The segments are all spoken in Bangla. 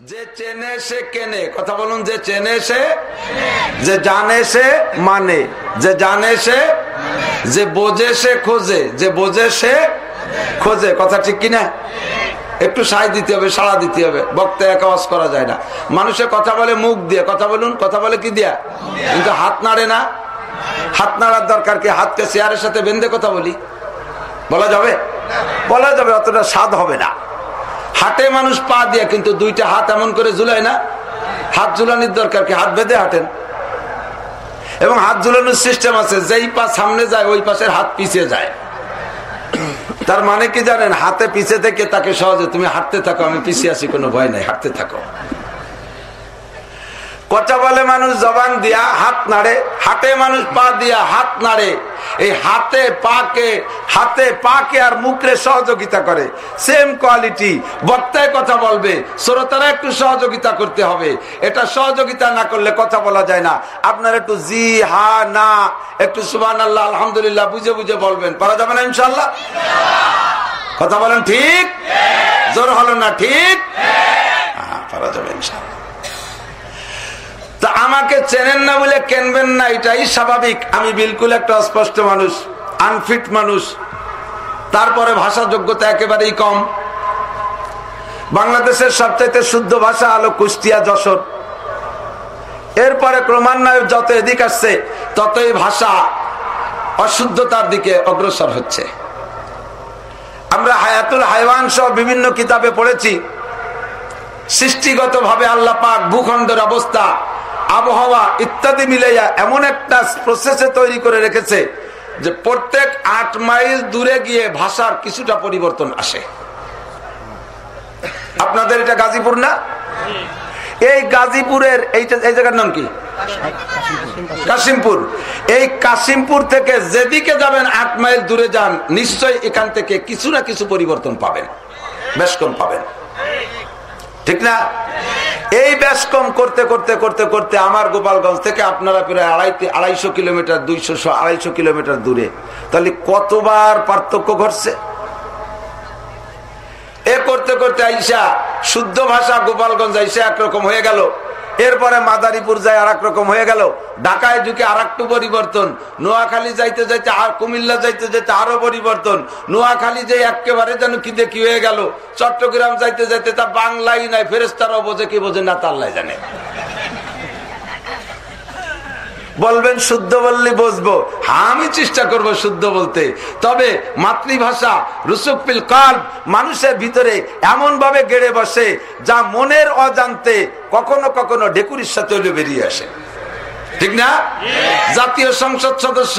যে চেনে সে কেনে। কথা বলুন, যে চেনে সে, যে জানে সে মানে। যে জানে সে, যে বোঝে সে খোঁজে। যে বোঝে সে খোঁজে। কথা ঠিক কিনা? একটু সায় দিতে হবে, সাড়া দিতে হবে। বক্তা এক আওয়াজ করা যায় না। মানুষে কথা বলে মুখ দিয়ে। কথা বলুন, কথা বলে কি দিয়া? কিন্তু হাত নাড়ে না। হাত নাড়ার দরকার কি? হাতকে চেয়ারের সাথে বেঁধে কথা বলি। বলা যাবে? বলা যাবে, অতটা স্বাদ হবে না। হাটে মানুষ পা দিয়ে, কিন্তু দুইটা হাত এমন করে ঝুলায় না? হাত ঝুলানির দরকার কি? হাত বেঁধে হাঁটেন। এবং হাত ঝুলানোর সিস্টেম আছে, যেই পা সামনে যায়, ওই পাশের হাত পিছিয়ে যায়। তার মানে কি জানেন? হাতে পিছিয়ে থেকে তাকে সহজে, তুমি হাঁটতে থাকো, আমি পিছিয়ে আসি কোনো ভয় নাই, হাঁটতে থাকো। কথা বলে মানুষ জবান দিয়া হাত নাড়ে, হাতে মানুষ পা দিয়া হাত নাড়ে। এই হাতে পাকে হাতে পাকে আর মুখে সহযোগিতা করে। সেম কোয়ালিটি বক্তায় কথা বলবে, শ্রোতারা একটু সহযোগিতা করতে হবে। এটা সহযোগিতা না করলে কথা বলা যায় না। আপনার একটু জি, হা, না, একটু সুবান আল্লাহ আলহামদুলিল্লাহ, বুঝে বুঝে বলবেন। পারা যাবে না ইনশাল্লাহ কথা বলেন ঠিক? জোর হলো না ঠিক? হ্যাঁ পারা যাবে ইনশাল্লাহ তা আমাকে চেনেন না বলে কেনবেন না, এটাই স্বাভাবিক। আমি বিলকুল একটা অস্পষ্ট মানুষ আনফিট মানুষ। তারপরে ভাষা যোগ্যতা একেবারেই কম। বাংলাদেশের সবচাইতে শুদ্ধ ভাষা আলো কুষ্টিয়া যশোর। এরপরে ক্রমান্বয়ে যত এদিক আসছে, ততই ভাষা অশুদ্ধতার দিকে অগ্রসর হচ্ছে। আমরা হায়াতুল হাইওয়ান সহ বিভিন্ন কিতাবে পড়েছি। সৃষ্টিগত ভাবে আল্লাহ পাক ভূখণ্ডের অবস্থা আবহাওয়া ইত্যাদি মিলাইয়া এমন একটা প্রসেসে তৈরি করে রেখেছে যে প্রত্যেক আট মাইল দূরে গিয়ে ভাষার কিছুটা পরিবর্তন আসে। আপনাদের এটা গাজীপুর না? এই গাজীপুরের এই জায়গার নাম কি? কাশিমপুর। এই কাশিমপুর থেকে যেদিকে যাবেন আট মাইল দূরে যান নিশ্চয় এখান থেকে কিছু না কিছু পরিবর্তন পাবেন। বেশ কম পাবেন। ঠিক না? এই ব্যাস কম করতে করতে করতে করতে আমার গোপালগঞ্জ থেকে আপনারা প্রায় আড়াই আড়াইশো কিলোমিটার, দুইশো আড়াইশো কিলোমিটার দূরে। তাহলে কতবার পার্থক্য ঘটছে? এ করতে করতে আইসা শুদ্ধ ভাষা গোপালগঞ্জ আইসা একরকম হয়ে গেল। এরপরে মাদারীপুর যায় আর রকম হয়ে গেল। ঢাকায় ঢুকে আর একটু পরিবর্তন। নোয়াখালী যাইতে যাইতে আর কুমিল্লা যাইতে যাইতে আরও পরিবর্তন। নোয়াখালী যে একেবারে যেন কি দেখি হয়ে গেল। চট্টগ্রাম যাইতে যাইতে তা বাংলাই নাই ফেরেস্তারও বোঝে কি বোঝে না তাল্লাই জানে। বলবেন শুদ্ধ বললে বসবো। আমি চেষ্টা করব শুদ্ধ বলতে। তবে মাতৃভাষা রুসুফিল কাল মানুষের ভিতরে এমন ভাবে গেড়ে বসে যা মনের অজান্তে কখনো কখনো ডেকুরির সাথে হলে বেরিয়ে আসে। ঠিক না? জাতীয় সংসদ সদস্য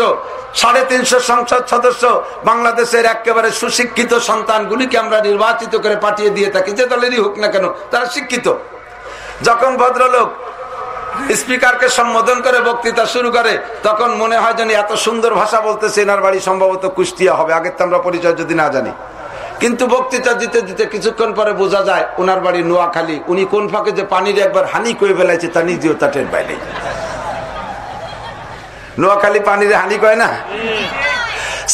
সাড়ে তিনশো সংসদ সদস্য বাংলাদেশের একেবারে সুশিক্ষিত সন্তানগুলিকে আমরা নির্বাচিত করে পাঠিয়ে দিয়ে থাকি যে দলেরই হোক না কেন তারা শিক্ষিত। যখন ভদ্রলোক স্পিকারকে সম্বোধন করে বক্তৃতা শুরু করে, তখন মনে হয় যেন এত সুন্দর ভাষা বলতেছে এনার বাড়ি সম্ভবত কুষ্টিয়া হবে আগে তো আমরা পরিচয় যদি না জানি। কিন্তু বক্তৃতা দিতে দিতে কিছুক্ষণ পরে বোঝা যায় ওনার বাড়ি নোয়াখালী, উনি কোন ফাঁকে যে পানির একবার হানি করে ফেলাইছে তা নিজেও তা টের পাইলে নোয়াখালী পানির হানি কয় না?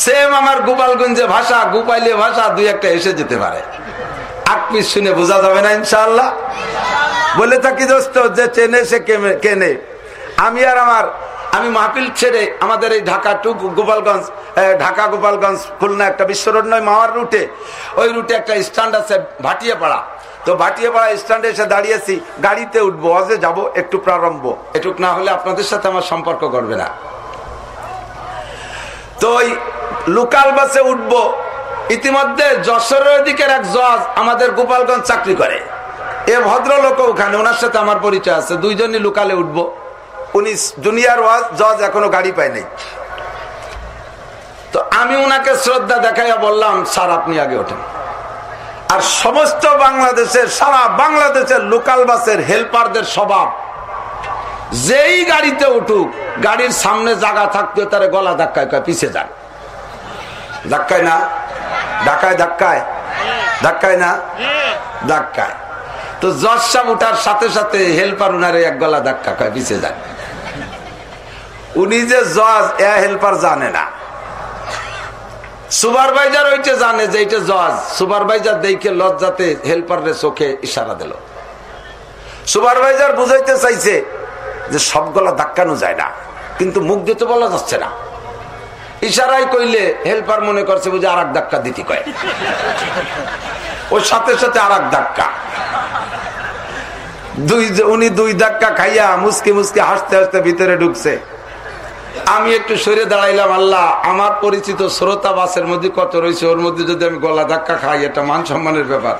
সেম আমার গোপালগঞ্জে ভাষা, গোপাইলে ভাষা, দুই একটা এসে যেতে পারে। আট পিস শুনে বোঝা যাবে না ইনশাল্লাহ বলে থাকি দোস্ত, যে চেনে সে কেনে। আমি আর আমার আমি মাহফিল ছেড়ে আমাদের এই ঢাকা টু গোপালগঞ্জ ঢাকা গোপালগঞ্জ খুলনা একটা বিশ্বরণ্যয় মাওয়ার রুটে। ওই রুটে একটা স্ট্যান্ড আছে ভাটিয়ে পাড়া তো ভাটিয়ে পাড়া স্ট্যান্ডে এসে দাঁড়িয়েছি, গাড়িতে উঠবো, অজে যাব, একটু প্রারম্ভ। এটুক না হলে আপনাদের সাথে আমার সম্পর্ক করবে না। তো ওই লোকাল বাসে উঠবো। ইতিমধ্যে যশোরের দিকের এক জজ আমাদের গোপালগঞ্জ চাকরি করে। এ ভদ্রলোক ওখানে, ওনার সাথে আমার পরিচয় আছে, দুইজনই লোকালে উঠবো। উনি জুনিয়র ওয়াজ, জজ এখনও গাড়ি পায় নাই। তো আমি ওনাকে শ্রদ্ধা দেখাইয়া বললাম, স্যার, আপনি আগে ওঠেন। আর সমস্ত বাংলাদেশের, সারা বাংলাদেশের লোকাল বাসের হেল্পারদের স্বভাব, যেই গাড়িতে উঠুক, গাড়ির সামনে জায়গা থাকতে তারা গলা ধাক্কায় কয় পিছিয়ে যান। ধাক্কায় না? ধাক্কায় ধাক্কায়? ধাক্কায় না? ধাক্কায়। তো জজ উঠার সাথে সাথে হেল্পার উনারে এক গলা ধাক্কা কয় পিছিয়ে যান উনি যে জজ এ হেল্পার জানে না। সুপারভাইজার ওইটা জানে যে এইটা জজ সুপারভাইজার দেখে লজ্জাতে হেল্পার চোখে ইশারা দিল। সুপারভাইজার বুঝাইতে চাইছে যে সবগুলা ধাক্কানো যায় না, কিন্তু মুখ দিতে বলা যাচ্ছে না। ইশারাই কইলে হেল্পার মনে করছে বুঝে আর এক ধাক্কা দিতে কয়। ওর সাথে সাথে আর এক ধাক্কা। দুই উনি দুই ধাক্কা খাইয়া মুসকে মুসকে হাসতে হাসতে ভিতরে ঢুকছে। আমি একটু সরে দাঁড়াইলাম, আল্লাহ, আমার পরিচিত শ্রোতা বাসের মধ্যে কত রয়েছে, ওর মধ্যে যদি আমি গলা ধাক্কা খাই, এটা মান সম্মানের ব্যাপার।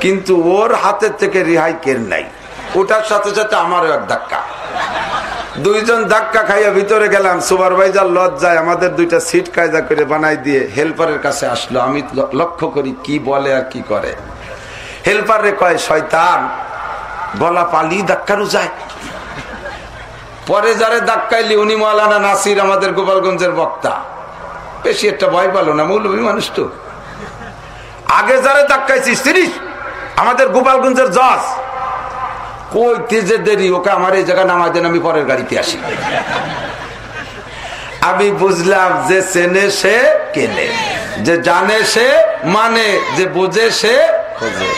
কিন্তু ওর হাতের থেকে রেহাই কেন নাই। ওটার সাথে সাথে আমারও এক ধাক্কা। দুইজন ধাক্কা খাইয়া ভিতরে গেলাম, সুপারভাইজার লজ্জায় আমাদের দুইটা সিট কায়দা করে বানাই দিয়ে হেল্পারের কাছে আসলো। আমি লক্ষ্য করি কি বলে আর কি করে। হেল্পারে কয়, শয়তান, গলা পালি ধাক্কারও যায়। পরে যারে ধাক্কাইলি উনি মৌলানা নাসির, আমাদের গোপালগঞ্জের বক্তা। বেশি একটা ভয় পালো না, মৌলভী মানুষ তো। আগে যারে ধাক্কাইছিস তিরিশ আমাদের গোপালগঞ্জের জজ। কই তেজে দেরি, ওকে আমার এই জায়গায় নামাই দেন, আমি পরের গাড়িতে আসি। আমি বুঝলাম যে চেনে সে কেনে, যে জানে সে মানে যে বোঝে সে খোঁজে।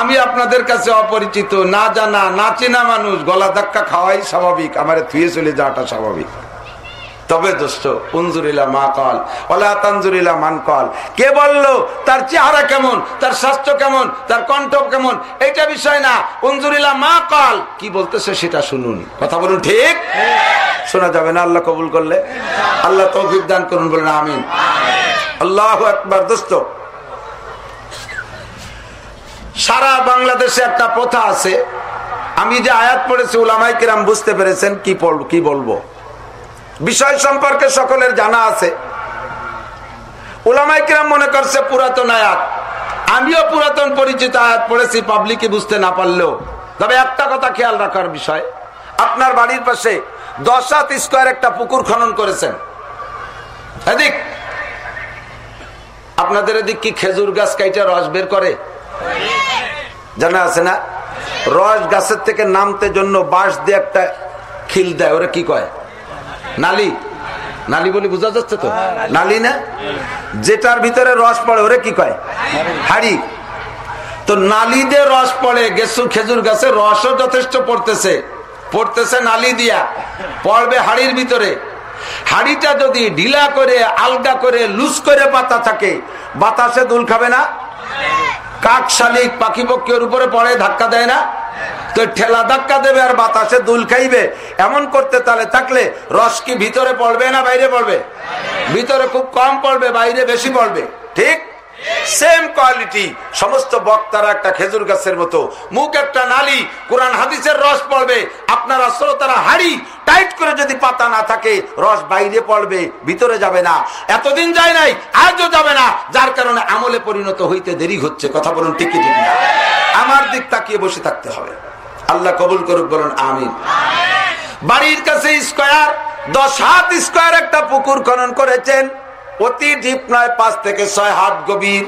আমি আপনাদের কাছে অপরিচিত, না জানা, না চেনা মানুষ, গলা ধাক্কা খাওয়াই স্বাভাবিক, আমার থুয়ে চলে যাওয়াটা স্বাভাবিক। তবে দোস্ত, উনজুরিলা মা কল ওলা তানজুরিলা মান কল। কে বলল, তার চেহারা কেমন, তার স্বাস্থ্য কেমন, তার কণ্ঠ কেমন এটা বিষয় না। উনজুরিলা মা কল, কি বলতেছে সেটা শুনুন। কথা বলুন ঠিক? শোনা যাবে না, আল্লাহ কবুল করলে? আল্লাহ তৌফিক দান করুন, বলেন আমিন। আল্লাহ একবার দোস্ত। সারা বাংলাদেশে একটা প্রথা আছে। আমি যে আয়াত পড়েছি উলামাই কিরাম বুঝতে পেরেছেন, কি কি বলব? বিষয় সম্পর্কে সকলের জানা আছে। ওলামাই কিরাম মনে করছে পুরাতন আয়াত। আমিও পুরাতন পরিচিত আয়াত পড়েছি পাবলিকে বুঝতে না পারলেও। তবে একটা কথা খেয়াল রাখার বিষয়, আপনার বাড়ির পাশে দশ হাত স্কোয়ার একটা পুকুর খনন করেছেন। এদিক, আপনাদের এদিক কি খেজুর গাছ কাইটা রস বের করে? জানা আছে না? রস গাছের থেকে নামতে জন্য বাঁশ দিয়ে একটা খিল দেয়, ওরা কি কয়? নালি। নালি বলি বোঝা যাচ্ছে তো? নালি না? যেটার ভিতরে রস পড়ে, ওরে কি কয়? হাড়ি। তো নালি দিয়ে রস পড়ে গেছু খেজুর গাছে রসও যথেষ্ট পড়তেছে। পড়তেছে নালি দিয়া, পড়বে হাড়ির ভিতরে। হাড়িটা যদি ঢিলা করে, আলগা করে, লুজ করে পাতা থাকে, বাতাসে দুল খাবে না? কাক শালিক পাখি পক্ষের উপরে পড়ে, ধাক্কা দেয় না? তো ঠেলা ধাক্কা দেবে আর বাতাসে দুল খাইবে। এমন করতে তাহলে থাকলে রস কি ভিতরে পড়বে না বাইরে পড়বে? ভিতরে খুব কম পড়বে, বাইরে বেশি পড়বে। ঠিক? সেম কোয়ালিটি সমস্ত বক্তারা একটা খেজুর গাছের মতো। মুখ একটা নালি, কোরআন হাদিসের রস পড়বে। আপনারা শ্রোতারা হাড়ি টাইট করে যদি পাতা না থাকে, রস বাইরে পড়বে, ভিতরে যাবে না। এতদিন যায় নাই, আজও যাবে না। যার কারণে আমলে পরিণত হইতে দেরি হচ্ছে। কথা বলুন টিকি ঠিক না? আমার দিক তাকিয়ে বসে থাকতে হবে। আল্লাহ কবুল করুক, বলুন আমিন। বাড়ির কাছে স্কোয়ার, দশ হাত স্কোয়ার একটা পুকুর খনন করেছেন। অতি ডিপ নয়, পাঁচ থেকে ছয় হাত গভীর।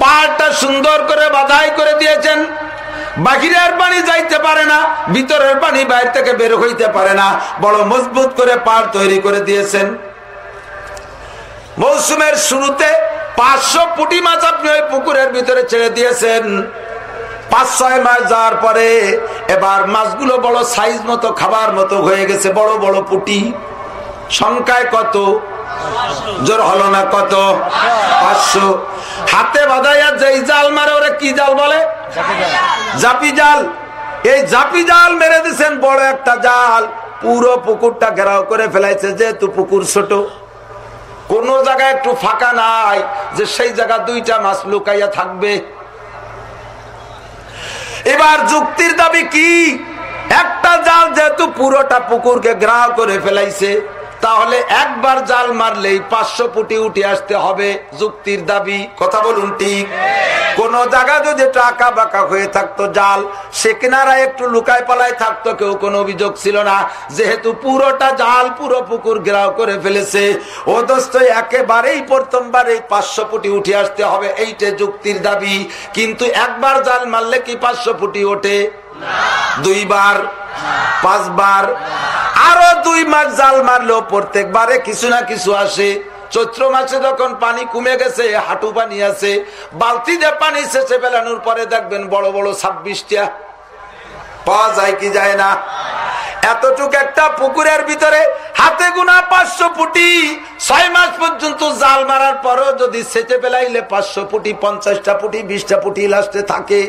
পাহাড়টা সুন্দর করে বাধাই করে দিয়েছেন। বাহিরের পানি যাইতে পারে না, ভিতরের পানি বাইরে থেকে বের হইতে পারে না। বড় মজবুত করে পাহাড় তৈরি করে দিয়েছেন। মৌসুমের শুরুতে পাঁচশো পুটি মাছ আপনি ওই পুকুরের ভিতরে ছেড়ে দিয়েছেন। পাঁচ, ছয় মাস যাওয়ার পরে এবার মাছগুলো বড় সাইজ মতো, খাবার মতো হয়ে গেছে, বড় বড় পুটি। সংখ্যায় কত? জোর হলো না কত? পাঁচশো। হাতে বাঁধাইয়া যেই জাল মারে, ওরা কি জাল বলে? জাপি জাল। এই জাপি জাল মেরে দিচ্ছেন বড় একটা জাল। পুরো পুকুরটা ঘেরাও করে ফেলাইছে, যেহেতু পুকুর ছোট। কোন জায়গায় একটু ফাঁকা নাই, যে সেই জায়গা দুইটা মাছ লুকাইয়া থাকবে। এবার যুক্তির দাবি কি? একটা জাল যেহেতু পুরোটা পুকুরকে গ্রাহ করে ফেলাইছে তাহলে একবার জাল মারলেই পাঁচশো ফুটি উঠে আসতে হবে যুক্তির দাবি। কথা বলুন ঠিক। কোন জায়গা যদি টাকা বাঁকা হয়ে থাকতো জাল, সে কিনারা একটু লুকায় পালায় থাকতো, কেউ কোনো অভিযোগ ছিল না। যেহেতু পুরোটা জাল পুরো পুকুর গ্রাহ করে ফেলেছে, ও দোস্ত, একেবারেই প্রথমবার এই পাঁচশো ফুটি উঠে আসতে হবে এইটা যুক্তির দাবি। কিন্তু একবার জাল মারলে কি পাঁচশো ফুটি ওঠে? দুইবার, পাঁচবার, আরও দুই মাস জাল মারলেও প্রত্যেকবারে কিছু না কিছু আসে। চৈত্র মাসে যখন পানি কমে গেছে, হাঁটু পানি আছে, বালতি দিয়ে পানি শেষে ফেলানোর পরে দেখবেন বড় বড় ছাব্বিশটা পাওয়া যায় কি যায় না। এতটুক একটা পুকুরের ভিতরে হাতে গুনা পাঁচশো ফুটি ছয় মাস পর্যন্ত জাল মারার পরও যদি সেচে পেলাইলে পাঁচশো ফুটি পঞ্চাশটা ফুটি বিশটা ফুটি লাস্টে থাকে।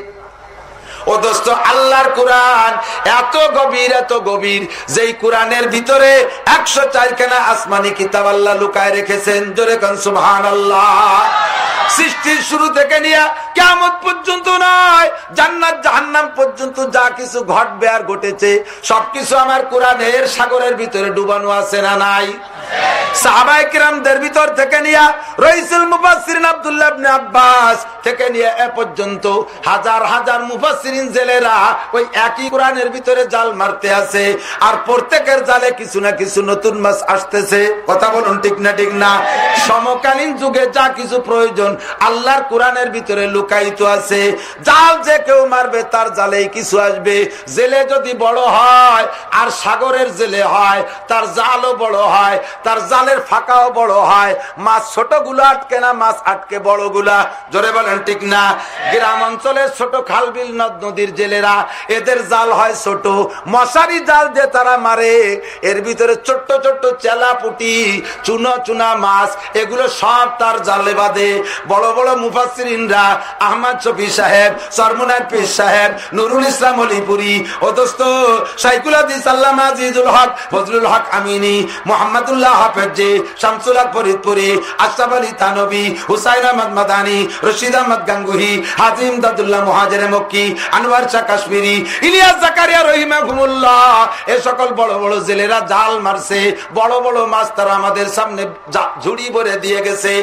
ও দোস্ত, আল্লাহর কোরআন এত গভীর এত গভীর, যেই কোরআনের ভিতরে একশো চারখানা আসমানি কিতাব আল্লাহ লুকায় রেখেছেন। জোরে আল্লাহ সৃষ্টির শুরু থেকে নিয়ে কেমন পর্যন্ত নয়, জান্নাত জাহান্নাম পর্যন্ত যা কিছু ঘটবে আর ঘটেছে, সবকিছু আমার কোরআনের সাগরের ভিতরে ডুবানো আছে না নাই? ভিতর থেকে নিয়ে থেকে নিয়ে এ পর্যন্ত হাজার হাজার মুফাসসিরিন জেলেরা ওই একই কোরআনের ভিতরে জাল মারতে আছে আর প্রত্যেকের জালে কিছু না কিছু নতুন মাছ আসতেছে। কথা বলুন ঠিক না ঠিক না? সমকালীন যুগে যা কিছু প্রয়োজন আল্লাহর কোরআনের ভিতরে লুকায়িত আছে। জাল যে কেউ মারবে তার জালেই কিছু আসবে। জেলে যদি বড় হয় আর সাগরের জেলে হয়, তার জালও বড় হয়, তার জালের ফাঁকাও বড় হয়। মাছ ছোটগুলো আটকে না, মাছ আটকে বড়গুলা জোরে বলেন ঠিক না? গ্রাম অঞ্চলের ছোট খাল বিল নদ নদীর জেলেরা, এদের জাল হয় ছোট। মশারি জাল যে তারা মারে, এর ভিতরে ছোট্ট ছোট্ট চেলা পুটি চুনো চুনা মাছ, এগুলো সব তার জালে বাঁধে। বড় বড় মুফাসিরা আহমদ শফি সাহেব, সরমুনায় পীর সাহেব, নুরুল ইসলাম হলিপুরি ও দোস্ত সাইকুল হাদিস আল্লামা আজিজুল হক, ফজলুল হক আমিনী, মোহাম্মদুল্লাহ হাফেজি শামসুল হক ফরিদপুরি, আশরাফ আলী তানবী হুসাইন আহমদ মাদানী, রশিদ আহমদ গাঙ্গুহি হাজিম দাদুল্লাহ মুহাজের মক্কি আনোয়ার শাহ কাশ্মীরি, ইলিয়াস জাকারিয়া রহিমা রহিমাহুমুল্লাহ। এ সকল বড় বড় জেলেরা জাল মারছে, বড় বড় মাছ তারা আমাদের সামনে ঝুড়ি ভরে দিয়ে গেছে।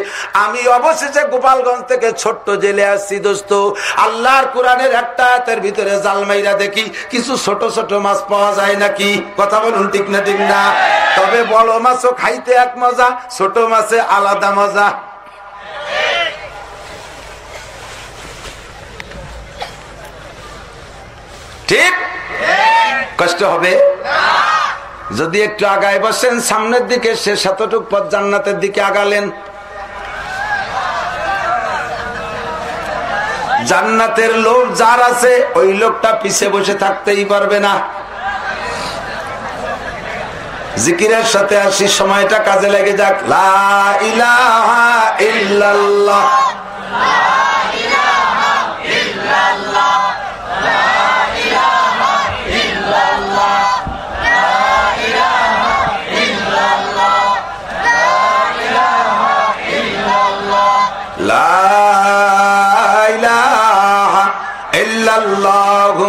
আমি অবশেষে গোপালগঞ্জ থেকে ছোট্ট জেলে আসছি, দোস্ত। আল্লাহর কোরআনের একটা হাতের ভিতরে জাল মাইরা দেখি, কিছু ছোট ছোট মাছ পাওয়া যায় নাকি? কথা বলুন ঠিক না ঠিক না। তবে বড় মাছও খাইতে এক মজা, ছোট মাছে আলাদা মজা। ঠিক? কষ্ট হবে? যদি একটু আগায় বসেন, সামনের দিকে, সে শতটুক পথ জান্নাতের দিকে আগালেন। জান্নাতের লোক যার আছে, ওই লোকটা পিছে বসে থাকতেই পারবে না। জিকিরের সাথে আসি, সময়টা কাজে লেগে যাক। লা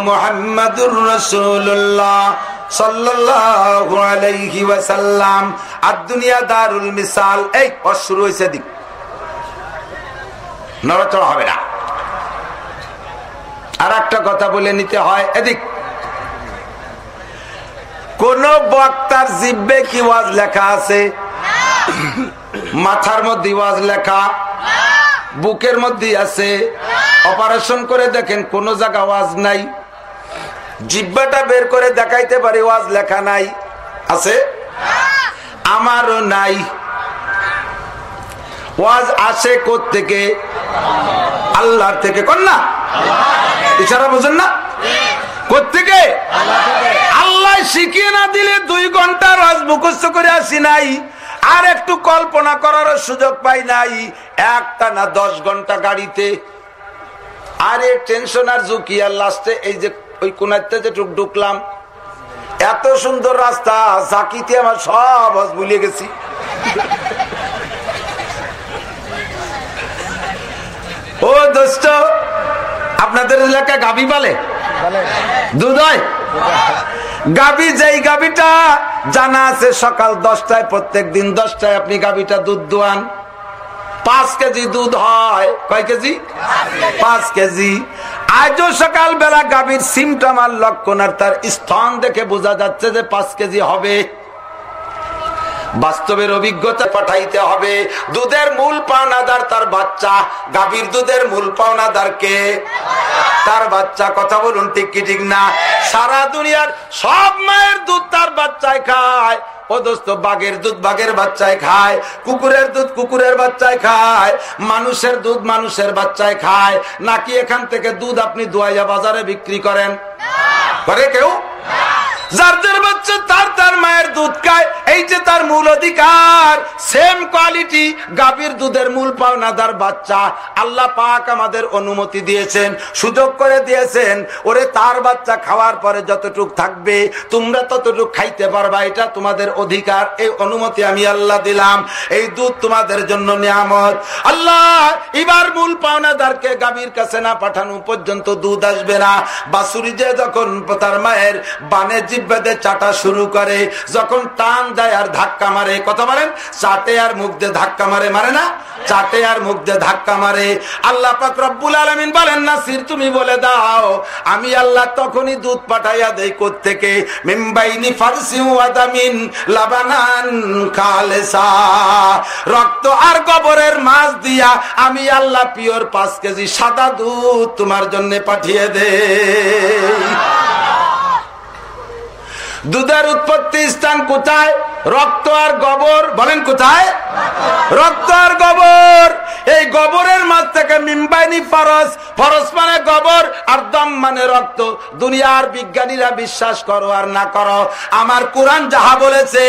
মোহাম্মদুর রসুল্লাহ সাল্লাল্লাহু আলাইহি ওয়াসাল্লাম। আর দুনিয়া দারুল মিসাল, এই অশুরু হয়েছে দিক নড়াচড়া হবে না। আর একটা কথা বলে নিতে হয়, এদিক। কোন বক্তার জিব্বে কি ওয়াজ লেখা আছে? মাথার মধ্যে ওয়াজ লেখা, বুকের মধ্যে আছে। অপারেশন করে দেখেন কোন জায়গা ওয়াজ নাই। জিব্বাটা বের করে দেখাইতে পারি, ওয়াজ লেখা নাই। আছে? আমারও নাই। ওয়াজ আসে থেকে আল্লাহর থেকে। কন না? ইশারা বুঝেন না? কোথেকে আল্লাহ শিখিয়ে না দিলে দুই ঘণ্টা রাজ মুখস্থ করে আসি নাই, আর একটু কল্পনা করার সুযোগ পাই নাই, একটা না দশ ঘণ্টা গাড়িতে। আরে টেনশন আর ঝুঁকি, আর লাস্টে এই যে ওই কোনাতে যেটুক ঢুকলাম। এত সুন্দর রাস্তা জাকিতে আমার সব ভুলে গেছি। ও দোস্ত আপনাদের এলাকায় গাবি পালে? দুধ গাবি যেই গাবিটা জানা আছে সকাল দশটায় প্রত্যেক দিন দশটায় আপনি গাবিটা দুধ দোয়ান। পাঁচ কেজি দুধ হয়। কয় কেজি? পাঁচ কেজি। আজও সকাল বেলা গাভীর সিমটম আর লক্ষণ আর তার স্থান দেখে বোঝা যাচ্ছে যে পাঁচ কেজি হবে। বাস্তবের অভিজ্ঞতা পাঠাইতে হবে। দুধের মূল পাওনাদার তার বাচ্চা। গাভীর দুধের মূল পাওনাদার কে? তার বাচ্চা, কথা বলুন ঠিক কি ঠিক না? সারা দুনিয়ার সব মায়ের দুধ তার বাচ্চায় খায়। ও দোস্ত বাঘের দুধ বাঘের বাচ্চায় খায় কুকুরের দুধ কুকুরের বাচ্চায় খায় মানুষের দুধ মানুষের বাচ্চায় খায়। নাকি এখান থেকে দুধ আপনি দুয়াইয়া বাজারে বিক্রি করেন? করে কেউ? যার যার বাচ্চা তার তার মায়ের দুধ খায়, এই যে তার মূল অধিকার। সেম কোয়ালিটি গাভীর দুধের মূল পাওনাদার বাচ্চা। আল্লাহ পাক আমাদের অনুমতি দিয়েছেন, সুযোগ করে দিয়েছেন। ওরে, তার বাচ্চা খাওয়ার পরে যতটুক থাকবে, তোমরা ততটুক খাইতে পারবা। এটা তোমাদের অধিকার, এই অনুমতি আমি আল্লাহ দিলাম। এই দুধ তোমাদের জন্য নিয়ামত। আল্লাহ, এবার মূল পাওনাদারকে গাভীর কাছে না পাঠানো পর্যন্ত দুধ আসবে না। বাসুরি যে যখন তার মায়ের বানে জিব্বাতে চাটা শুরু করে, যখন টান দেয় আর ধাক্কা মারে, কথা বলেন? চাটে আর মুখ দিয়ে ধাক্কা মারে মারে না? চাটে আর মুখ দিয়ে ধাক্কা মারে। আল্লাহ পাক আলমিন বলেন না সির তুমি বলে দাও, আমি আল্লাহ তখনই দুধ পাঠাইয়া দেই থেকে মিম্বাইনি ফারসি ওয়াদামিন লাবানান খালেসা। রক্ত আর গোবরের মাছ দিয়া আমি আল্লাহ পিওর পাঁচ কেজি সাদা দুধ তোমার জন্য পাঠিয়ে দে দুধের উৎপত্তি স্থান কোথায়? রক্ত আর গোবর, বলেন কোথায়? রক্ত আর গোবর। এই গোবরের মাছ থেকে মিম্বাইনি ফরস ফরস মানে গোবর আর দম মানে রক্ত। দুনিয়ার বিজ্ঞানীরা বিশ্বাস করো আর না করো। আমার কোরআন যাহা বলেছে,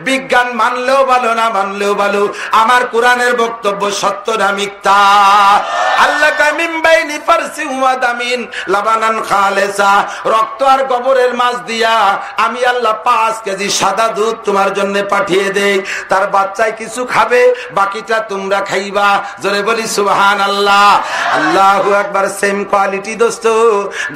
বিজ্ঞান মানলেও ভালো না মানলেও ভালো আমার কোরআনের বক্তব্য সত্য না মিথ্যা? আল্লাহ মিম্বাইনি ফারসি হুয়াদামিন লাবানান খালেসা। রক্ত আর গোবরের মাছ দিয়া আমি আল্লাহ পাঁচ কেজি সাদা দুধ তোমার জন্য পাঠিয়ে দেই। তার বাচ্চায় কিছু খাবে, বাকিটা তোমরা খাইবা। জোরে বলি সুহান আল্লাহ আল্লাহ একবার সেম কোয়ালিটি দোস্ত।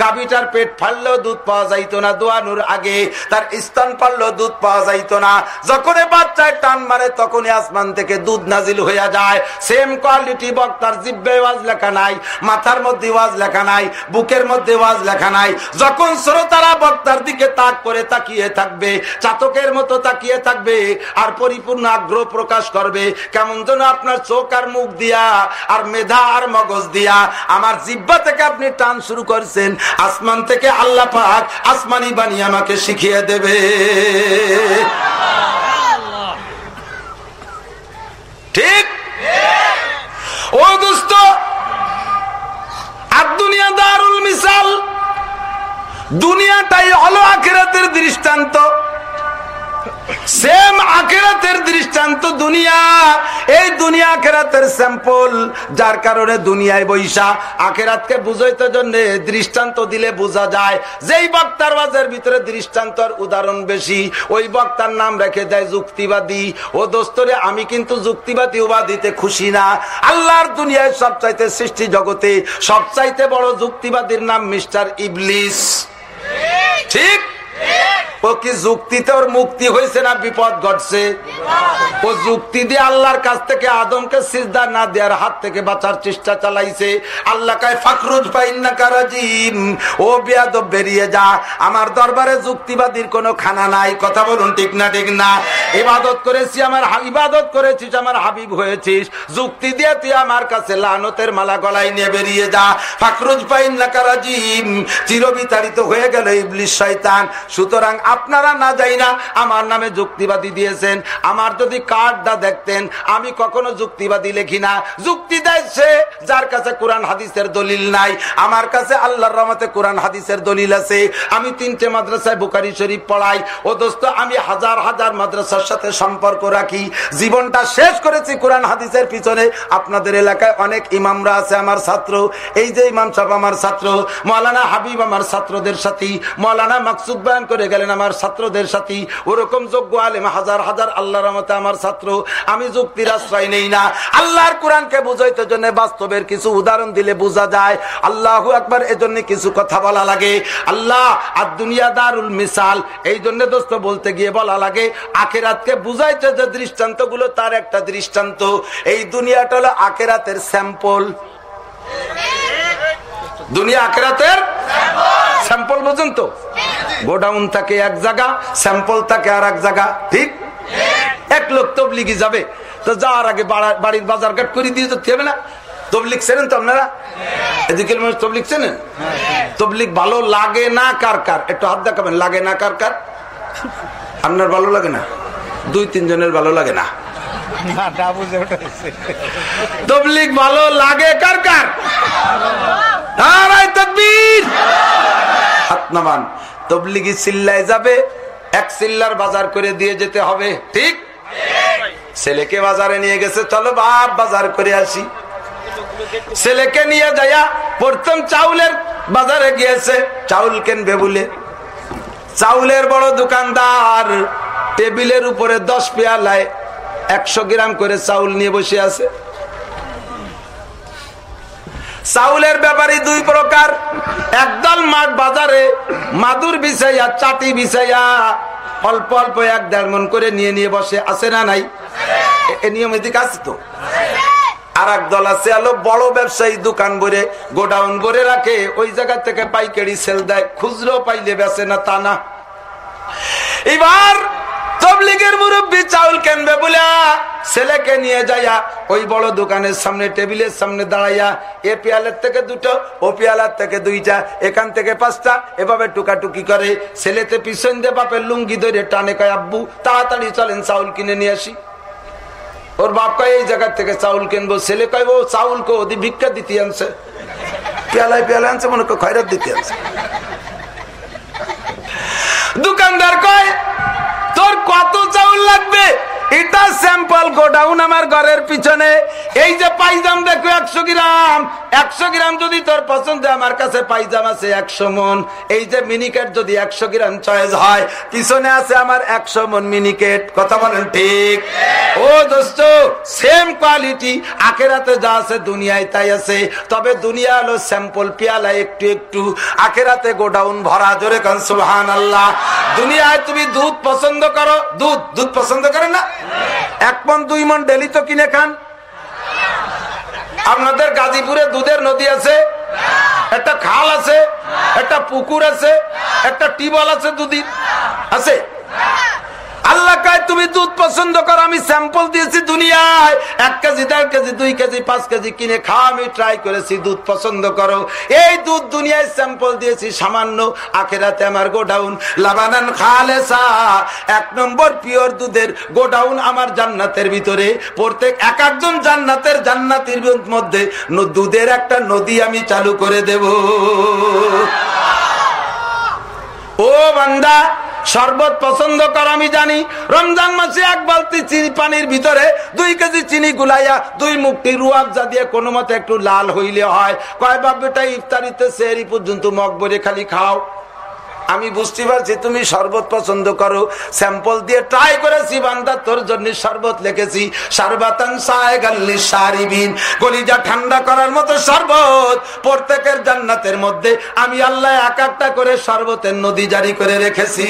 গাবিটার পেট ফাললেও দুধ পাওয়া যাইতো না, দোয়ানোর আগে। তার স্তন পারলেও দুধ পাওয়া যাইতো না। যখন বাচ্চায় টান মারে, তখনই আসমান থেকে দুধ নাজিল হইয়া যায়। সেম কোয়ালিটি বক্তার জিব্বে ওয়াজ লেখা নাই, মাথার মধ্যে ওয়াজ লেখা নাই, বুকের মধ্যে ওয়াজ লেখা নাই। যখন শ্রোতারা বক্তার দিকে তাক করে তাকিয়ে থাকবে, চাতকের মতো তাকিয়ে থাকবে আর পরিপূর্ণ আগ্রহ প্রকাশ করবে। কেমন যেন আপনার চোখ আর মুখ দিয়া, আর মেধা আর মগজ দিয়া আমার জিব্বা থেকে আপনি টান শুরু করছেন। আসমান থেকে আল্লাহ পাক আসমানি বাণী আমাকে শিখিয়ে দেবে। ঠিক? ও দোস্ত, আর দুনিয়া দারুল মিসাল, দুনিয়াটাই হলো আখেরাতের দৃষ্টান্ত। দৃষ্টান্ত দিলে যায়। যেই বক্তার উদাহরণ বেশি, ওই বক্তার নাম রেখে দেয় যুক্তিবাদী। ও দোস্তরে, আমি কিন্তু যুক্তিবাদী উপাধিতে খুশি না। আল্লাহর দুনিয়ায় সবচাইতে সৃষ্টি জগতে সবচাইতে বড় যুক্তিবাদীর নাম মিস্টার ইবলিস। ঠিক? ও কি যুক্তিতে ওর মুক্তি হয়েছে না, বিপদ ঘটছে। ও যুক্তি দিয়ে আল্লাহর কাছ থেকে আদমকে সিজদা না দেওয়ার হাত থেকে বাঁচার চেষ্টা চালাইছে। আল্লাহ কায়, ফাকরুজ পাইন্না ও বিয়াদ বেরিয়ে যা। আমার দরবারে যুক্তিবাদীর কোনো খানা নাই। কথা বলুন ঠিক না ঠিক না? ইবাদত করেছি, আমার ইবাদত করেছিস, আমার হাবিব হয়েছিস। যুক্তি দিয়ে তুই আমার কাছে লানতের মালা গলায় নিয়ে বেরিয়ে যা। ফাকরুজ পাইন্না কারাজিম চিরবিতাড়িত হয়ে গেল ইবলিশ শয়তান। সুতরাং আপনারা না যাই না আমার নামে যুক্তিবাদী দিয়েছেন। আমার যদি কার্ডটা দেখতেন, আমি কখনো যুক্তিবাদী লেখি না। যুক্তি দেয় যার কাছে কোরআন হাদিসের দলিল নাই। আমার কাছে আল্লাহর রহমতে কোরআন হাদিসের দলিল আছে। আমি তিনটে মাদ্রাসায় বুকারি শরীফ পড়াই। ও দোস্ত, আমি হাজার হাজার মাদ্রাসার সাথে সম্পর্ক রাখি। জীবনটা শেষ করেছি কোরআন হাদিসের পিছনে। আপনাদের এলাকায় অনেক ইমামরা আছে আমার ছাত্র। এই যে ইমাম সাহেব আমার ছাত্র, মৌলানা হাবিব আমার ছাত্রদের সাথী, মৌলানা মাকসুদ বয়ান করে গেলেন আমার ছাত্রদের সাথী। ওরকম যোগ্য আলেম, হাজার হাজার আল্লাহর মতে আমার ছাত্র। আমি যুক্তির আশ্রয় নেই না। আল্লাহর কোরআনকে বুঝাইতে জন্য বাস্তবের কিছু উদাহরণ দিলে বোঝা যায়। আল্লাহ একবার এজন্য কিছু কথা বলা লাগে। আল্লাহ, আর দুনিয়া দারুল মিসাল। এই জন্য দোস্ত বলতে গিয়ে বলা লাগে, আখেরাতকে বুঝাইতে যে দৃষ্টান্তগুলো তার একটা দৃষ্টান্ত। এই দুনিয়াটা হলো আখেরাতের স্যাম্পল। দুনিয়া আখেরাতের স্যাম্পল। বুঝুন তো। গোডাউন থাকে এক জায়গা স্যাম্পল থাকে আর এক জায়গা। ঠিক? এক লোক তবলিগি যাবে তো যাওয়ার আগে বাড়ির বাজার ঘাট করে দিয়ে যেতে হবে না? তবলিক চেনেন তো আপনারা? এদিকের মানুষ তবলিক চেনেন? তবলিক ভালো লাগে না কার কার? একটু হাত দেখাবেন লাগে না কার কার? আপনার ভালো লাগে না? দুই তিনজনের ভালো লাগে না? তবলিক ভালো লাগে কার কার? তবলিগি চিল্লায় যাবে, এক চিল্লার বাজার করে দিয়ে যেতে হবে, ঠিক? ছেলেকে বাজারে নিয়ে গেছে, চলো বাপ বাজার করে আসি। ছেলেকে নিয়ে যাইয়া প্রথম চাউলের বাজারে গিয়েছে, চাউল কেনবে বলে। চাউলের বড় দোকানদার টেবিলের উপরে দশ পেয়ালায় একশো গ্রাম করে চাউল নিয়ে বসে আছে। চাউলের ব্যাপারই দুই প্রকার। একদল মাঠ বাজারে, মাদুর বিছাইয়া, চাটি বিছাইয়া অল্প অল্প এক দেড় মন করে নিয়ে নিয়ে বসে, আছে না নাই? এ নিয়ম এদিকে আছে তো? আর এক দল আছে, আলো বড় ব্যবসায়ী দোকান ভরে, গোডাউন ভরে রাখে, ওই জায়গা থেকে পাইকারি সেল দেয়, খুচরো পাইলে বেছে না তা না। এবার তবলিগের মুরব্বী চাউল কেনবে বলে? ছেলেকে নিয়ে যাইয়া ওই বড় দোকানের সামনে, টেবিলের সামনে দাঁড়াইয়া এ পেয়ালের থেকে দুটো, ও পেয়ালার থেকে দুইটা, এখান থেকে পাঁচটা, এভাবে টুকাটুকি করে। ছেলেতে পিছন দিয়ে বাপের লুঙ্গি ধরে টানে কয়, আব্বু, তাড়াতাড়ি চলেন চাউল কিনে নিয়ে আসি। ওর বাপ কয়, এই জায়গার থেকে চাউল কিনবো। ছেলে কয়, ও, চাউল কো, ওদি ভিক্ষা দিতে আনছে। পেয়ালায় পেয়ালা আনছে, মনে কয়, খয়রাত দিতে আনছে। দোকানদার কয় তোর কত চাউল লাগবে? এটা স্যাম্পল গোডাউন আমার ঘরের পিছনে। এই যে পাইজাম দেখো, একশো গ্রাম। একশো গ্রাম যদি তোর পছন্দ, আমার কাছে পাইজাম আছে একশো মন। এই যে মিনিকেট যদি একশো গ্রাম চয়েস হয়, পিছনে আছে আমার একশো মন মিনিকেট কথা বলেন ঠিক? ও দোস্ত সেম কোয়ালিটি আখেরাতে যা আছে দুনিয়ায় তাই আছে। তবে দুনিয়া হলো স্যাম্পল পেয়ালা একটু একটু। আখেরাতে গোডাউন ভরা, জোরে কান সুহান আল্লাহ দুনিয়ায় তুমি দুধ পছন্দ করো। দুধ দুধ পছন্দ করে না? এক মন, দুই মন ডেলি তো কিনে খান? আপনাদের গাজীপুরে দুধের নদী আছে, একটা খাল আছে, একটা পুকুর আছে, একটা টিবল আছে দুদিন, আছে? আল্লাহ কায়, তুমি দুধ পছন্দ করো, আমি স্যাম্পল দিয়েছি দুনিয়ায়। এক কেজি, দেড় কেজি, দুই কেজি, পাঁচ কেজি কিনে খাওয়া আমি ট্রাই করেছি, দুধ পছন্দ করো। এই দুধ দুনিয়ায় স্যাম্পল দিয়েছি, সামান্য, আখেরাতে আমার গোডাউন লাবানান খালেসা। এক নম্বর পিওর দুধের গোডাউন আমার জান্নাতের ভিতরে। প্রত্যেক এক একজন জান্নাতের জান্নাতির মধ্যে দুধের একটা নদী আমি চালু করে দেব। ও বান্দা শরবত পছন্দ কর, আমি জানি। রমজান মাসে এক বালতি চিনি পানির ভিতরে দুই কেজি চিনি গুলাইয়া দুই মুক্তি রুয়াবজা দিয়ে কোনো মতে একটু লাল হইলে হয়। কয়, বাপ বেটা, ইফতারিতে সেরি পর্যন্ত মগ বলে খালি খাও। আমি বুঝতে পারছি, তুমি শরবত পছন্দ করো। স্যাম্পল দিয়ে ট্রাই করেছি বান্দা, তোর জন্য শরবত লিখেছি। সারবাতান সাহেগাল্লি সারিবিন কলিজা ঠান্ডা করার মতো শরবত প্রত্যেকের জান্নাতের মধ্যে। আমি আল্লাহ এক একটা করে শরবতের নদী জারি করে রেখেছি।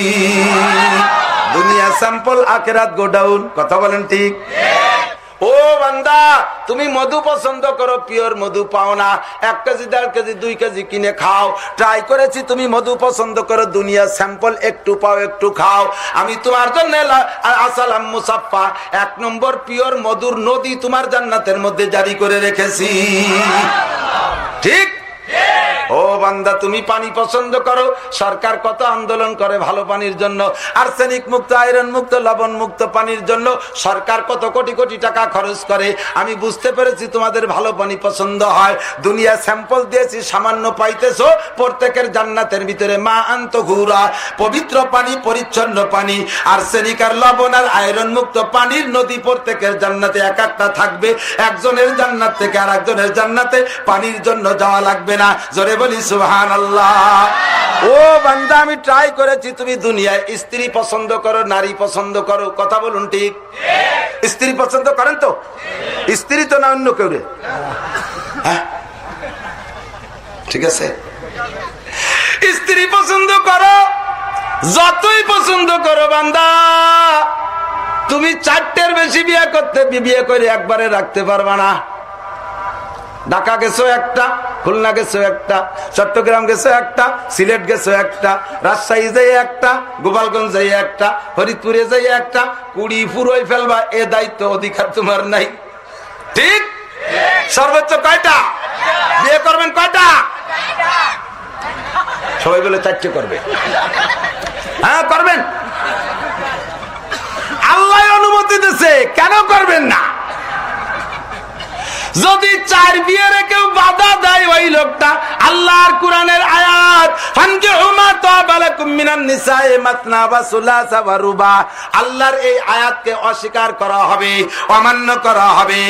দুনিয়া স্যাম্পল আকেরাত গোডাউন। কথা বলেন ঠিক? ও বান্দা, তুমি মধু পছন্দ করো, পিওর মধু পাও না। এক কেজি, দেড় কেজি, দুই কেজি কিনে খাও। ট্রাই করেছি, তুমি মধু পছন্দ করো দুনিয়া স্যাম্পল একটু পাও, একটু খাও। আমি তোমার জন্য আসালাম মুসাফা এক নম্বর পিওর মধুর নদী তোমার জান্নাতের মধ্যে জারি করে রেখেছি। ঠিক ও বান্দা, তুমি পানি পছন্দ করো, সরকার কত আন্দোলন করে ভালো পানির জন্য, আর্সেনিক মুক্ত, আয়রন মুক্ত, লবণ মুক্ত পানির জন্য, সরকার কত কোটি কোটি টাকা খরচ করে? আমি বুঝতে পেরেছি তোমাদের ভালো পানি পছন্দ হয়। দুনিয়া স্যাম্পল দিয়েছি, সামান্য পাইতেছো, প্রত্যেকের জান্নাতের ভিতরে মা আন্ত ঘুরা। পবিত্র পানি, পরিচ্ছন্ন পানি, আর্সেনিক আর লবণ আর আয়রন মুক্ত পানির নদী প্রত্যেকের জান্নাতে এক একটা থাকবে। একজনের জান্নাত থেকে আর একজনের জান্নাতে পানির জন্য যাওয়া লাগবে না। জোরে বলি সুহান ও বান্দা আমি ট্রাই করেছি তুমি দুনিয়ায় স্ত্রী পছন্দ করো নারী পছন্দ করো কথা বলুন ঠিক? স্ত্রী পছন্দ করেন তো? স্ত্রী তো না অন্য কেউ রে? হ্যাঁ? ঠিক আছে? স্ত্রী পছন্দ করো যতই পছন্দ করো বান্দা। তুমি চারটের বেশি বিয়ে করতে বিয়ে করে একবারে রাখতে পারবা না। ঢাকা গেছো একটা? খুলনা গেছো একটা, চট্টগ্রাম গেছো একটা, সিলেট গেছো একটা, রাজশাহী যাই একটা, গোপালগঞ্জ যাই একটা, ফরিদপুরে যাই একটা, কুড়ি ফুরোই ফেলবা, এ দায়িত্ব অধিকার তোমার নাই। ঠিক? সর্বোচ্চ কয়টা? বিয়ে করবেন কয়টা? সবাই বলে চারটে করবে। হ্যাঁ করবেন। আল্লাহ দিতেছে কেন করবেন না? যদি চার বিয়ের কেউ বাধা দেয় ওই লোকটা, আল্লাহর কোরআনের আয়াত আল্লাহর এই আয়াতকে অস্বীকার করা হবে, অমান্য করা হবে।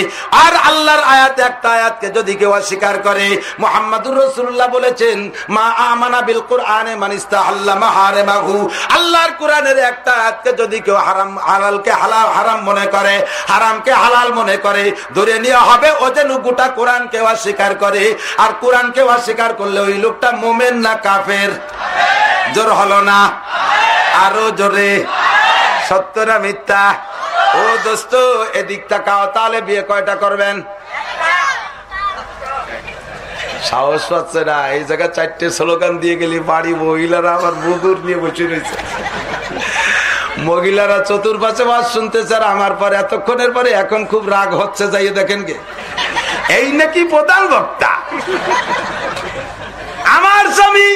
আর আল্লাহর আয়াত একটা আয়াতকে যদি কেউ অস্বীকার করে, মোহাম্মদুর রসুল্লাহ বলেছেন, মা আমানা বিল কোরআনে মানিস্তা আল্লাহ মাহারে মাহু আল্লাহর কোরআনের একটা আয়াতকে যদি কেউ হারাম, হালালকে হালাল, হারাম মনে করে, হারামকে হালাল মনে করে, ধরে নেওয়া হবে ও যেন গোটা কোরআনকে অস্বীকার করে। আর কোরআনকে অস্বীকার করলে ওই লোকটা মোমেন না কাফের? জোর হলো না? আরও জোরে। সত্য না মিথ্যা? ও দোস্ত, এদিক তাকাও, তাহলে বিয়ে কয়টা করবেন? সাহস পাচ্ছে না। এই জায়গায় চারটে স্লোগান দিয়ে গেলি বাড়ি মহিলারা আবার বুকুর নিয়ে বসে রয়েছে। মহিলারা চতুর্পাশে বাস শুনতেছে আর আমার পরে এতক্ষণের পরে এখন খুব রাগ হচ্ছে, যাইয়ে দেখেন গে। এই নাকি প্রধান বক্তা? আমার স্বামী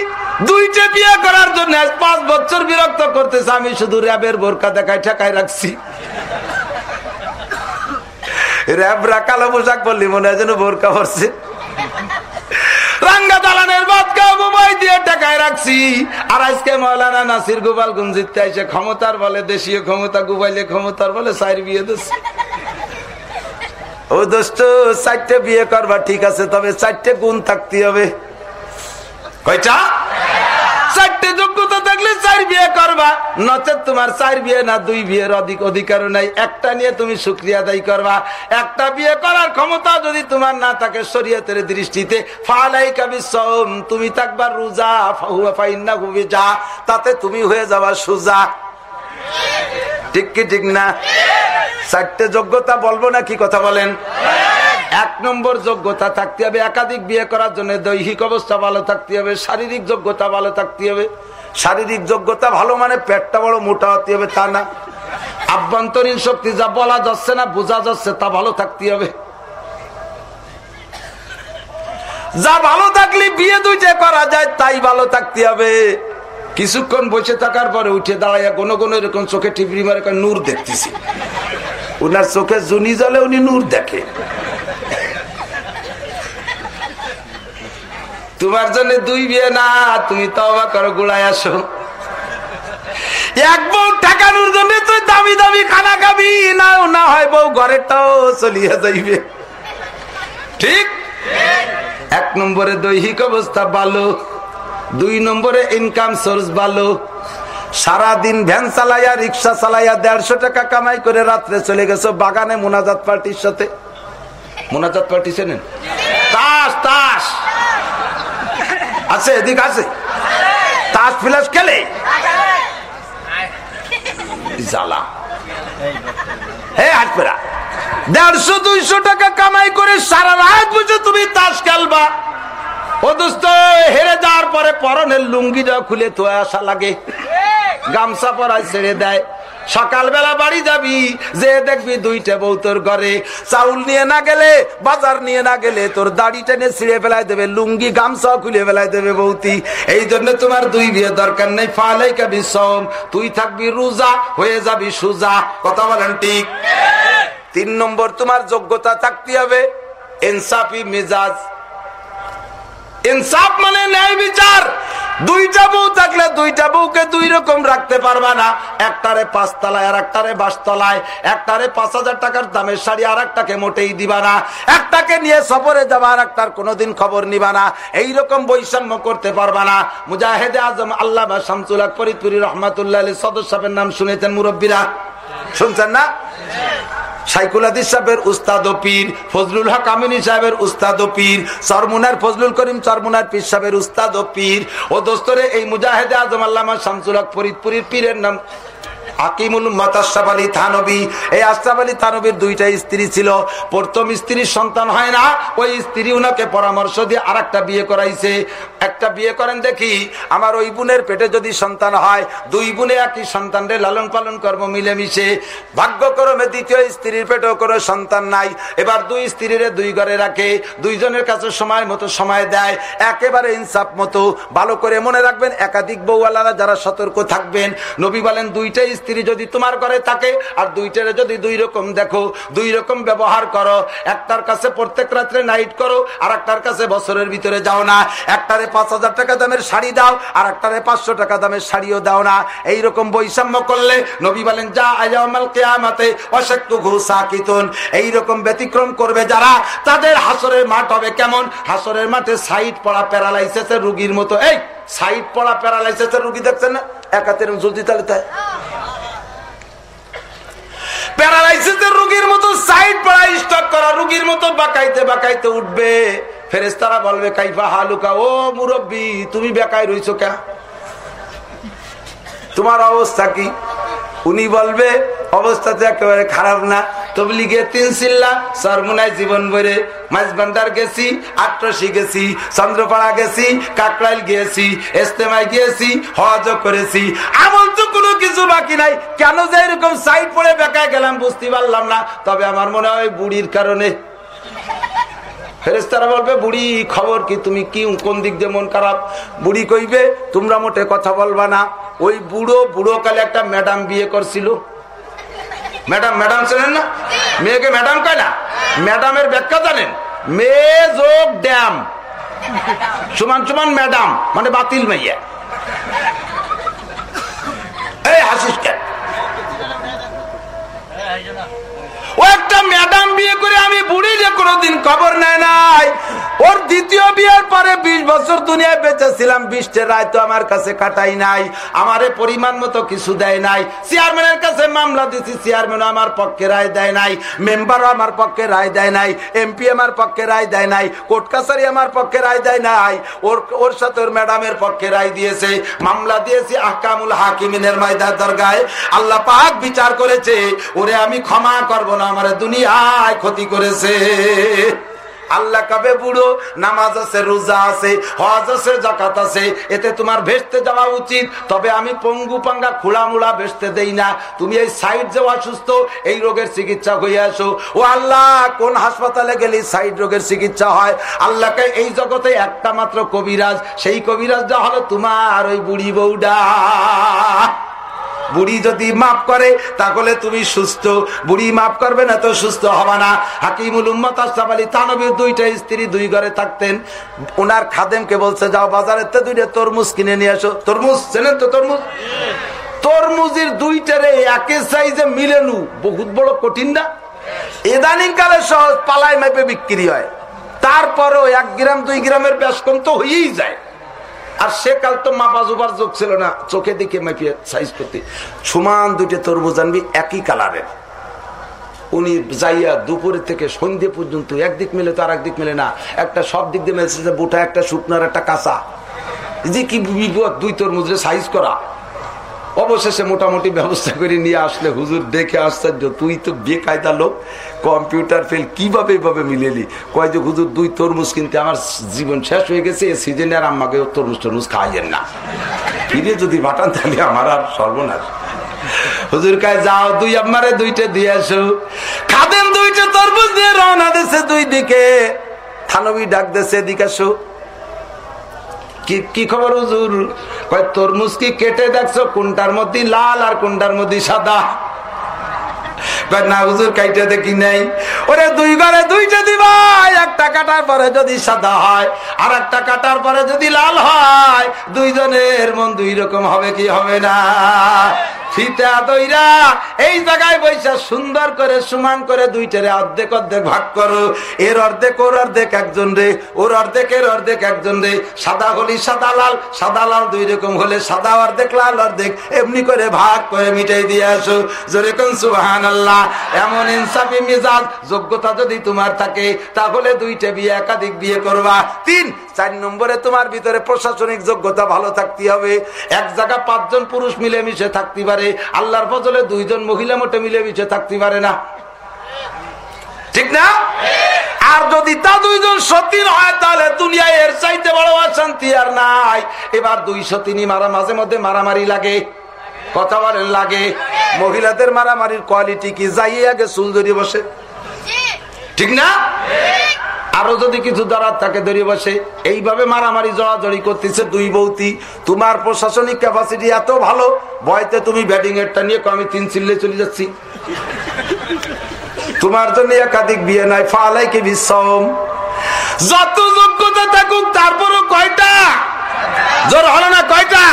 দুইটা বিয়ে করার জন্য পাঁচ বছর বিরক্ত করতেছে, আমি শুধু র্যাবের বোরকা দেখায় ঠেকায় রাখছি। র্যাবরা কালো পোশাক পরলি মনে হয় যেন বোরকা পরছে। রাঙ্গা দালানের বাদকা মোবাইল দিয়ে টাকায় রাখছি। আর আজকে মৌলানা নাসির গোপাল গুঞ্জিতে এসে ক্ষমতার বলে, দেশীয় ক্ষমতা গুবাইলে ক্ষমতার বলে সাইর বিয়ে দিচ্ছে। ও দোস্ত, চারটে বিয়ে করবা ঠিক আছে, তবে চারটে গুণ থাকতে হবে। কয়টা? চারটে যোগ্যতা থাকলে চার বিয়ে করবা। নচেত তোমার চার বিয়ে না দুই বিয়ের অধিক অধিকার নাই। একটা নিয়ে তুমি সুক্রিয়া দায়ী করবা। একটা বিয়ে করার ক্ষমতা যদি তোমার না থাকে শরীয়তের দৃষ্টিতে ফালাই কাবি সম তুমি থাকবা রোজা ফাইন্না যা তাতে তুমি হয়ে যাবা সুজা। ঠিক কি ঠিক না? চারটে যোগ্যতা বলব না কি কথা বলেন? এক নম্বর যোগ্যতা থাকতে হবে, একাধিক বিয়ে করার জন্য দৈহিক অবস্থা ভালো থাকতে হবে, শারীরিক যোগ্যতা ভালো থাকতে হবে। শারীরিক যোগ্যতা ভালো মানে পেটটা বড় মোটা হতে হবে, তা না। আভ্যন্তরীণ শক্তি যা বলা যাচ্ছে না, বোঝা যাচ্ছে, তা ভালো থাকতে হবে। যা ভালো থাকলে বিয়ে দুইটা করা যায়, তাই ভালো থাকতে হবে। কিছুক্ষণ বসে থাকার পরে উঠে দাঁড়াইয়া কোনো কোনো এরকম চোখে টিপড়ি মারে নূর দেখতেছি। উনার চোখে জুনি জলে উনি নূর দেখে। তোমার জন্য দুই বিয়ে না, তুমি তবা করো, গুড়ায় আসো। এক বউ টাকানোর জন্য তুই দামি দামি খানা খাবি না না হয় বউ ঘরেরটাও চলিয়া যাইবে। ঠিক? এক নম্বরে দৈহিক অবস্থা ভালো। দুই নম্বরে ইনকাম সোর্স ভালো। সারাদিন ভ্যান চালাইয়া রিক্সা চালাইয়া দেড়শো টাকা কামাই করে রাত্রে চলে গেছো বাগানে মোনাজাত পার্টির সাথে। মোনাজাত পার্টি চেনেন? তাস তাস। আছে, এদিক আছে। তাস ফিলাস খেলে? জ্বালা। হে হাটপেরা দেড়শো, দুইশো টাকা কামাই করে সারা রাত বুঝে তুমি তাস খেলবা। ও হেরে যাওয়ার পরে পরনের লুঙ্গিটা খুলে তো আসা লাগে। গামছা পরায় ছেড়ে দেয়। সকালবেলা বাড়ি যাবি, যে দেখবি দুইটা বউ তোর ঘরে। চাউল নিয়ে না গেলে, বাজার নিয়ে না গেলে তোর দাড়ি টেনে ছিঁড়ে ফেলাই দেবে, লুঙ্গি গামছা খুলে ফেলাই দেবে বৌতি এই জন্য তোমার দুই বিয়ে দরকার নেই। ফালাই কাবি সম তুই থাকবি রোজা, হয়ে যাবি সুজা। কথা বলেন ঠিক? তিন নম্বর, তোমার যোগ্যতা থাকতে হবে। ইনসাফি, মেজাজ। ইনসাফ মানে ন্যায় বিচার। দুইটা বউ থাকলে দুইটা বউকে দুই রকম রাখতে পারবা না। একটারে পাঁচ তলায় আর একটারে বাস তলায় একটারে পাঁচ হাজার টাকার দামের শাড়ি আর একটাকে মোটেই দিবা না। একটাকে নিয়ে সফরে যাবা আর একটার কোনোদিন খবর নিবা না। এইরকম বৈষম্য করতে পারবা না। মুজাহেদে আজম আল্লাহ বা শামসুল ফরিদপুরি রহমাতুল্লাহ সদস্যের নাম শুনেছেন মুরব্বীরা? শুনছেন না? সাইকুল আদিস সাহেবের উস্তাদ পীর, ফজলুল হক আমিনী সাহেবের উস্তাদ পীর চরমুনার ফজলুল করিম চরমুনার পীর সাহেবের উস্তাদ পীর, ও দোস্তরে এই মুজাহেদে আজম আল্লামা শামসুল হক ফরিদপুরীর পীরের নাম আকিমুল উম্মত আলী থানবী। এই আশরাফ আলী থানবীর দুইটা স্ত্রী ছিল। প্রথম স্ত্রীর সন্তান হয় না, ওই স্ত্রী উনাকে পরামর্শ দিয়ে আর বিয়ে করাইছে। একটা বিয়ে করেন দেখি, আমার ওই বোনের পেটে যদি সন্তান হয়, দুই বোনে একই সন্তানরে লালন পালন করব মিলেমিশে। ভাগ্যক্রমে দ্বিতীয় স্ত্রীর পেটেও কোনো সন্তান নাই। এবার দুই স্ত্রীর দুই ঘরে রাখে, দুইজনের কাছে সময় মতো সময় দেয়, একেবারে ইনসাফ মতো। ভালো করে মনে রাখবেন, একাধিক বউওয়ালারা যারা সতর্ক থাকবেন। নবী বলেন, দুইটাই স্ত্রী যদি তোমার ঘরে থাকে, আর দুইটারে যদি দুই রকম দেখো, দুই রকম ব্যবহার করো, একটার কাছে প্রত্যেক রাত্রে নাইট করো, আর একটার কাছে বছরের ভিতরে যাও না। একটারে পাঁচ হাজার টাকা দামের শাড়ি দাও, আর একটারে পাঁচশো টাকা দামের শাড়িও দাও না। এইরকম বৈষম্য করলে নবী বলেন, যা আয়ামাল কেয়ামাতে অসেক্তু ঘুষা কিতুন এইরকম ব্যতিক্রম করবে যারা, তাদের হাসরের মাঠ হবে কেমন? হাসরের মাঠে সাইড পড়া প্যারালাইসিসের রুগীর মতো। এই সাইড পড়া প্যারালাইসিসের রুগী দেখছেন না? একাতের জলদি তাহলে তাই। প্যারালাইসিসের রুগীর মতো সাইড পড়া স্টক করা রুগীর মতো বাকাইতে বাকাইতে উঠবে। ফেরেস্তারা বলবে, কাইফা হালুকা? ও মুরব্বী, তুমি বেকায় রইছো কে তোমার অবস্থা কি? উনি বলবে অবস্থা তো একেবারে খারাপ না। তবলিগে তিন সিল্লা, সরমুনায় জীবন ভরে মাঝবান্ডার গেছি, আট্রসি গেছি, চন্দ্রপাড়া গেছি, কাকরাইল গিয়েছি, এস্তেমায় গিয়েছি হজ করেছি। আমল তো কোনো কিছু বাকি নাই। কেন যে এরকম সাইড পড়ে বেকায় গেলাম বুঝতে পারলাম না। তবে আমার মনে হয় বুড়ির কারণে। ফেরেস্তারা বলবে, বুড়ি খবর কি? তুমি কি, কোন দিক দিয়ে মন খারাপ? বুড়ি কইবে, তোমরা মোটে কথা বলবা না। ওই বুড়ো বুড়ো কালে একটা ম্যাডাম বিয়ে করছিল। ম্যাডাম ম্যাডাম শোনেন না? মেয়েকে ম্যাডাম কয় না? ম্যাডামের ব্যাখ্যা জানেন? মেয়ে যোগ ড্যাম। সমান সমান ম্যাডাম মানে বাতিল মাইয়া। এই হাসিস কেন? ম্যাডাম, বিয়ে করে আমি বুড়ি যে কোনোদিন নেয় নাই। ওর দ্বিতীয় বিয়ের পরে বিশ বছর দুনিয়ায় বেঁচেছিলাম, বিশটে রায় তো আমার কাছে কাটাই নাই পরিমাণ মতো কিছু দেয় নাই। চেয়ারম্যানের কাছে মামলা দিছি আমার পক্ষে রায় দেয় নাই, মেম্বারও আমার পক্ষে রায় দেয় নাই, এমপি আমার পক্ষে রায় দেয় নাই, কোর্ট কাছারি আমার পক্ষে রায় দেয় নাই। ওর ওর সাথে ওর ম্যাডামের পক্ষে রায় দিয়েছে, মামলা দিয়েছি আহকামুল হাকিমিনের ময়দার দরগায়। আল্লাহ পাক বিচার করেছে, ওরে আমি ক্ষমা করব না, আমার দুনিয়ায় ক্ষতি করেছে। আল্লাহ কবে বুড়ো? নামাজ আছে, রোজা আছে, হজ আছে জাকাত আছে। এতে তোমার ভেসতে যাওয়া উচিত। তবে আমি পঙ্গু পাঙ্গা খোলা মুড়া ভেসতে দেই না। তুমি এই সাইড যে অসুস্থ, এই রোগের চিকিৎসা হয়ে আসো ও আল্লাহ, কোন হাসপাতালে গেলে সাইড রোগের চিকিৎসা হয়? আল্লাহকে এই জগতে একটা মাত্র কবিরাজ। সেই কবিরাজটা হলো তোমার ওই বুড়ি বউডা। বুড়ি যদি মাফ করে, তাহলে তুমি সুস্থ। বুড়ি মাফ করবে না তো সুস্থ হবে না। হাকিমুল উম্মত আশরাফ তানবীর দুইটা স্ত্রী দুই ঘরে থাকতেন। ওনার খাদেমকে বলছে, যাও বাজারের তো দুইটা তরমুজ কিনে নিয়ে আসো। তরমুজ? চেনেন তো তরমুজ? তরমুজের দুইটারে একে সাইজে মিলেনু বহুত বড় কঠিন না? এদানিং কালে সহজ পালাই মাইপে বিক্রি হয়। তারপরও এক গ্রাম, দুই গ্রামের ব্যাস কম তো হয়েই যায়। আর সে কাল তো মাপা জুপার ছিল না চোখে দিকে মাপিয়ে সাইজ করতে। সমান দুইটা তরমুজ আনবি, একই কালারের। উনি যাইয়া দুপুরের থেকে সন্ধ্যে পর্যন্ত একদিক মেলে তো আর একদিক মিলে না। একটা সব দিক দিয়ে মেলেছে বুটা, একটা শুকনার একটা কাঁচা। যে কি বিপদ দুই তরমুজে সাইজ করা। অবশেষে মোটামুটি ব্যবস্থা করে নিয়ে আসলে, হুজুর, দেখে আশ্চর্য, তুই তো বেকায়দা লোক। কম্পিউটার ফেল কীভাবে এভাবে মিলেলি? কয় যে, হুজুর, দুই তরমুজ কিনতে আমার জীবন শেষ হয়ে গেছে, এ সিজনে আর আমাকে তরমুজ তরমুজ খাওয়াইয়েন না। ফিরে যদি বাটান, তাহলে আমার আর সর্বনাশ। হুজুর কায়, যাও দুই আমারে দুইটা দিয়ে আসো। খাদেন দুইটা তরমুজ দিয়ে রওনা দিছে দুই দিকে। থানবি ডাক দিছে, এদিকে আসো। কি খবর হুজুর? কয়, তরমুজ কি কেটে দেখছ? কোনটার মধ্যে লাল আর কোনটার মধ্যে সাদা? পরে যদি আর একটা কাটার পরে যদি লাল হয়, দুইজনের মন দুই রকম হবে কি হবে না? ফিতা দইরা এই জায়গায় বৈশা সুন্দর করে সমান করে দুইটারে অর্ধেক অর্ধেক ভাগ করো। এর অর্ধেক, ওর অর্ধেক একজন রে, ওর অর্ধেকের অর্ধেক একজন রে। সাদা হলি সাদা লাল সাদা লাল দুই রকম হলে সাদা অর্ধেক, লাল অর্ধেক। এমনি করে ভাগ করে মিটাই দিয়ে আসো। যেরকম সুহান আল্লাহ এমন ইনসাফি মিজাজ, যোগ্যতা যদি তোমার থাকে, তাহলে দুইটা বিয়ে একাধিক বিয়ে করবা। তিন, চার নম্বরে তোমার ভিতরে প্রশাসনিক যোগ্যতা ভালো থাকতে হবে। এক জায়গা পাঁচজন পুরুষ মিলেমিশে থাকতে পারে। আল্লাহর ফজলে দুইজন মহিলা মোটে মিলেমিশে থাকতে পারে না। ঠিক না? আর যদি তা দুইজন সতীন হয়, তাহলে দুনিয়ায় এর চাইতে বড় অশান্তি আর নাই। এবার দুই সতীনই মারা, মাঝে মধ্যে মারামারি লাগে। কথা বলেন লাগে। মহিলাদের মারামারির কোয়ালিটি কি? যাই আগে চুল ধরিয়ে বসে। ঠিক না? আরও যদি কিছু ধরার থাকে ধরিয়ে বসে। এইভাবে মারামারি জড়াজড়ি করতেছে দুই বৌতি। তোমার প্রশাসনিক ক্যাপাসিটি এত ভালো, ভয়তে তুমি ব্যাটিং এরটা নিয়ে আমি তিন চিল্লে চলে যাচ্ছি। তোমার জন্য একাধিক বিয়ে নাই। ফালাই কি বিশ্রম। যত যোগ্যতা থাকুক, তারপরও কয়টা? জোর হলো না কয়টা?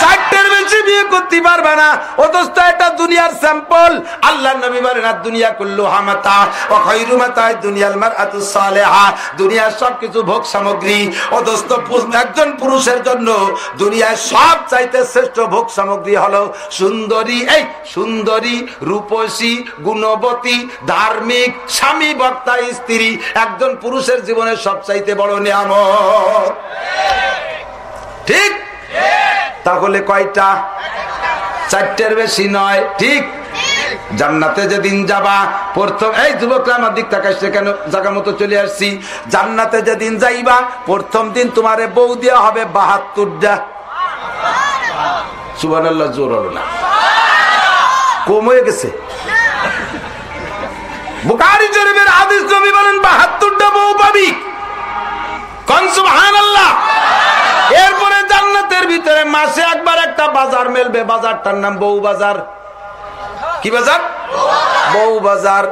চারটের বেশি বিয়ে করতে পারবে না। অথচ এটা দুনিয়ার স্যাম্পল। আল্লাহ নবী বলেন, আর দুনিয়া করল হামাতা ও খৈরু মাতায় দুনিয়ার মার আতু সালেহা। দুনিয়ার সবকিছু ভোগ সামগ্রী। অথচ একজন পুরুষের জন্য দুনিয়ার সব চাইতে শ্রেষ্ঠ ভোগ সামগ্রী হলো সুন্দরী, এই সুন্দরী, রূপসী, গুণবতী, ধার্মিক, স্বামী, বক্তা, স্ত্রী। একজন পুরুষের জীবনের সব চাইতে বড় নিয়ামত। ঠিক? তাহলে কয়টা? চারটের বেশি নয়, ঠিক? জান্নাতে যেদিন যাবা, প্রথম এই যুবকরা আমার দিক তাকাইছে কেন জায়গা মতো চলে আসছি? জান্নাতে যেদিন যাইবা, প্রথম দিন তোমার বউ দেওয়া হবে বাহাত্তরটা সুবান জোর হলো না। কম গেছে। বুকারি জরিবের আদেশ নবী বলেন বাহাত্তরটা বউ পাবি। কনসুবহান আল্লাহ এরপরে জান্নাতের ভিতরে মাসে একবার একটা বাজার মেলবে। বাজারটার নাম বউ বাজার। কি বাজার? বউ বাজার।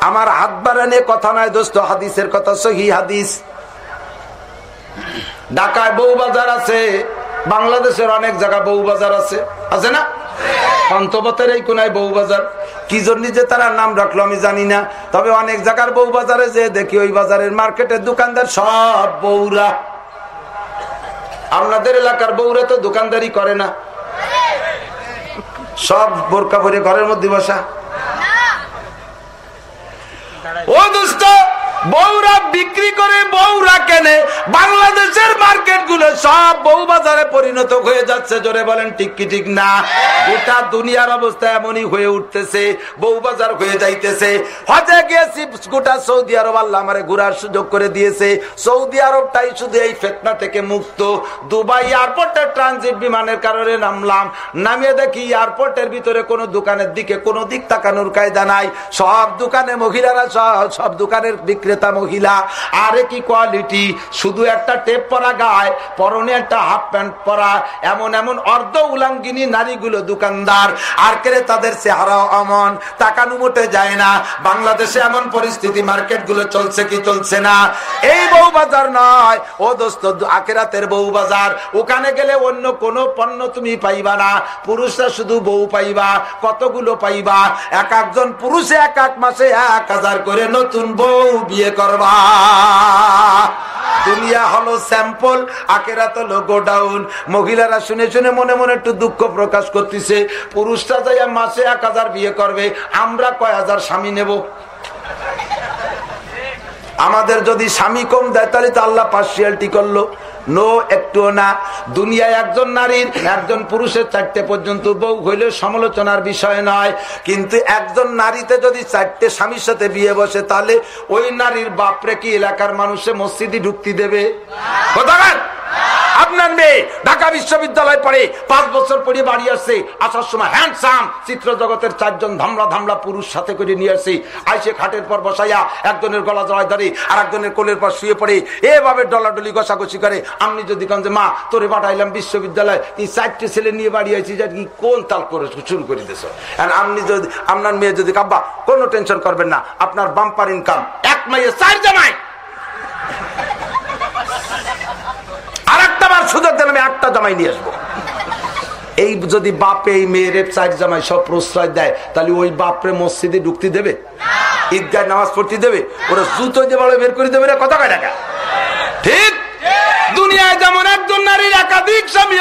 আমার হাত বাড়ানে কথা নয় দোস্ত, হাদিসের কথা, সহি হাদিস। ঢাকায় বউ বাজার আছে, বাংলাদেশের অনেক জায়গা বউ বাজার আছে। আছে না? পন্তপথের এই কোনায় বউ বাজার। কি জন্য যে তারা নাম রাখল আমি জানি না। তবে অনেক জায়গার বউ বাজারে যে দেখি ওই বাজারের মার্কেটের দোকানদার সব বউরা। আপনাদের এলাকার বউরা তো দোকানদারি করে না। সব বোরকা ভরে ঘরের মধ্যে বসা। ও দুস্থ বউরা বিক্রি করে, বউরা কেনে, বাংলাদেশের মার্কেটগুলো সব বউ বাজারে পরিণত হয়ে যাচ্ছে। জোরে বলেন, ঠিক কি ঠিক না? গোটা দুনিয়ার অবস্থা এমনই হয়ে উঠতেছে, বউ বাজার হয়ে যাইতেছে। হজে গিয়েছি, গোটা সৌদি আরব আল্লাহ আমারে ঘুরার সুযোগ করে দিয়েছে। সৌদি আরবটাই শুধু এই ফেতনা থেকে মুক্ত। দুবাই এয়ারপোর্টে ট্রানজিট বিমানের কারণে নামলাম। নামিয়ে দেখি, এয়ারপোর্টের ভিতরে কোনো দোকানের দিকে কোনো দিক তাকানোর কায়দা নাই। সব দোকানে মহিলারা সব দোকানের বিক্রেতা বিক্রেতা মহিলা, আরে কি কোয়ালিটি শুধু একটা টেপ পরা গায়ে, পরনে একটা হাফ প্যান্ট পরা, এমন এমন অর্ধ উলাঙ্গিনী নারীগুলো দোকানদার। আর কেড়ে তাদের চেহারা অমন তাকানু মোটে যায় না। বাংলাদেশে এমন পরিস্থিতি মার্কেটগুলো চলছে কি চলছে না? এই বউ বাজার নয়। ও দোস্ত আকেরাতের বউ বাজার ওখানে গেলে অন্য কোনো পণ্য তুমি পাইবা না। পুরুষরা শুধু বউ পাইবা, কতগুলো পাইবা? এক একজন পুরুষে এক এক মাসে এক হাজার করে নতুন বউ বিয়ে করবা। দুনিয়া হলো স্যাম্পল আকেরা তো গোডাউন। মহিলারা শুনে শুনে মনে মনে একটু দুঃখ প্রকাশ করতেছে, পুরুষরা যাইয়া মাসে এক হাজার বিয়ে করবে, আমরা কয় হাজার স্বামী নেব? আমাদের যদি স্বামী কম দেয়, তাহলে তো আল্লাহ পার্সিয়ালটি করল। নো, একটুও না। দুনিয়ায় একজন নারীর, একজন পুরুষের চারটে পর্যন্ত বউ হইলে সমালোচনার বিষয় নয়। কিন্তু একজন নারীতে যদি চারটে স্বামীর সাথে বিয়ে বসে, তাহলে ওই নারীর বাপরে কি এলাকার মানুষে মসজিদে ঢুকতে দেবে? কোথাকার আপনার মেয়ে ঢাকা বিশ্ববিদ্যালয় পড়ে পাঁচ বছর পরে বাড়ি আসছে। আসার সময় হ্যান্ডসাম চিত্র জগতের চারজন ধামলা ধামলা পুরুষ সাথে করে নিয়ে আসছে। আইসে খাটের পর বসাইয়া একজনের গলা জড়াই ধরে আর একজনের কোলের পর শুয়ে পড়ে। এভাবে ডলাডলি ঘষাঘষি করে। আমি যদি কন যে, মা, তোরে পাঠাইলাম বিশ্ববিদ্যালয়, তুই চারটে ছেলে নিয়ে বাড়ি আইছি যে কি কোন তাল করে শুরু করে দিস আপনি যদি আপনার মেয়ে যদি কাব্বা কোনো টেনশন করবেন না, আপনার বাম্পার ইনকাম এক মাইয়ে চার জামাই! একটা সুযোগ দেন, আমি আটটা জামাই নিয়ে আসব। এই যদি বাপে, এই মেয়ের চার জামাই সব প্রশ্রয় দেয়, তাহলে ওই বাপরে মসজিদে ঢুকতে দেবে? ঈদগায় নামাজ পড়তে দেবে? ওরা জুতো দিয়ে বের করে দেবে কথা কয় টাকা ঠিক? দুনিয়ায় যেমন একজন নারীর একাধিক স্বামী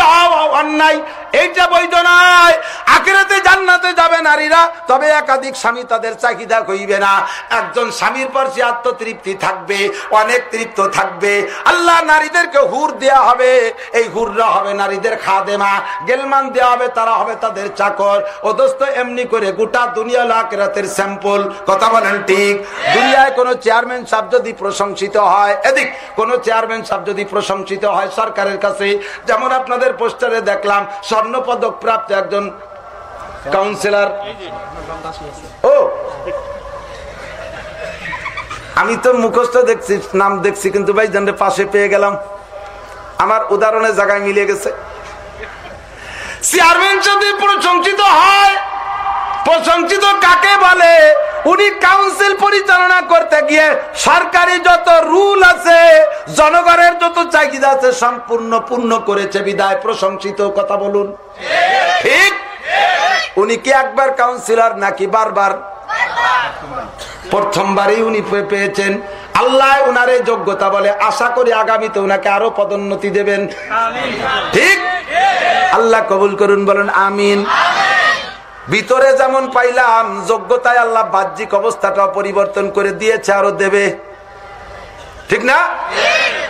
অন্যায় এইটা বৈধ নয়। আখেরাতে জান্নাতে যাবে নারীরা, তবে একাধিক স্বামী তাদের চাহিদা হইবে না। একজন স্বামীর পর সে আত্মতৃপ্তি থাকবে, অনেক তৃপ্ত থাকবে। আল্লাহ নারীদেরকে হুর দেয়া হবে। এই হুররা হবে নারীদের খাদেমা। গেলমান দেওয়া হবে, তারা হবে তাদের চাকর। ও দোস্ত, এমনি করে গোটা দুনিয়া আখেরাতের স্যাম্পল। কথা বলেন ঠিক? দুনিয়ায় কোনো চেয়ারম্যান সাহেব যদি প্রশংসিত হয়, এদিক, কোন চেয়ারম্যান সাহেব যদি প্রশংসিত হয় সরকারের কাছে। যেমন আপনাদের পোস্টারে দেখলাম স্বর্ণ পদক প্রাপ্ত একজন কাউন্সিলর ও! আমি তো মুখস্থ দেখছি, নাম দেখছি, কিন্তু ভাই জানলে পাশে পেয়ে গেলাম। আমার উদাহরণের জায়গায় মিলে গেছে। চেয়ারম্যান যদি প্রশংসিত হয়, প্রশংসিত কাকে বলে? উনি কাউন্সিল পরিচালনা করতে গিয়ে সরকারি যত রুল আছে, জনগণের যত চাহিদা আছে সম্পূর্ণ পূর্ণ করেছে, বিদায় প্রশংসিত কথা বলুন। ঠিক? উনি কি একবার কাউন্সিলর নাকি বারবার? প্রথমবারই উনি পেয়েছেন। আল্লাহ উনার যোগ্যতা বলে আশা করি আগামীতে উনাকে আরও পদোন্নতি দেবেন। ঠিক? আল্লাহ কবুল করুন, বলেন, আমিন। ভিতরে যেমন পাইলাম, যোগ্যতায় আল্লাহ বাহ্যিক অবস্থাটা পরিবর্তন করে দিয়েছে, আরও দেবে। ঠিক না?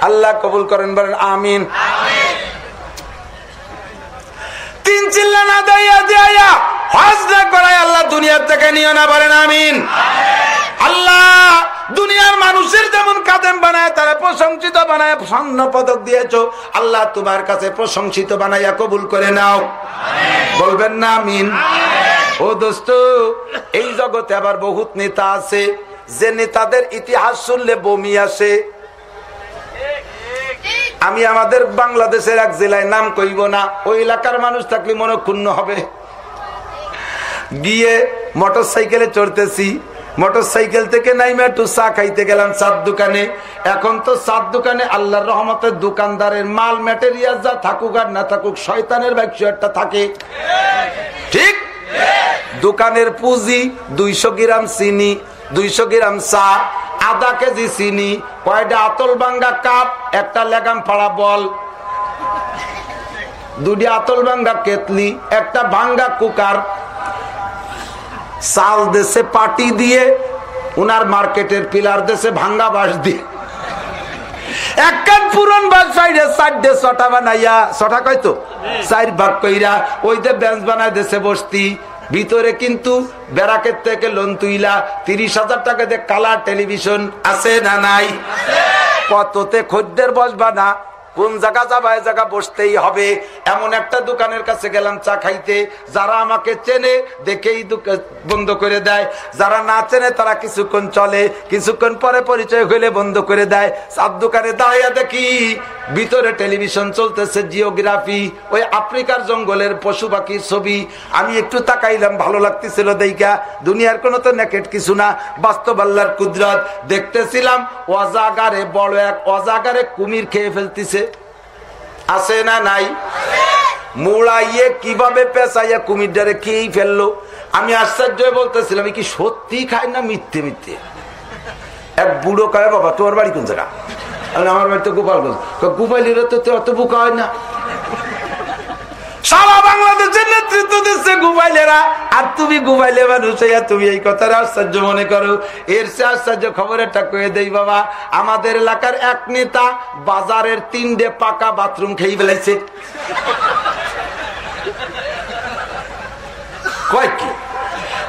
আল্লাহ কবুল করেন, বলেন আমিন। তিন চিল্লা না আল্লাহ দুনিয়ার থেকে নিয়ে না, বলেন আমিন। আল্লাহ দুনিয়ার মানুষের যেমন কাদেম বানায়, তারা প্রশংসিত বানায়, স্বর্ণ পদক দিয়েছ। আল্লাহ তোমার কাছে প্রশংসিত বানাইয়া কবুল করে নাও। বলবেন না, আমিন। ও দোস্ত, এই জগতে আবার বহুত নেতা আছে। যে নেতাদের ইতিহাস শুনলে বমি আসে। আমি আমাদের বাংলাদেশের এক জেলায় নাম কইব না। ওই এলাকার মানুষ থাকলে মনে ক্ষুণ্ণ হবে। গিয়ে মোটর সাইকেলে চড়তেছি। মোটর সাইকেল থেকে নাইমে একটু চা খাইতে গেলাম চার দোকানে। এখন তো চার দোকানে আল্লাহর রহমতের দোকানদারের মাল ম্যাটেরিয়াল যা থাকুক আর না থাকুক, শয়তানের ব্যবসা একটা থাকে। ঠিক? দোকানের পুঁজি দুইশো গ্রাম চিনি, দুইশো গ্রাম চা, আধা কেজি চিনি, কয়টা আতল বাঙ্গা কাপ, একটা লেগাম ফাড়া বল দুটি আতল বাঙ্গা কেতলি, একটা ভাঙ্গা কুকার চাল দেশে পাটি দিয়ে উনার মার্কেটের পিলার দেশে ভাঙ্গা বাস দিয়ে। একখান পুরন বাস সাইডে চারটে ছটা বানাইয়া ছটা কয়তো চার ভাগ কইরা ওই যে বেঞ্চ বানায় দেশে বসতি ভিতরে কিন্তু থেকে লোন তুইলা তিরিশ হাজার টাকা দিয়ে কালার টেলিভিশন আছে না নাই? কততে খদ্দের বসবা না কোন জায়গা যাবা জায়গা বসতেই হবে। এমন একটা দোকানের কাছে গেলাম চা খাইতে। যারা আমাকে চেনে, দেখেই বন্ধ করে দেয়। যারা না চেনে, তারা কিছুক্ষণ চলে। কিছুক্ষণ পরে পরিচয় হইলে বন্ধ করে দেয়। চার দোকানে দাঁড়িয়ে দেখি, ভিতরে টেলিভিশন চলতেছে, জিওগ্রাফি। ওই আফ্রিকার জঙ্গলের পশু পাখির ছবি। আমি একটু তাকাইলাম, ভালো লাগতেছিল দেখা দুনিয়ার কোনো তো নেকেট কিছু না। বাস্তব আল্লাহর কুদরত। দেখতেছিলাম অজাগারে বড় এক, অজাগারে কুমির খেয়ে ফেলতেছে। আছে না নাই? মুড়াইয়ে কীভাবে পেঁচাইয়া কুমিরটারে খেয়েই ফেলল? আমি আশ্চর্য বলতেছিলাম কি সত্যি খাই না মিথ্যে মিথ্যে? এক বুড়ো কয়, বাবা, তোমার বাড়ি কোন জায়গা? আমার বাড়িতে গোপালগঞ্জ। গোপালিরা তো অত বোকা হয় না? সারা বাংলাদেশের নেতৃত্ব দিচ্ছে গুবাইলেরা, আর তুমি গুবাইলে মানুষ তুমি এই কথার আশ্চর্য মনে করো। এর সে আশ্চর্য খবরেরটা কয়ে দেই বাবা, আমাদের এলাকার এক নেতা বাজারের তিনটে পাকা বাথরুম খেয়ে ফেলাইছে। কয়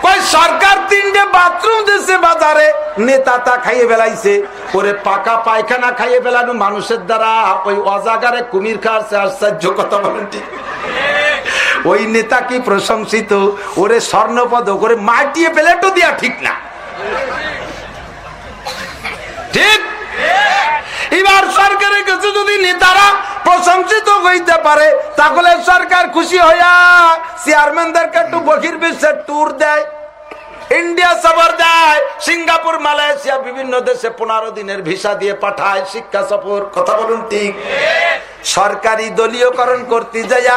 কি সরকার তিনটে বাথরুম দিচ্ছে বাজারে। নেতা তা খাইয়ে বেলাইছে ওরে পাকা পায়খানা খাইয়ে বেলানো মানুষের দ্বারা ওই অজাগারে কুমির খাওয়ার আশ্চর্য কথা বলেন ঠিক। ওই নেতা কি প্রশংসিত? ওরে স্বর্ণপদ করে মাটিয়ে প্লেটও দিয়া ঠিক না। ঠিক? এবার সরকারের কাছে যদি নেতারা প্রশংসিত হইতে পারে, তাহলে সরকার খুশি হইয়া চেয়ারম্যানদেরকে একটু বহির বিশ্বের ট্যুর দেয়। ইন্ডিয়া সফর দেয়, সিঙ্গাপুর, মালয়েশিয়া, বিভিন্ন দেশে পনেরো দিনের ভিসা দিয়ে পাঠায় শিক্ষা সফর। কথা বলুন ঠিক? সরকারি দলীয়করণ করতে যাইয়া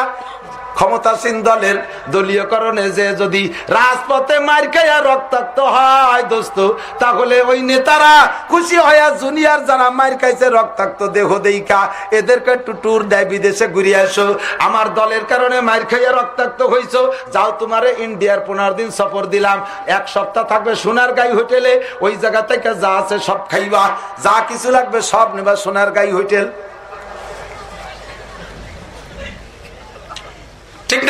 ক্ষমতাসীন দলের দলীয়করণে যে যদি রাজপথে মার খাইয়া রক্তাক্ত হয়, দোস্ত, তাহলে ওই নেতারা খুশি হইয়া জুনিয়র যারা মার খাইছে রক্তাক্ত দেহ দেইকা এদেরকে একটু ট্যুর দেয়, বিদেশে ঘুরে আসো। আমার দলের কারণে মার খাইয়া রক্তাক্ত হইছ। যাও তোমার ইন্ডিয়ার পনেরো দিন সফর দিলাম। এক সপ্তাহ থাকবে সোনার গাই হোটেলে। ওই জায়গা থেকে যা আছে সব খাইবা। যা কিছু লাগবে সব নেবা সোনার গাই হোটেল।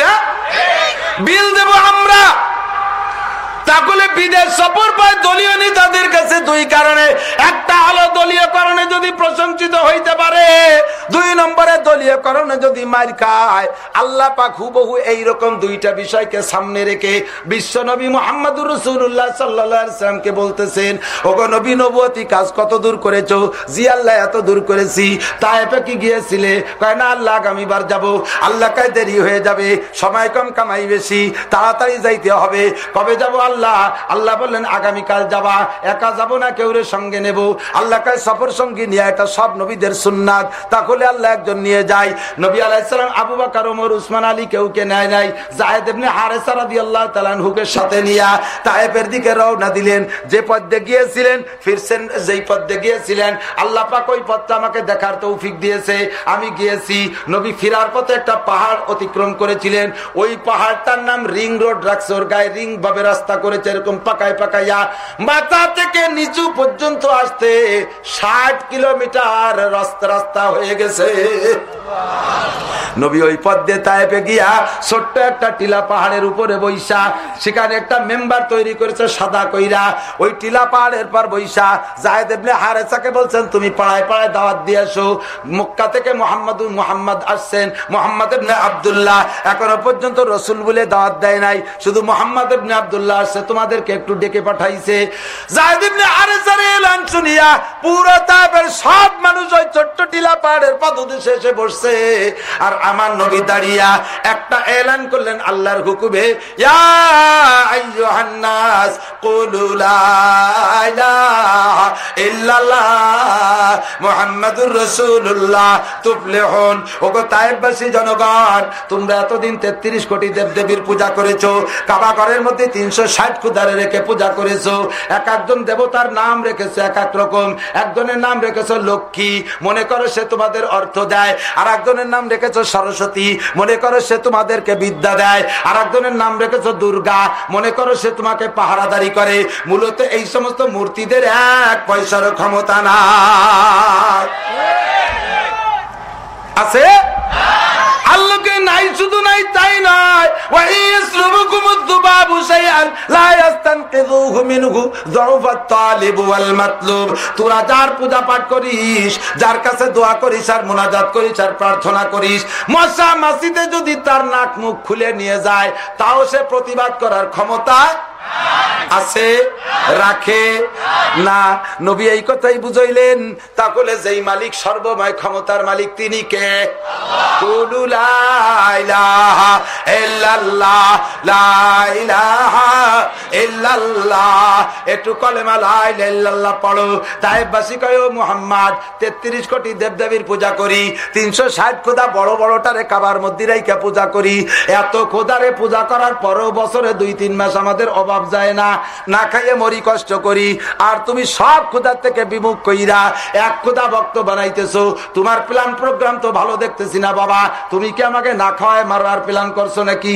না বিল দেব আমরা। তাহলে বিদেশ সফর পায় দলীয় নেতাদের কাছে দুই কারণে। একটা হলো দলীয় কারণে যদি প্রশংসিত হইতে পারে, দুই নম্বরে দলীয় করণে যদি মার খায়, আল্লাহ পাক হুবহু এইরকম দুইটা বিষয়কে সামনে রেখে বিশ্ব নবী মোহাম্মদুর রসুল্লাহ সাল্লামকে বলতেছেন, ওগো নবী নবতী কাজ কত দূর করেছ? জি আল্লাহ এত দূর করেছি। তাইপে কি গিয়েছিলে? কয়, না, আল্লাহ আগামীবার যাব। আল্লাহ কায়, দেরি হয়ে যাবে। সময় কম, কামাই বেশি। তাড়াতাড়ি যাইতে হবে। কবে যাব আল্লাহ আল্লাহ বললেন, আগামীকাল যাবা, একা যাব না, কেউ সঙ্গে নেব। আল্লাহ কায়, সফর সঙ্গী নিয়ে এটা সব নবীদের সুন্নাত। তাহলে আল্লাহ একজন নিয়ে যায় নবী আলাইসালাম আবু বাকার, ওমর, উসমান, আলী কেউকে নেয় নাই। জাহেদ এমনি হারেসা রাদি আল্লাহ তালানহুকে সাথে নিয়া তায়েবের দিকে রওনা দিলেন। যে পদ্মে গিয়েছিলেন, ফিরছেন যেই পদ্মে গিয়েছিলেন। আল্লাহ পাক ওই পথটা আমাকে দেখার তৌফিক দিয়েছে। আমি গিয়েছি, নবী ফিরার পথে একটা পাহাড় অতিক্রম করেছিলেন। ওই পাহাড়টার নাম রিং রোড রাখছে, ওর গায়ে রিং ভাবে রাস্তা করেছে, এরকম পাকায় পাকাইয়া মাথা থেকে নিচু পর্যন্ত আসতে ষাট কিলোমিটার রাস্তা রাস্তা হয়ে গেছে। নবী ওই পদ্মে তাইপে গিয়া ছোট্ট একটা টিলা পাহাড়ের উপরে বৈশা সেখানে একটা মেম্বার তৈরি করেছে সাদা কইরা। ওই টিলা পাহাড়ের পর বৈশা জাহেদ ইবনে হারেসাকে বলছেন, তুমি পাড়ায় পাড়ায় দাওয়াত দিয়ে আসো মক্কা থেকে মোহাম্মদ মোহাম্মদ আসছেন, মোহাম্মদ ইবনে আবদুল্লাহ। এখনও পর্যন্ত রসুল বলে দাওয়াত দেয় নাই। শুধু মোহাম্মদ ইবনে আবদুল্লাহ আসছে তোমাদেরকে একটু ডেকে পাঠাইছে। সব মানুষ ওই ছোট্ট টিলা পাহাড়ের পদদেশে এসে বসছে। আর আমার নবী দাঁড়িয়া একটা এলান করলেন আল্লাহর হুকুমে রসুল্লাহ জনগণ, তোমরা এতদিন তেত্রিশ কোটি দেব দেবীর পূজা করেছ, কাবা ঘরের মধ্যে তিনশো ষাট কুদারে রেখে পূজা করেছ। এক একজন দেবতার নাম রেখেছো এক এক রকম। একজনের নাম রেখেছো লক্ষ্মী, মনে করো সে তোমাদের অর্থ দেয়। আর একজনের নাম রেখেছো সরস্বতী, মনে করো সে তোমাদেরকে বিদ্যা দেয়। আর একজনের নাম রেখেছো দুর্গা, মনে করো সে তোমাকে পাহারাদারি করে। মূলত এই সমস্ত মূর্তিদের এক পয়সার ক্ষমতা না আছে? আল্লাহকে নাই, শুধু নাই, তাই নয়। যার কাছে দোয়া করিস আর করিস আর প্রার্থনা করিস মাসিতে যদি তার নাক মুখ খুলে নিয়ে যায়, তাও সে প্রতিবাদ করার ক্ষমতা আছে, রাখে না। নবী এই কথাই বুঝাইলেন, তাহলে যেই মালিক সর্বময় ক্ষমতার মালিক তিনি কে? একটু পড়ো। তাইবাসী কয় মোহাম্মদ, তেত্রিশ কোটি দেবদেবীর পূজা করি, তিনশো ষাট খোদা বড় বড়টারে কাবার মধ্যে পূজা করি। এত খোদারে পূজা করার পরও বছরে দুই তিন মাস আমাদের অভাব যায় না না খাইয়ে মরি কষ্ট করি, আর তুমি সব ক্ষুদার থেকে বিমুখ কইরা এক ক্ষুদা ভক্ত বানাইতেছো। তোমার প্ল্যান প্রোগ্রাম তো ভালো দেখতেছি না বাবা। তুমি কি আমাকে না খাওয়ায় মারবার প্ল্যান করছ নাকি?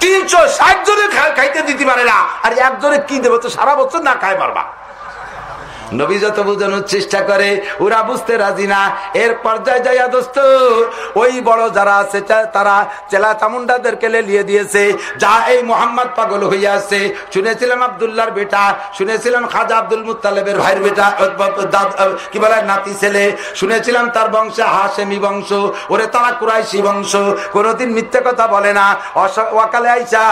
তিনশো ষাট জনে খাইতে দিতে পারে না। আর একজনে কি দেবো? তো সারা বছর না খায় মারবা। নবী যত বোঝানোর চেষ্টা করে, ওরা বুঝতে রাজি না। এর পর্যায়ে যাইয়া দোস্ত, ওই বড় যারা আছে তারা চেলা চামুন্ডাদেরকে লিয়ে দিয়েছে। যা এই মোহাম্মদ পাগল হইয়া আছে। শুনেছিলাম আবদুল্লার বেটা, শুনেছিলাম খাজা আব্দুল মুতালেবের ভাইয়ের বেটা কি বলে, নাতি ছেলে। শুনেছিলাম তার বংশে হাসেমি বংশ, ওরে তারা কুরাইশি বংশ। কোনোদিন মিথ্যে কথা বলে না। ওয়াকালে আইসা,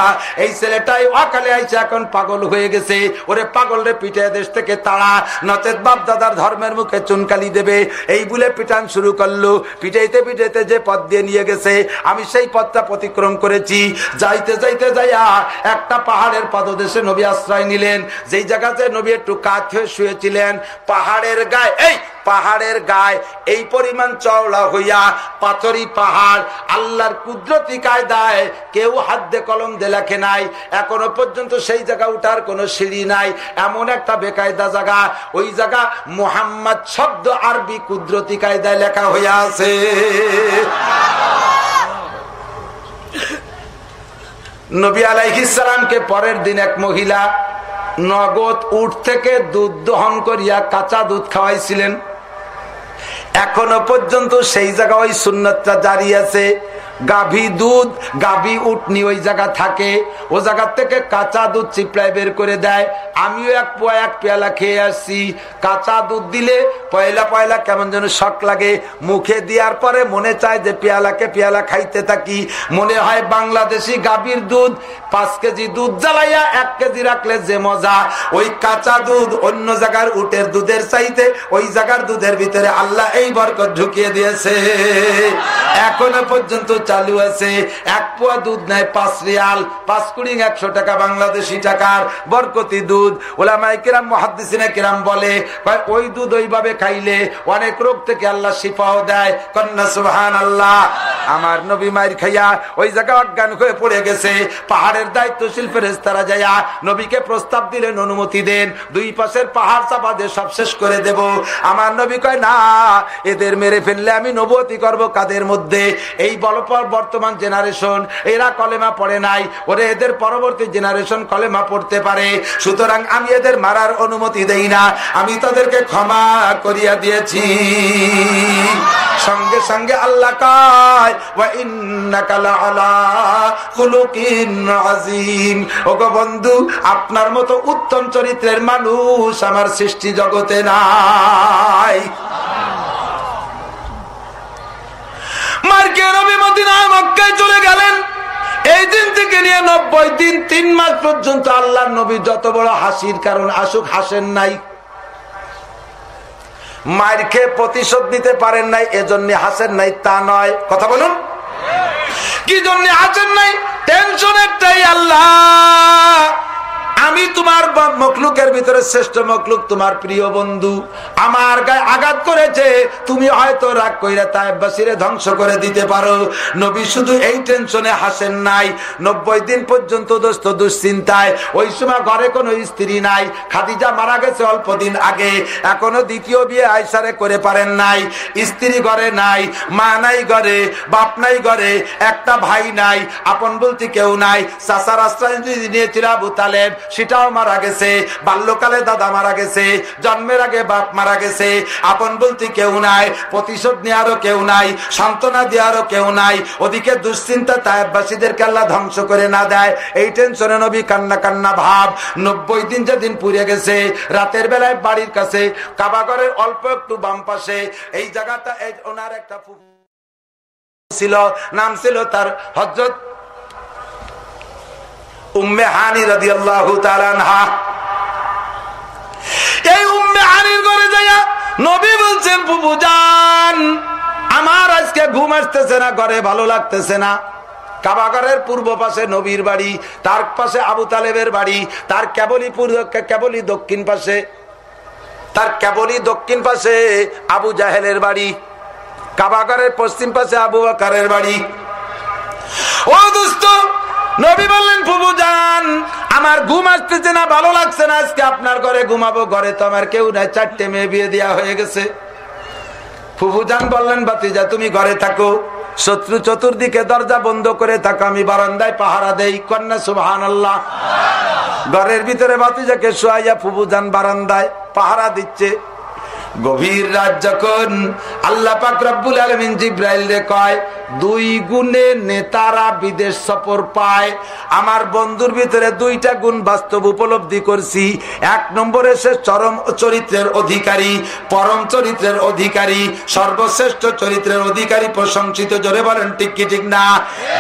এই ছেলেটাই ওয়াকালে আইসা এখন পাগল হয়ে গেছে। ওরে পাগল রে পিঠে দেশ থেকে তাড়া। নচেত বাপ দাদার ধর্মের মুখে চুনকালি দেবে। এই বলে পিটান শুরু করল। পিটাইতে পিটাইতে যে পথ দিয়ে নিয়ে গেছে, আমি সেই পথটা প্রতিক্রম করেছি। যাইতে যাইতে যাইয়া একটা পাহাড়ের পদদেশে নবী আশ্রয় নিলেন। যেই জায়গাতে নবী একটু কাঠ হয়ে শুয়েছিলেন, পাহাড়ের গায়ে, এই পাহাড়ের গায়ে এই পরিমাণ চওড়া হইয়া পাথরি পাহাড় আল্লাহর কুদরতি কায়দায় কেউ হাত দে কলম দে লেখে নাই। এখনও পর্যন্ত সেই জায়গা উঠার কোনো সিঁড়ি নাই। এমন একটা বেকায়দা জায়গা। ওই জায়গা মোহাম্মদ শব্দ আরবি কুদরতি কায়দায় লেখা হইয়া আছে। নবী আলাইহিসালামকে পরের দিন এক মহিলা নগদ উঠ থেকে দুধ দহন করিয়া কাঁচা দুধ খাওয়াইছিলেন। এখনও পর্যন্ত সেই জায়গা ওই সুন্নতটা জারি আছে। গাভী দুধ, গাভী উঠনি ওই জায়গা থাকে। ও জায়গা থেকে কাঁচা দুধ চিপড়ায় বের করে দেয়। আমিও এক পোয়া, এক পেয়ালা খেয়ে আসছি। কাঁচা দুধ দিলে পয়লা পয়লা কেমন যেন শখ লাগে। মুখে দেওয়ার পরে মনে চায় যে পেয়ালাকে পেয়ালা খাইতে থাকি। মনে হয় বাংলাদেশি গাভীর দুধ, পাঁচ কেজি দুধ জ্বালাইয়া এক কেজি রাখলে যে মজা। ওই কাঁচা দুধ অন্য জায়গার উটের দুধের চাইতে, ওই জায়গার দুধের ভিতরে আল্লাহ এই বরকত ঢুকিয়ে দিয়েছে। এখনও পর্যন্ত চালু আছে এক পোয়া দুধ নেয় পাঁচ রিয়াল। পাঁচ কুড়ি একশো টাকা বাংলাদেশি টাকার বরকতি দুধ। ওলামাই কিরাম মহাদিসিনে কিরাম বলে ওই দুধ ওইভাবে খাইলে অনেক রোগ থেকে আল্লাহ শিফাও দেয়। কন্যা সুহান আল্লাহ আমার নবী মায়ের খাইয়া ওই জায়গা অজ্ঞান হয়ে পড়ে গেছে। পাহাড়ের দায়িত্বশীল ফেরেস্তারা যাইয়া নবীকে প্রস্তাব দিলেন, অনুমতি দেন। দুই পাশের পাহাড় চাপা দিয়ে সব শেষ করে দেব। আমার নবী কয়, না, এদের মেরে ফেললে আমি নবতি করব কাদের মধ্যে? এই বলপর বর্তমান জেনারেশন, এরা কলেমা পড়ে নাই, ওরে এদের পরবর্তী জেনারেশন কলেমা পড়তে পারে। সুতরাং আমি এদের মারার অনুমতি দেই না, আমি তাদেরকে ক্ষমা করিয়া দিয়েছি। সঙ্গে সঙ্গে আল্লাহ বন্ধু, আপনার মতো উত্তম চরিত্রের মানুষ আমার সৃষ্টি জগতে নাই। মার্কে চলে গেলেন। এই দিন থেকে দিন, তিন মাস পর্যন্ত আল্লাহ নবী যত বড় হাসির কারণ আসুক, হাসেন নাই। মায়ের খেয়ে প্রতিশোধ দিতে পারেন নাই, এজন্য হাসেন নাই, তা নয়। কথা বলুন। কি জন্য হাসেন নাই? টেনশন একটাই, আল্লাহ। আমি তোমার মকলুকের ভিতরে শ্রেষ্ঠ মকলুক তোমার প্রিয় বন্ধু। আমার গায়ে আঘাত করেছে, তুমি হয়তো রাগ কইরা তাইবাসীরে ধ্বংস করে দিতে পারো। নবী শুধু এই টেনশনে হাসেন নাই। নব্বই দিন পর্যন্ত দোস্ত দুশ্চিন্তায়। ওই সময় ঘরে কোনো স্ত্রী নাই। খাদিজা মারা গেছে অল্প দিন আগে। এখনও দ্বিতীয় বিয়ে আইসারে করে পারেন নাই। স্ত্রী ঘরে নাই, মা নাই ঘরে, বাপ নাই ঘরে, একটা ভাই নাই, আপন বলতে কেউ নাই। চাষার আশ্রয় নিয়েছিল আবু তালেব সেটাও মারা গেছে, বাল্যকালে দাদা মারা গেছে, জন্মের আগে বাপ মারা গেছে। আপন বলতে কেউ নাই, প্রতিশোধ নেওয়ারও কেউ নাই, সান্ত্বনা দেওয়ারও কেউ নাই। ওদিকে দুশ্চিন্তা তাইবাসীদেরকে আল্লাহ ধ্বংস করে না দেয়। এই টেনশনে নবী কান্না কান্না ভাব, নব্বই দিন যেদিন পুড়ে গেছে, রাতের বেলায় বাড়ির কাছে কাবাগরের অল্প একটু বাম পাশে, এই জায়গাটা ওনার একটা ছিল, নাম ছিল তার হজরত উম্মে হানি রাদি আল্লাহ এই উম্মে হানির ঘরে যাইয়া নবী বলছেন, বুবু যান, আমার আজকে ঘুম আসতেছে না, ঘরে ভালো লাগতেছে না। কাবাগরের পূর্ব পাশে নবীর বাড়ি, তার পাশে আবু তালেবের বাড়ি, তার কেবলই পূর্ব কেবলই দক্ষিণ পাশে, তার কেবলই দক্ষিণ পাশে আবু জাহেলের বাড়ি, কাবাগরের পশ্চিম পাশে আবু আকারের বাড়ি। ও দুস্থ নবী বললেন ফুবু যান আমার ঘুম আসতেছে না, ভালো লাগছে না, আজকে আপনার ঘরে ঘুমাবো, ঘরে তো আমার কেউ নাই, চারটে মেয়ে বিয়ে দেওয়া হয়ে গেছে। ফুবু যান বললেন বাতিজা তুমি ঘরে থাকো, শত্রু চতুর্দিকে দরজা বন্ধ করে থাকো, আমি বারান্দায় পাহারা দেই, কন্যা সুবাহান আল্লাহ ঘরের ভিতরে বাতিজাকে শোয়াইয়া ফুবু যান বারান্দায় পাহারা দিচ্ছে। গভীর রাত যখন আল্লাহ পাক রব্বুল আলমিন জিব্রাইল রে কয়, দুই গুণে নেতারা বিদেশ সফর পায়, আমার বন্ধুর ভিতরে দুইটা গুণ বাস্তব উপলব্ধি করছি। এক নম্বরে সে চরম চরিত্রের অধিকারী, পরম চরিত্রের অধিকারী, সর্বশ্রেষ্ঠ চরিত্রের অধিকারী প্রশংসিত, জোরে বলেন, ঠিক কি ঠিক না?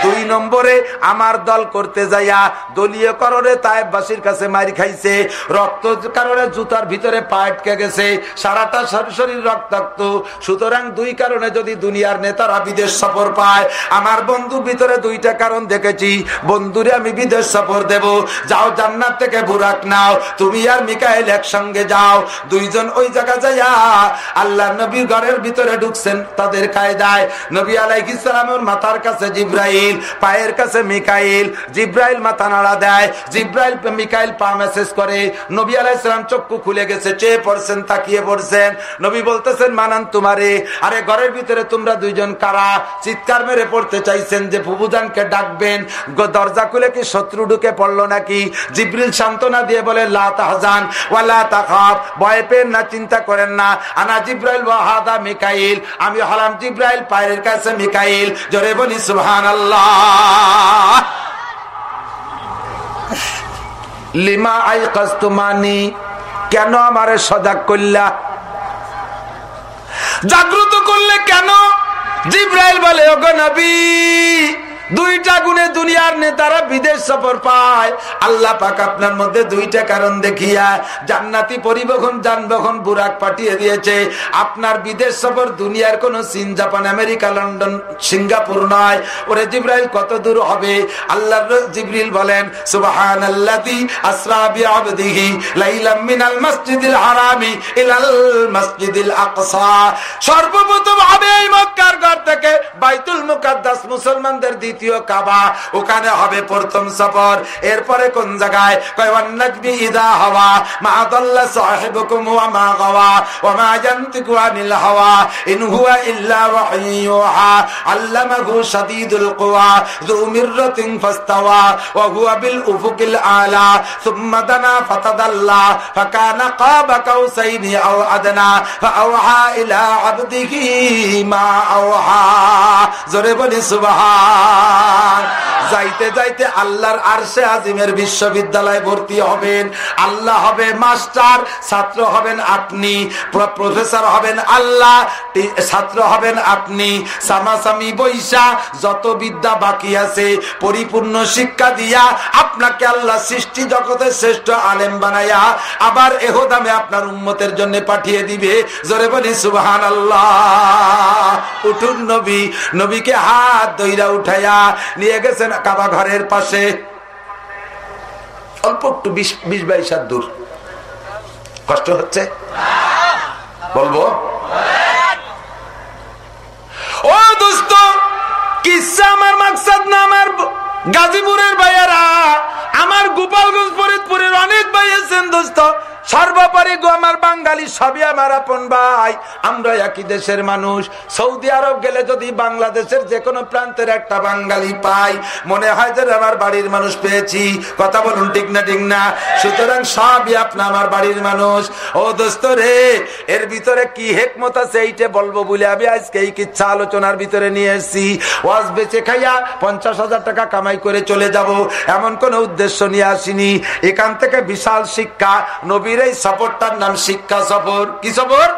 দুই নম্বরে আমার দল করতে যাইয়া দলীয় করণে তাইবাসীর কাছে মারি খাইছে, রক্ত কারণে জুতার ভিতরে পা আটকে গেছে, সারাটা শরীর রক্তাক্ত। সুতরাং দুই কারণে যদি দুনিয়ার নেতারা বিদেশ সফর পায়, আমার বন্ধুর ভিতরে দুইটা কারণ দেখেছি। বন্ধুরে আমি বিদেশ সফর দেব। যাও জান্নার থেকে বুরাক নাও। তুমি আর মিকাইল একসঙ্গে যাও। দুইজন ওই জায়গা যাইয়া আল্লাহ নবীর ঘরের ভিতরে ঢুকছেন তাদের কায়দায়। নবী আলাইসালামের মাথার কাছে জিব্রাইল, পায়ের কাছে মিকাইল। জিব্রাইল মাথা নাড়া দেয়। জিব্রাইল, মিকাইল পা মেসেজ করে। নবী আলাইসালাম চক্ষু খুলে গেছে, চেয়ে পড়ছেন, তাকিয়ে পড়ছেন। নবী বলতেছেন, মানান তোমারে। আরে ঘরের ভিতরে তোমরা দুইজন কারা? চিৎকার মেরে পড়তে চাইছেন যে ফুবুজানকে ডাকবেন। দরজা খুলে কি শত্রু ঢুকে পড়ল নাকি? জিব্রিল সান্ত্বনা দিয়ে বলে লাহাজান না, চিন্তা করেন না। আনা জিব্রাইল মিকাইল। আমি হলাম জিব্রাইল, পায়ের কাছে মিকাইল। জোরে বলি সুহান লিমা আই কস্তুমানি কেন আমারে সজাগ করলা জাগ্রত করলে কেন? জিব্রাইল বলে ওগো নবী দুইটা গুণে দুনিয়ার নেতারা বিদেশ সফর পায়। আল্লাহ পাক আপনার মধ্যে দুইটা কারণ দেখিয়া জান্নাতি পরিবহন, যানবাহন বুরাক পাঠিয়ে দিয়েছে। আপনার বিদেশ সফর দুনিয়ার কোন চীন, জাপান, আমেরিকা, লন্ডন, সিঙ্গাপুর নয়। ওরে জিব্রাইল, কত দূর হবে? আল্লাহ জিব্রিল বলেন সুবাহান আল্লাদি আসরাবি আবদিহি লাইলাম মিনাল মসজিদিল হারামি ইলাল মসজিদিল আকসা। সর্বপ্রথম হবে এই মক্কার ঘর থেকে বাইতুল মুকাদ্দাস মুসলমানদের দ্বিতীয় দ্বিতীয় কাবা ওখানে হবে প্রথম সফর এরপরে কোন জায়গায় ইদা হওয়া মা দল্লা সাহেবকুম ওয়া মা গাওয়া ওয়া মা ইয়ান্তিকু আনিল হাওয়া ইন হুয়া ইল্লা ওয়াহয়ুহা আল্লামাহু শাদীদুল কুওয়া যু মিররাতিন ফাস্তাওয়া ওয়া হুয়া বিল উফুকিল আলা ثم دنا فتدلى فكان قاب قوسين او ادنى فاوحى الى عبده ما اوحى জোরে বলি সুবহান যাইতে যাইতে আল্লাহর আরশে আজিমের বিশ্ববিদ্যালয়ে ভর্তি হবেন। আল্লাহ হবে মাস্টার, ছাত্র হবেন আপনি প্রফেসর হবেন আল্লাহ ছাত্র হবেন আপনি, সামাসামি বৈশা, যত বিদ্যা বাকি আছে, পরিপূর্ণ শিক্ষা দিয়া আপনাকে আল্লাহ সৃষ্টি জগতের শ্রেষ্ঠ আলেম বানাইয়া আবার এহদামে আপনার উন্মতের জন্য পাঠিয়ে দিবে। জোরে বলি সুবহান আল্লাহ উঠুন নবী, নবীকে হাত দইরা উঠাইয়া নিয়ে গেছেন কাবা ঘরের পাশে। অল্প একটু বিশ বিশ বাইশ হাত দূর। কষ্ট হচ্ছে? বলব? ও দোস্ত, কিসা আমার মাকসাদ না আমার গাজীপুরের ভাইয়ারা? আমার গোপালগঞ্জ, ফরিদপুরের অনেক ভাই আছেন দোস্ত। সর্বোপরি গো আমার বাঙালি, সবই আমার আপন ভাই। আমরা একই দেশের মানুষ। সৌদি আরব গেলে যদি বাংলাদেশের যে কোনো প্রান্তের একটা বাঙালি পাই, মনে হয় যে আমার বাড়ির মানুষ পেয়েছি। কথা বলুন ঠিক না ঠিক না? সুতরাং সবই আপনা আমার বাড়ির মানুষ। ও দোস্ত রে, এর ভিতরে কি হেকমত আছে এইটা বলব বলে আমি আজকে এই কিচ্ছা আলোচনার ভিতরে নিয়ে এসেছি। ওয়াজ বেচে খাইয়া পঞ্চাশ হাজার টাকা কামাই করে চলে যাব, এমন কোন উদ্দেশ্য নিয়ে আসিনি। এখান থেকে বিশাল শিক্ষা, নবী নবীর এই সফরটার নাম শিক্ষা সফর কি সফর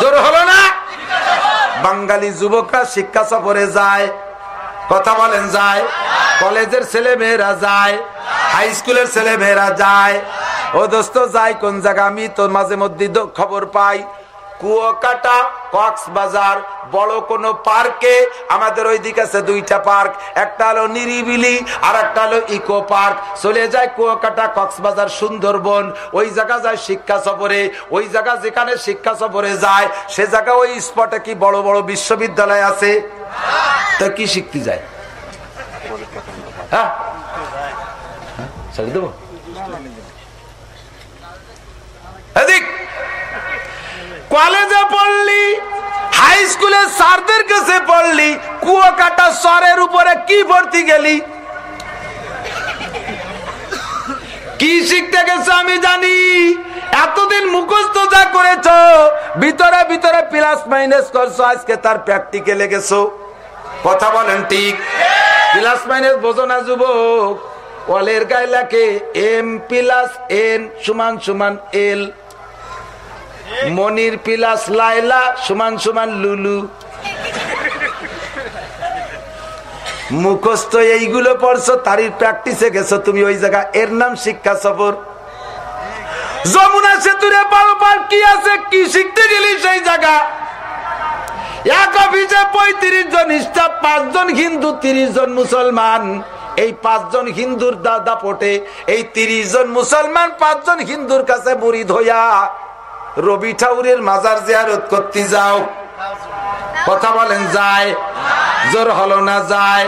জোর হলো না? বাঙালি যুবকরা শিক্ষা সফরে যায়, কথা বলেন যায়, কলেজের ছেলে মেয়েরা যায় হাই স্কুলের ছেলে মেয়েরা যায়। ও দোস্ত যায় কোন জায়গা আমি তো মাঝে মধ্যে খবর পাই। কুয়াকাটা, কক্সবাজার, বড় কোন পার্কে, আমাদের ওই দিকে আছে দুইটা পার্ক। একটা হলো নিরিবিলি আর একটা হলো ইকো পার্ক। চলে যায় কুয়াকাটা, কক্সবাজার, সুন্দরবন। ওই জায়গা যায় শিক্ষা সফরে। ওই জায়গা যেখানে শিক্ষা সফরে যায়, সে জায়গা ওই স্পটে কি বড় বড় বিশ্ববিদ্যালয় আছে? তা কি শিখতে যায়? হ্যাঁ? দেবো এদিক কলেজে পড়লি হাই স্কুলে স্যারদের কাছে পড়লি, কুয়াকাটা স্বরের উপরে কি ভর্তি গেলি? কি শিখতে গেছো আমি জানি। এতদিন মুখস্থ যা করেছ, ভিতরে ভিতরে প্লাস মাইনাস করছ, আজকে তার প্র্যাকটিক্যালে গেছো। কথা বলেন ঠিক। প্লাস মাইনাস বোঝো না, যুবক। ওয়ালের গায়ে লাগে এম প্লাস এন সমান সমান এল মনির পিলাস লাইলা সমান সমান, লুলু। মুখস্থ এইগুলো পড়ছো তারই প্র্যাকটিসে গেছো তুমি ওই জায়গা। এর নাম শিক্ষা সফর। যমুনা সেতুরে পার কি আছে, কি শিখতে গেলি সেই জায়গা? এক অফিসে পঁয়ত্রিশ জন স্টাফ, পাঁচজন হিন্দু, তিরিশ জন মুসলমান। এই পাঁচজন হিন্দুর দাদা পটে, এই তিরিশ জন মুসলমান, পাঁচজন হিন্দুর কাছে মুড়ি ধোয়া। রবি ঠাউরের মাজার জিয়ারত করতে যাও। কথা বলেন, যায়। জোর হলো না, যায়।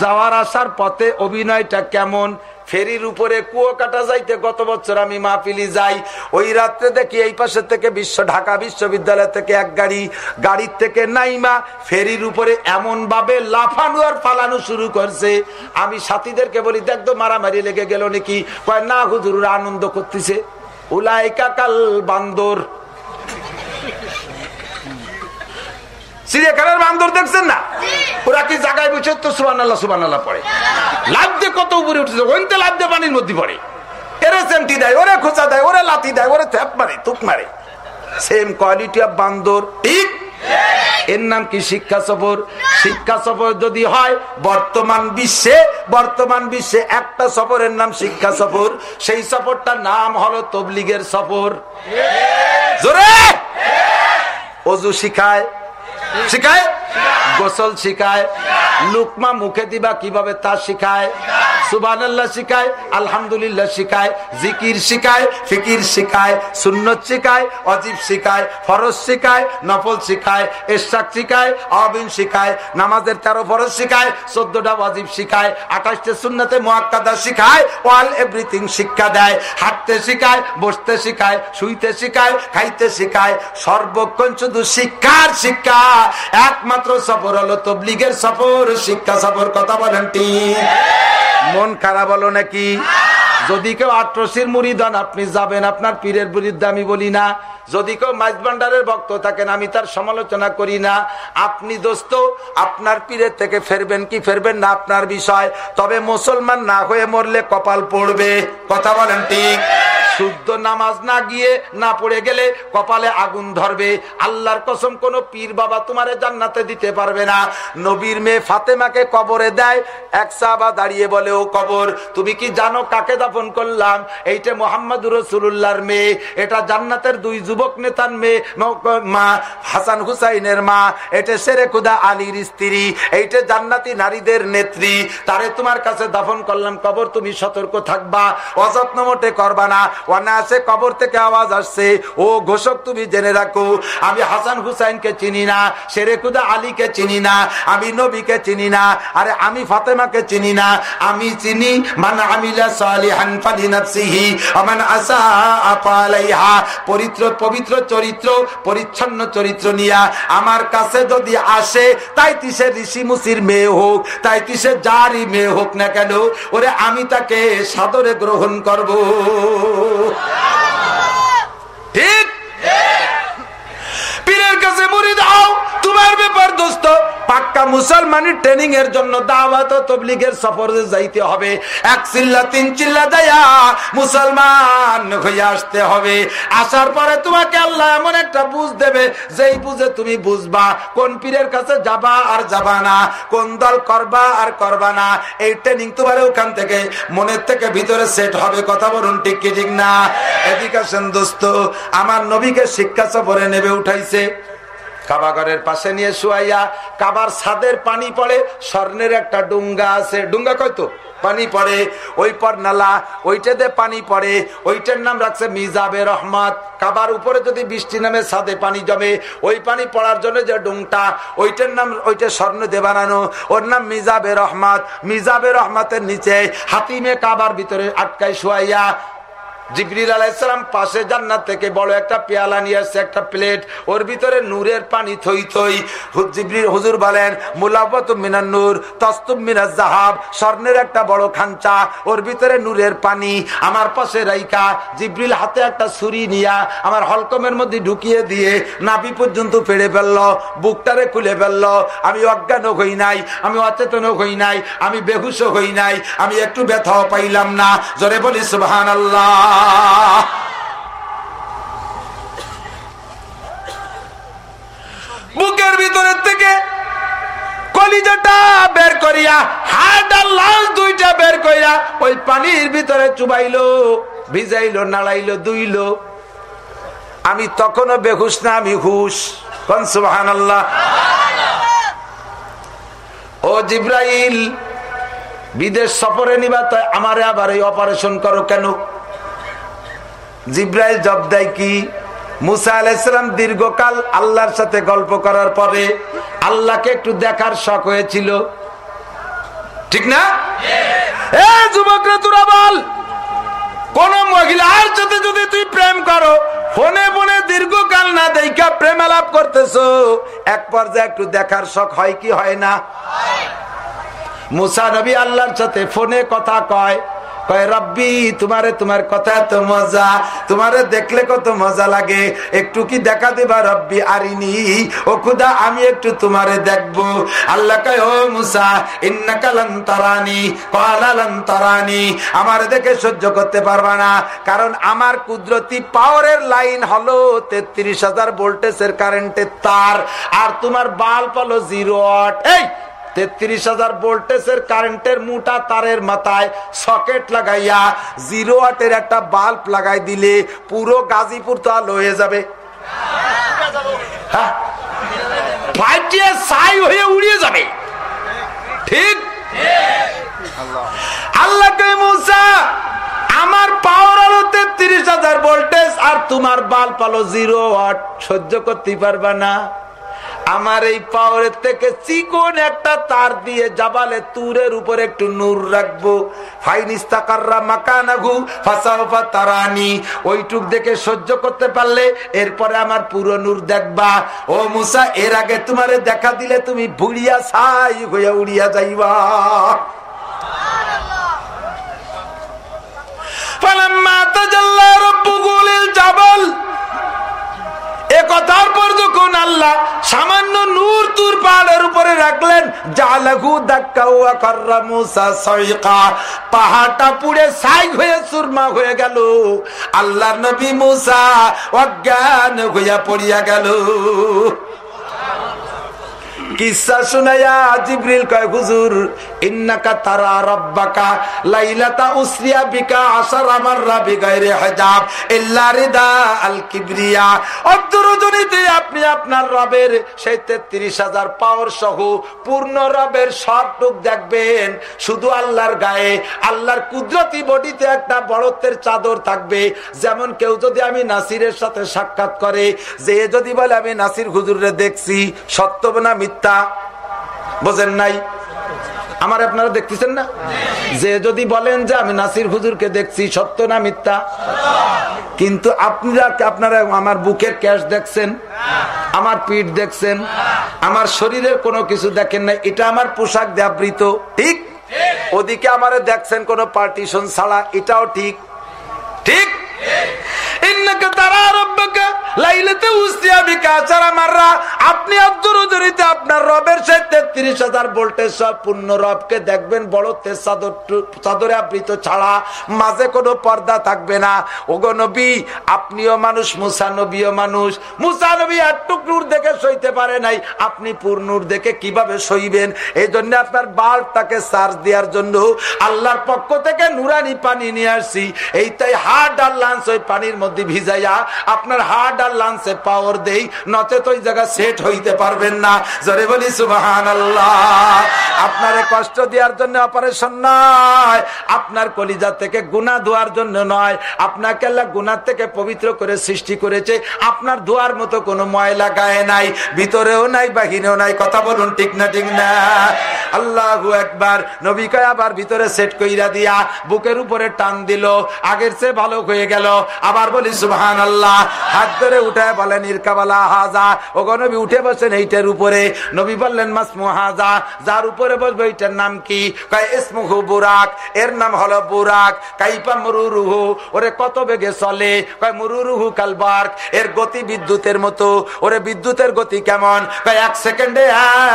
যাওয়ার আসার পথে অভিনয়টা কেমন? ফেরির উপরে কুয়ো কাটা যাইতে গত বছর আমি মাহফিলি যাই। ওই রাত্রে দেখি এই পাশে থেকে বিশ্ব, ঢাকা বিশ্ববিদ্যালয় থেকে এক গাড়ি, গাড়ির থেকে নাইমা। ফেরির উপরে এমন ভাবে লাফানো আর ফালানো শুরু করছে। আমি সাথীদেরকে বলি দেখতো মারামারি লেগে গেল নাকি? কয়, না হুজুর আনন্দ করতেছে। উলাইকা কাল বান্দর। চিড়িয়াখানার বান্দর দেখছেন না? ওরা কি জায়গায় বুঝে তো সুবান আল্লাহ সুবান আল্লাহ পড়ে। লাভ দিয়ে কত উপরে উঠেছে, ওইতে লাভ দিয়ে পানির মধ্যে পড়ে। এরে সেন্টি দেয়, ওরে খোঁচা দেয়, ওরে লাথি দেয়, ওরে থ্যাপ মারে তুক মারে। সেম কোয়ালিটি অফ বান্দর ঠিক এর নাম কি শিক্ষা সফর শিক্ষা সফর যদি হয় বর্তমান বিশ্বে বর্তমান বিশ্বে একটা সফরের নাম শিক্ষা সফর সেই সফরটার নাম হলো তবলিগের সফর জোরে অজু শিখায় শিখায় গোসল শিখায় লুকমা মুখে দিবা কীভাবে তা শিখায় সুবান শিখায়, আলহামদুলিল্লাহ শিখায়, জিকির শিখায়, ফিকির শিখায়, সুন্নত শিখায় অজিব শিখায়, ফরজ শিখায়, নফল শিখায় এরশাক শিখায় অবিন শিখায়, নামাজের তেরো ফরজ শিখায়, চোদ্দটা অজিব শিখায়, আঠাশটা সুন্নতে মোয়াক্কাদা শিখায়, অল এভরিথিং শিক্ষা দেয়। হাঁটতে শিখায়, বসতে শিখায়, শুইতে শিখায়, খাইতে শিখায়, সর্বক্ষণ শুধু শিক্ষার শিক্ষা। একমাত্র সফর হলো তবলিগের সফর, শিক্ষা সফর, কথা বলেন ঠিক। মন খারাপ হলো নাকি? যদি কেউ আট্রসির মুড়িদান, আপনি যাবেন, আপনার পীরের বিরুদ্ধে আমি বলি না। যদি কেউ মাইজ ভান্ডারের ভক্ত থাকেন, আমি তার সমালোচনা করি না। আপনি দোস্ত, আপনার পীরের থেকে ফেরবেন কি ফেরবেন না আপনার বিষয়। তবে মুসলমান না হয়ে মরলে কপাল পড়বে। কথা বলেন ঠিক? শুদ্ধ নামাজ না গিয়ে না পড়ে গেলে কপালে আগুন ধরবে। আল্লাহর কসম, কোন পীর বাবা তোমারে জান্নাতে দিতে পারবে না। নবীর মেয়ে ফাতেমাকে কবরে দেয়, এক সাহাবা দাঁড়িয়ে বলে, ও কবর, তুমি কি জানো কাকে দাফন করলাম? এইটা মোহাম্মদ রসুল্লাহর মেয়ে, এটা জান্নাতের দুই যুবক নেতার মেয়ে মা, হাসান হুসাইনের মা, এটা সেরে খুদা আলীর স্ত্রী, এইটা জান্নাতি নারীদের নেত্রী, তারে তোমার কাছে দাফন করলাম। কবর, তুমি সতর্ক থাকবা, অযত্ন মোটে করবা না। অনায়াসে কবর থেকে আওয়াজ আসছে। ও ঘোষক, তুমি জেনে রাখো, আমি হাসান হুসাইনকে চিনি না সেরে খুদা আলীকে চিনি না, আমি নবীকে চিনি না, আরে আমি ফাতেমাকে চিনি না, আমি চিনি মান পবিত্র পবিত্র চরিত্র, পরিচ্ছন্ন চরিত্র নিয়া, আমার কাছে যদি আসে, তাই তিসে ঋষি মুসির মেয়ে হোক, তাই তিসে যারই মেয়ে হোক না কেন, ওরে আমি তাকে সাদরে গ্রহণ করব। ঠিক? পীরের কাছে মুড়ি তোমার ব্যাপার, দোস্ত, পাক্কা মুসলমানের ট্রেনিং এর জন্য দাওয়াত তবলিগের সফরে যাইতে হবে। এক চিল্লা, তিন চিল্লা দেয়া মুসলমান হয়ে আসতে হবে। আসার পরে তোমাকে আল্লাহ এমন একটা বুঝ দেবে, যেই বুঝে তুমি বুঝবা কোন পীরের কাছে যাবা আর যাবা না, কোন দল করবা আর করবা না। এই ট্রেনিং তোমার ওখান থেকে, মনের থেকে ভিতরে সেট হবে। কথা বলুন ঠিক কি, ঠিক না? এদিকে দোস্ত, আমার নবীকে শিক্ষা সফরে নেবে, উঠাইছে। কাবাগরের পাশে নিয়ে শুয়াইয়া কাবার ছাদের পানি পড়ে, স্বর্ণের একটা ডুঙ্গা আছে। ডুঙ্গা কয়তো পানি পড়ে, ওই পর নালা ওইটাতে পানি পড়ে, ওইটার নাম রাখছে মিজাবে রহমত। কাবার উপরে যদি বৃষ্টি নামে ছাদে পানি জমে, ওই পানি পড়ার জন্য যে ডুংটা, ওইটার নাম, ওইটা স্বর্ণ দে বানানো। ওর নাম মিজাবে রহমত। মিজাবে রহমতের নিচে হাতিমে কাবার ভিতরে আটকায় শুয়াইয়া জিবরিল আলাইসালাম পাশে জান্নাত থেকে বড় একটা পেয়ালা নিয়ে আসছে, একটা প্লেট। ওর ভিতরে নূরের পানি থই থই। জিবরিল হুজুর বলেন মুলাবত মিনার নূর, তস্তুব মিনার জাহাব স্বর্ণের একটা বড় খাঞ্চা ওর ভিতরে নূরের পানি। আমার পাশে রাইকা জিবরিল হাতে একটা ছুরি নিয়া আমার হলকমের মধ্যে ঢুকিয়ে দিয়ে নাভি পর্যন্ত ফেড়ে ফেলল, বুকটারে খুলে ফেলল। আমি অজ্ঞান হই নাই, আমি অচেতন হই নাই, আমি বেহুশ হই নাই, আমি একটু ব্যথাও পাইলাম না। জোরে বলি সুবহান আল্লাহ বুকের ভিতরের থেকে কলিজাটা বের করিয়া হাট আর লাশ দুইটা বের করিয়া ওই পানির ভিতরে চুবাইলো, ভিজাইলো, নাড়াইলো, দুইলো। আমি তখনও বেহুশ না, আমি হুশ। কন সুবাহান ও জিব্রাইল, বিদেশ সফরে নিবা তো আমারে আবার এই অপারেশন করো কেন? জিব্রাইল জব দেয় কি? মুসা আলাইসালাম দীর্ঘকাল আল্লাহর সাথে গল্প করার পরে আল্লাহকে একটু দেখার শখ হয়েছিল। ঠিক না? এ যুবকরা তোরা বল কোন মহিলার সাথে যদি তুই প্রেম করো, ফোনে ফোনে দীর্ঘকাল না দেখা প্রেম আলাপ করতেছো। এক পর্যায়ে একটু দেখার শখ হয় কি হয় না? মুসা নবী আল্লাহর সাথে ফোনে কথা কয় রব্বি, তোমারে কথা মজা দেখলে কত মজা লাগে। একটু কি দেখা দেবা, রব্বি, আরিনি? ও খুদা, আমি একটু দেখব। আল্লাহ কয়, ও মুসা তারানি তারানি। আমার দেখে সহ্য করতে পারবা না, কারণ আমার কুদরতি পাওয়ারের লাইন হলো তেত্রিশ হাজার ভোল্টেজের কারেন্টের তার, আর তোমার বাল্ব হলো জিরো এই তেত্রিশ হাজার ভোল্টেজের কারেন্টের মোটা তারের মাথায় সকেট লাগাইয়া জিরো ওয়াটের একটা বাল্ব লাগাই দিলে পুরো গাজীপুর তো আলো হয়ে যাবে। হ্যাঁ? ছাই হয়ে উড়িয়ে যাবে। ঠিক? আমার পাওয়ার তেত্রিশ হাজার ভোল্টেজ আর তোমার বাল্ব আলো জিরো সহ্য করতে পারবা না। আমার এই পাওয়ারের থেকে চিকন একটা তার দিয়ে জাবালে তুরের উপর একটু নূর রাখব। ওইটুক দেখে সহ্য করতে পারলে এরপরে আমার পুরো দেখবা। ও এর আগে তোমারে দেখা দিলে তুমি ভুড়িয়া ছাই উড়িয়া জাবাল। এ পর যখন আল্লাহ সামান্য নূর তুর উপরে রাখলেন জালাগু পাহাড়টা পুড়ে সাই হয়ে সুরমা হয়ে গেল। আল্লাহ নবী মুসা অজ্ঞান হইয়া পড়িয়া গেল। কিসা শুনাইয়া জিব্রিল কয়, হুজুর, ইন্নাকা তারা রব্বাকা লাইলাতা উসরিয়া বিকা আসার আমার রাবি গায়রে হিজাব, ইল্লা রিদা আল কিবরিয়া। আপনি আপনার রবের সেই 33000 পাওয়ার সহ পূর্ণ রবের সবটুক দেখবেন। শুধু আল্লাহর গায়ে, আল্লাহর কুদরতি বডিতে একটা বড়ত্বের চাদর থাকবে। যেমন কেউ যদি আমি নাসিরের সাথে সাক্ষাৎ করে, যে যদি বলে, আমি নাসির হুজুরে দেখছি, সত্য না মিথ্যা? বোঝেন নাই? আমার আপনারা দেখতেছেন না? যে যদি বলেন যে আমি নাসির হুজুরকে দেখছি, সত্য না মিথ্যা? কিন্তু আপনারা আপনারা আমার বুকের ক্যাশ দেখছেন, আমার পিঠ দেখছেন, আমার শরীরের কোনো কিছু দেখেন না এটা আমার পোশাক দেবৃত ঠিক? ওদিকে আমারে দেখছেন কোনো পার্টিশন ছাড়া, এটাও ঠিক। ঠিক? নবী, আপনিও মানুষ, মুসা নবীও মানুষ। মুসা নবী একটুক নূর দেখে সইতে পারে নাই। আপনি পূর্ণুর দেখে কীভাবে সইবেন? এই জন্য আপনার বাল্বটাকে চার্জ দেওয়ার জন্য আল্লাহর পক্ষ থেকে নুরানি পানি নিয়ে আসছি। এইটাই হার্ড আর লাঞ্চ ওই পানির মধ্যে ভিজাইয়া আপনার হার্ট আর লাঞ্চে পাওয়ার দেই নতে তো ওই জায়গা সেট হইতে পারবেন না। জরে বলি সুবাহান আপনার কষ্ট দেওয়ার জন্য অপারেশন নয়, আপনার কলিজা থেকে গুণা ধোয়ার জন্য নয়। আপনাকে আল্লাহ গুনার থেকে পবিত্র করে সৃষ্টি করেছে। আপনার ধোয়ার মতো কোনো ময়লা গায়ে নাই, ভিতরেও নাই, বাহিরেও নাই। কথা বলুন ঠিক না ঠিক না? আল্লাহ একবার নবীকে আবার ভিতরে সেট কইরা দিয়া বুকের উপরে টান দিল। আগের চেয়ে ভালো হয়ে গেল। আবার বলি সুবহান আল্লাহ হাত ধরে উঠে বলেন, ইরকাবালা হাজা। ও নবী উঠে বসেন এইটার উপরে। নবী বললেন, মাসমু হাজা। যার উপরে বসবে এইটার নাম কি? ইসমুহু বুরাক। এর নাম হলো বুরাক। কাইপা ওরে কত বেগে চলে। কয় কালবার্ক। এর গতি বিদ্যুতের মতো। ওরে বিদ্যুতের গতি কেমন? কয়, এক সেকেন্ডে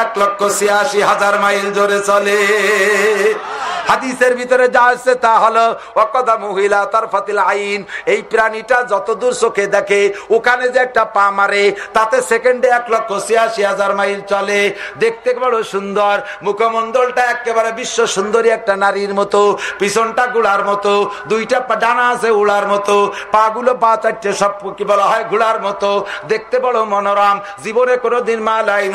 এক লক্ষ ছিয়াশি হাজার মাইল চলে। হাদিসের ভিতরে যা আসছে তা হলো অকদা মহিলা তার ফাতিল আইন। এই প্রাণীটা যতদূর চোখে দেখে, ওখানে যে একটা পা মারে, তাতে সেকেন্ডে এক লক্ষ ছিয়াশি হাজার মাইল চলে। দেখতে বড় সুন্দর মুখমন্ডলটা একেবারে বিশ্ব সুন্দরী একটা নারীর মতো, পিছনটা গুড়ার মতো, দুইটা ডানা আছে উড়ার মতো পা গুলো পা চারটে সব কি বলা হয় ঘোড়ার মতো। দেখতে বড় মনোরম, জীবনে কোনোদিন মাল আইন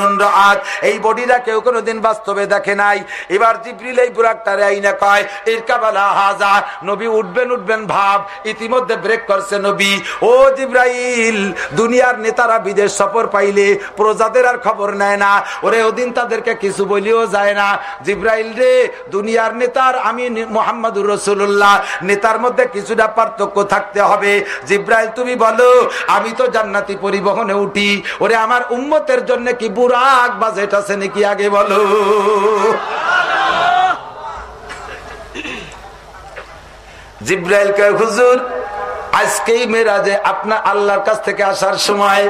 আজ এই বডিটা কেউ কোনোদিন বাস্তবে দেখে নাই। এবার জিব্রিল এই বুড়াকটারে আইন কয় ইরকাবালা হাজা। নবী উঠবেন উঠবেন ভাব, ইতিমধ্যে ব্রেক করছে নবী। ও জিব্রাইল, দুনিয়ার নেতারা বিদেশ সফর পাইলে প্রজাদের আর খবর নেয় না। ওরে, ওদিন তাদেরকে কিছু বলিও যায় না। জিব্রাইল রে, দুনিয়ার নেতার আমি মোহাম্মদুর রসুল্লাহ নেতার মধ্যে কিছুটা পার্থক্য থাকতে হবে। জিব্রাইল, তুমি বলো, আমি তো জান্নাতি পরিবহনে উঠি। ওরে, আমার উম্মতের জন্য কি বুরাক বাজেট আছে নাকি আগে বলো? জিব্রাইল কে হুজুর আজকেই মেরাজে আপনার আল্লাহর কাছ থেকে আসার সময়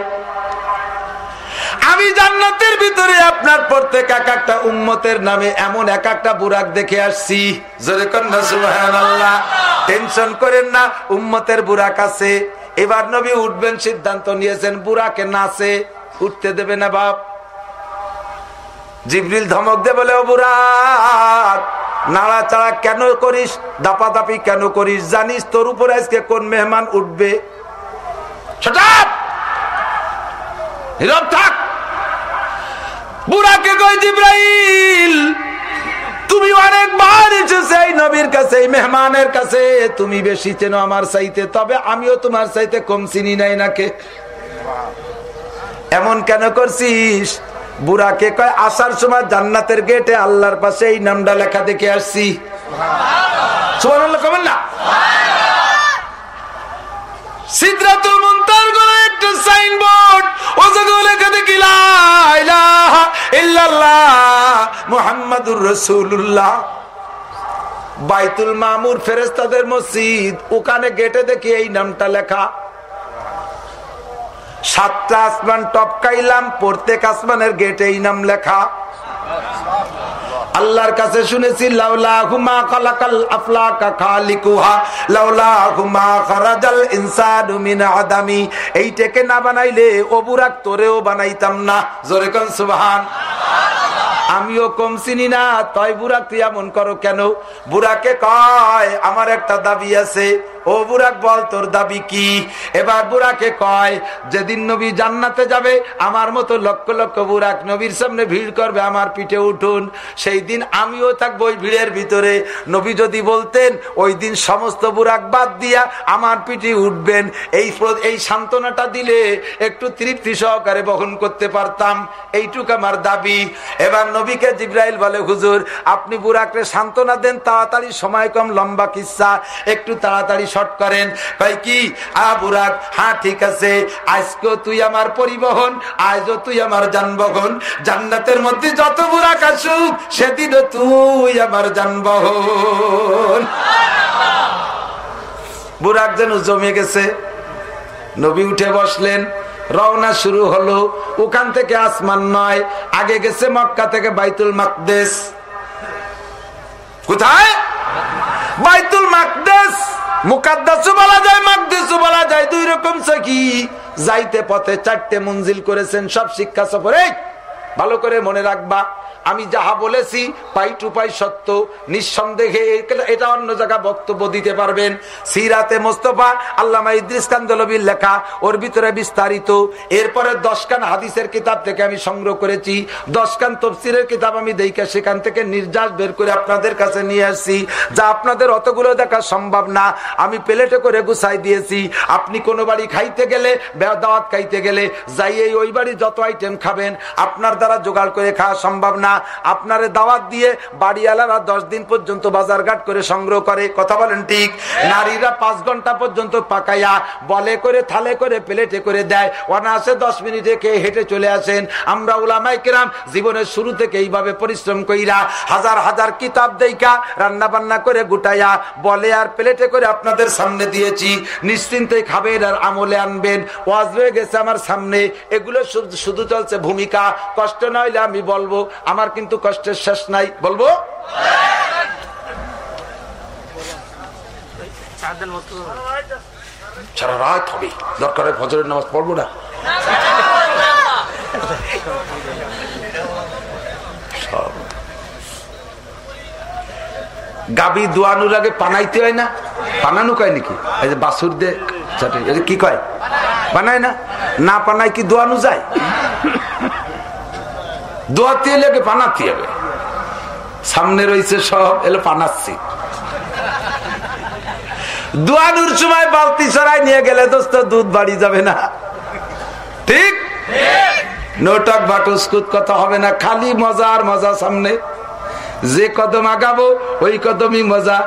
আমি জান্নাতের ভিতরে আপনার প্রত্যেক এক একটা উম্মতের নামে এমন এক একটা বুরাক দেখে আসছি। টেনশন করেন না, উম্মতের বুরাক আছে। এবার নবী উঠবেন, সিদ্ধান্ত নিয়েছেন বুড়াকে নাচে উঠতে দেবে না বাপ। জিবরিল ধমক দে বলে, ও বুড়াক নাড়াচাড়া কেন করিস? দাপাদাপি কেন করিস? জানিস তোর উপরে আজকে কোন মেহমান উঠবে? বুড়াকে কই জিব্রাইল? তুমি অনেকবার এসেছে এই নবীর কাছে, এই মেহমানের কাছে। তুমি বেশি চেনো আমার চাইতে, তবে আমিও তোমার চাইতে কম চিনি নাই নাকে। এমন কেন করছিস? বুড়াকে কয়, আসার সময় জান্নাতের গেটে আল্লাহর পাশে এই নামটা লেখা দেখে আসছি। না? মুনতার সাইনবোর্ড, ও লেখা দেখি বাইতুল মামুর ফেরেস্তাদের মসজিদ, ওখানে গেটে দেখি এই নামটা লেখা। সাতটা আসমান টপকাইলাম, প্রত্যেক আসমানের গেটে এই নাম লেখা। আল্লাহর কাছে শুনেছি লাউলা হুমা আদামি। এইটাকে না বানাইলে তোরেও বানাইতাম না। জোরে কোন আমিও কম চিনি না তয় বুড়াক তুই এমন করো কেন? বুড়াকে কয়, আমার একটা দাবি আছে। ও বুড়াক বল তোর দাবি কি? এবার বুড়াকে কয়, যেদিন নবী জান্নাতে যাবে, আমার মতো লক্ষ লক্ষ বুড়াক নবীর সামনে ভিড় করবে আমার পিঠে উঠুন। সেই দিন আমিও থাকব ওই ভিড়ের ভিতরে। নবী যদি বলতেন, ওই দিন সমস্ত বুড়াক বাদ দিয়া আমার পিঠে উঠবেন। এই এই সান্ত্বনাটা দিলে একটু তৃপ্তি সহকারে বহন করতে পারতাম। এইটুক আমার দাবি। এবার নবীকে জিব্রাইল বলে, হুজুর, আপনি বুড়াকে সান্ত্বনা দেন, তাড়াতাড়ি সময় কম, লম্বা কিসা, একটু তাড়াতাড়ি শর্ট করেন। ভাই কি? আ বুরাক হ্যাঁ ঠিক আছে, আজকেও তুই আমার পরিবহন, আজও তুই আমার যানবাহন, জান্নাতের মধ্যে যত বুরাক আসুক, সেদিনও তুই আমার যানবাহন। বুড়াক যেন জমে গেছে। নবী উঠে বসলেন রওনা শুরু হলো। ওখান থেকে আসমান নয়, আগে গেছে মক্কা থেকে বাইতুল মাকদেশ। কোথায়? বাইতুল মাকদেশ। যাইতে পথে চারটে মঞ্জিল করেছেন, সব শিক্ষা সফরে। ভালো করে মনে রাখবা। আমি যাহা বলেছি, পাই টু পাই সত্য, নিঃসন্দেহে এটা অন্য জায়গা বক্তব্য দিতে পারবেন। সিরাতে মোস্তফা, আল্লামা ইদ্রিস কান্দলবির লেখা, ওর ভিতরে বিস্তারিত। এরপরে দশকান হাদিসের কিতাব থেকে আমি সংগ্রহ করেছি। দশকান তফসিরের কিতাব আমি দেখে সেখান থেকে নির্যাস বের করে আপনাদের কাছে নিয়ে আসছি। যা আপনাদের অতগুলো দেখা সম্ভব না। আমি প্লেটে করে গুছাই দিয়েছি। আপনি কোনো বাড়ি খাইতে গেলে দাওয়াত খাইতে গেলে যাই এই ওই বাড়ি যত আইটেম খাবেন, আপনার দ্বারা জোগাড় করে খাওয়া সম্ভব না। আপনারে দাওয়াত দিয়ে বাড়িওয়ালারা দশ দিন পর্যন্ত বাজারঘাট করে সংগ্রহ করে, কথা বলেন ঠিক? নারীরা পাঁচ ঘণ্টা পর্যন্ত পাকাইয়া বলে করে, থালে করে, প্লেটে করে দেয়। অনায়াসে দশ মিনিটে খেয়ে হেঁটে চলে আসেন। আমরা উলামাই কেরাম জীবনের শুরু থেকে এইভাবে পরিশ্রম কইরা হাজার হাজার কিতাব দেইকা রান্না বান্না করে গুটাইয়া বলে আর প্লেটে করে আপনাদের সামনে দিয়েছি। নিশ্চিন্তে খাবেন আর আমলে আনবেন। ওয়াজ হয়ে গেছে আমার সামনে। এগুলো শুধু চলছে ভূমিকা। কষ্ট নইলে আমি বলব, আমার কিন্তু কষ্টের শেষ নাই, বলব? সারা রাত হবে। দরকার ফজরের নামাজ পড়ব না। গাবি দোয়ানোর আগে পানাইতে হয় না? পানানো কয় নাকি? এই যে বাসুর দে কি কয়? বানায় না? না পানায় কি দোয়ানো যায়? দোয়াতে লেগে বানাতে হবে সামনে রয়েছে সব, এলো পানাচ্ছি দুয়ানুর সময় বালতি সরাই নিয়ে গেলে দোস্ত, দুধ বাড়ি যাবে না। ঠিক? নোটক বাটুসকুত কথা হবে না, খালি মজা আর মজা সামনে। যে কদম আগাবো, ওই কদমই মজা।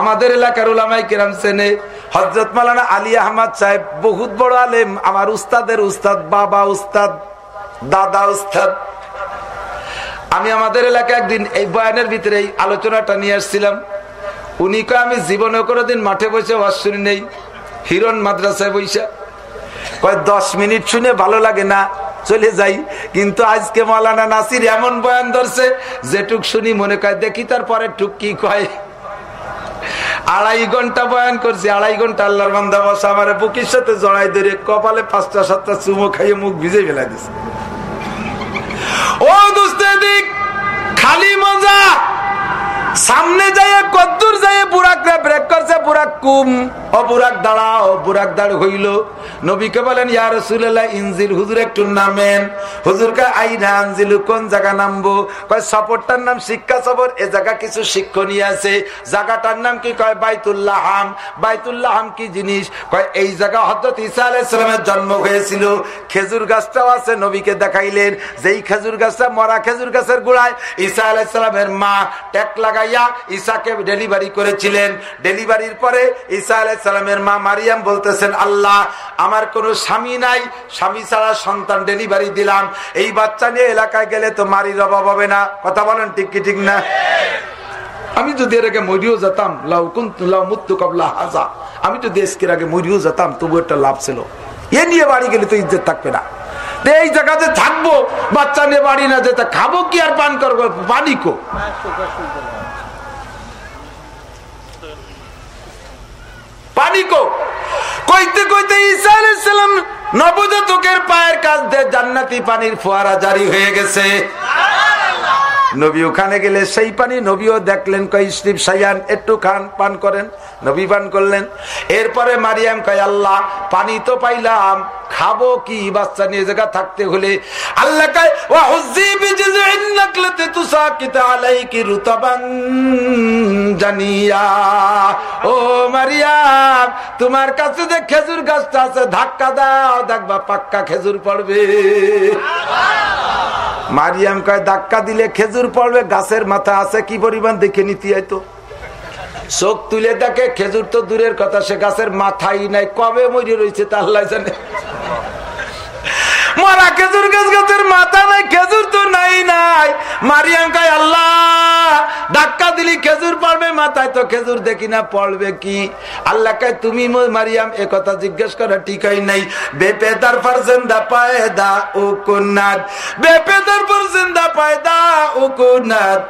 আমাদের এলাকার ওলামাই কিরাম সেনে হজরত মালানা আলী আহমদ সাহেব বহুত বড় আলেম, আমার উস্তাদের উস্তাদ, বাবা উস্তাদ, দাদা উস্তাদ। আমি আমাদের এলাকায় একদিন এই বয়ানের ভিতরে এই আলোচনাটা নিয়ে আসছিলাম। উনি কয়, আমি জীবনে কোনোদিন মাঠে বসে অশ্বরী নেই, হিরণ মাদ্রাসায় বৈশা কয়, দশ মিনিট শুনে ভালো লাগে না, চলে যাই। কিন্তু আজকে মৌলানা নাসির এমন বয়ান ধরছে, যেটুক শুনি মনে কয়, দেখি তারপরে টুক কি কয়। আড়াই ঘণ্টা বয়ান করছি, আড়াই ঘণ্টা আল্লাহর বান্দা বসা আমার বুকির সাথে জড়াই ধরে কপালে পাঁচটা সাতটা চুমো খাইয়ে মুখ ভিজে ফেলাই দিছে। ও দুস্তে খালি মজা। সামনে যাইয়ে কদ্দুর যাইয়ে বুড়াকরা ব্রেক করছে, বুড়াক কুম। ও বুড়াক দাঁড়াও বুড়াক দাঁড় হইল। নবীকে বলেন, ইয়া রসুল্লাহ ইনজিল, হুজুর একটু নামেন। হুজুরকে আইনা আনজিল, কোন জায়গা নামবো? কয়, সফরটার নাম শিক্ষা সফর, এ জায়গা কিছু শিক্ষণীয় আছে। জায়গাটার নাম কি? কয়, বাইতুল্লাহ হাম। বাইতুল্লাহ হাম কি জিনিস? কয়, এই জায়গা হজরত ঈসা আলাইসালামের জন্ম হয়েছিল। খেজুর গাছটাও আছে। নবীকে দেখাইলেন, যেই খেজুর গাছটা মরা খেজুর গাছের গোড়ায়, ঈসা আলাইসালামের মা ট্যাক লাগাইয়া ঈসাকে ডেলিভারি করেছিলেন। ডেলিভারির পরে ঈসা আলাইসালামের মা মারিয়াম বলতেছেন, আল্লাহ, আমার কোনো স্বামী নাই, স্বামী ছাড়া সন্তান ডেলিভারি দিলাম। এই বাচ্চা নিয়ে এলাকায় গেলে তো মারির অভাব হবে না। কথা বলেন ঠিক কি ঠিক না? আমি যদি এর আগে মরিও যেতাম, লাউ লাউ মুত্তু কবলা হাজা। আমি তো দেশকের আগে মরিও যেতাম তবু একটা লাভ ছিল। এ নিয়ে বাড়ি গেলে তো ইজ্জত থাকবে না। এই জায়গাতে থাকব, বাচ্চা নিয়ে বাড়ি না যেতে, খাব কি আর পান করব? পানি কো? পানি কো। কইতে কইতে ঈসা আলাইহিসসালাম নবজাতকের পায়ের কাছ দিয়ে জান্নাতি পানির ফোয়ারা জারি হয়ে গেছে। নবী ওখানে গেলে সেই পানি নবীও দেখলেন কই স্টিপ সাইয়ান একটু খান পান করেন। নবী পান করলেন। এরপরে মারিয়াম কয়, আল্লাহ, পানি তো পাইলাম, খাব কি? বাচ্চা নিয়ে জায়গা থাকতে হলে। আল্লাহ ও মারিয়াম, তোমার কাছে যে খেজুর গাছটা আছে, ধাক্কা পাক্কা খেজুর পড়বে। মারিয়াম কয়, ধাক্কা দিলে খেজুর পড়বে, গাছের মাথা আছে, কি পরিমাণ দেখে নিতে হয়তো চোখ তুলে দেখে খেজুর তো দূরের কথা, সে গাছের মাথাই নাই। কবে মরে রয়েছে তা আল্লাহ জানে। মরা খেজুর গাছ গাছের মাথা নাই, খেজুর তো নাই নাই। মারিয়াম আল্লাহ, ধাক্কা দিলি, খেজুর পড়বে মাথায় তো খেজুর দেখি না, পড়বে কি? আল্লাহ কায়, তুমি মারিয়াম, এ কথা জিজ্ঞেস করা ঠিকই নাই। বেপেদার পর জিন্দা পায়দা ও কুন্নাত বেপেদার পর জিন্দা পায়দা ও কুন্নাত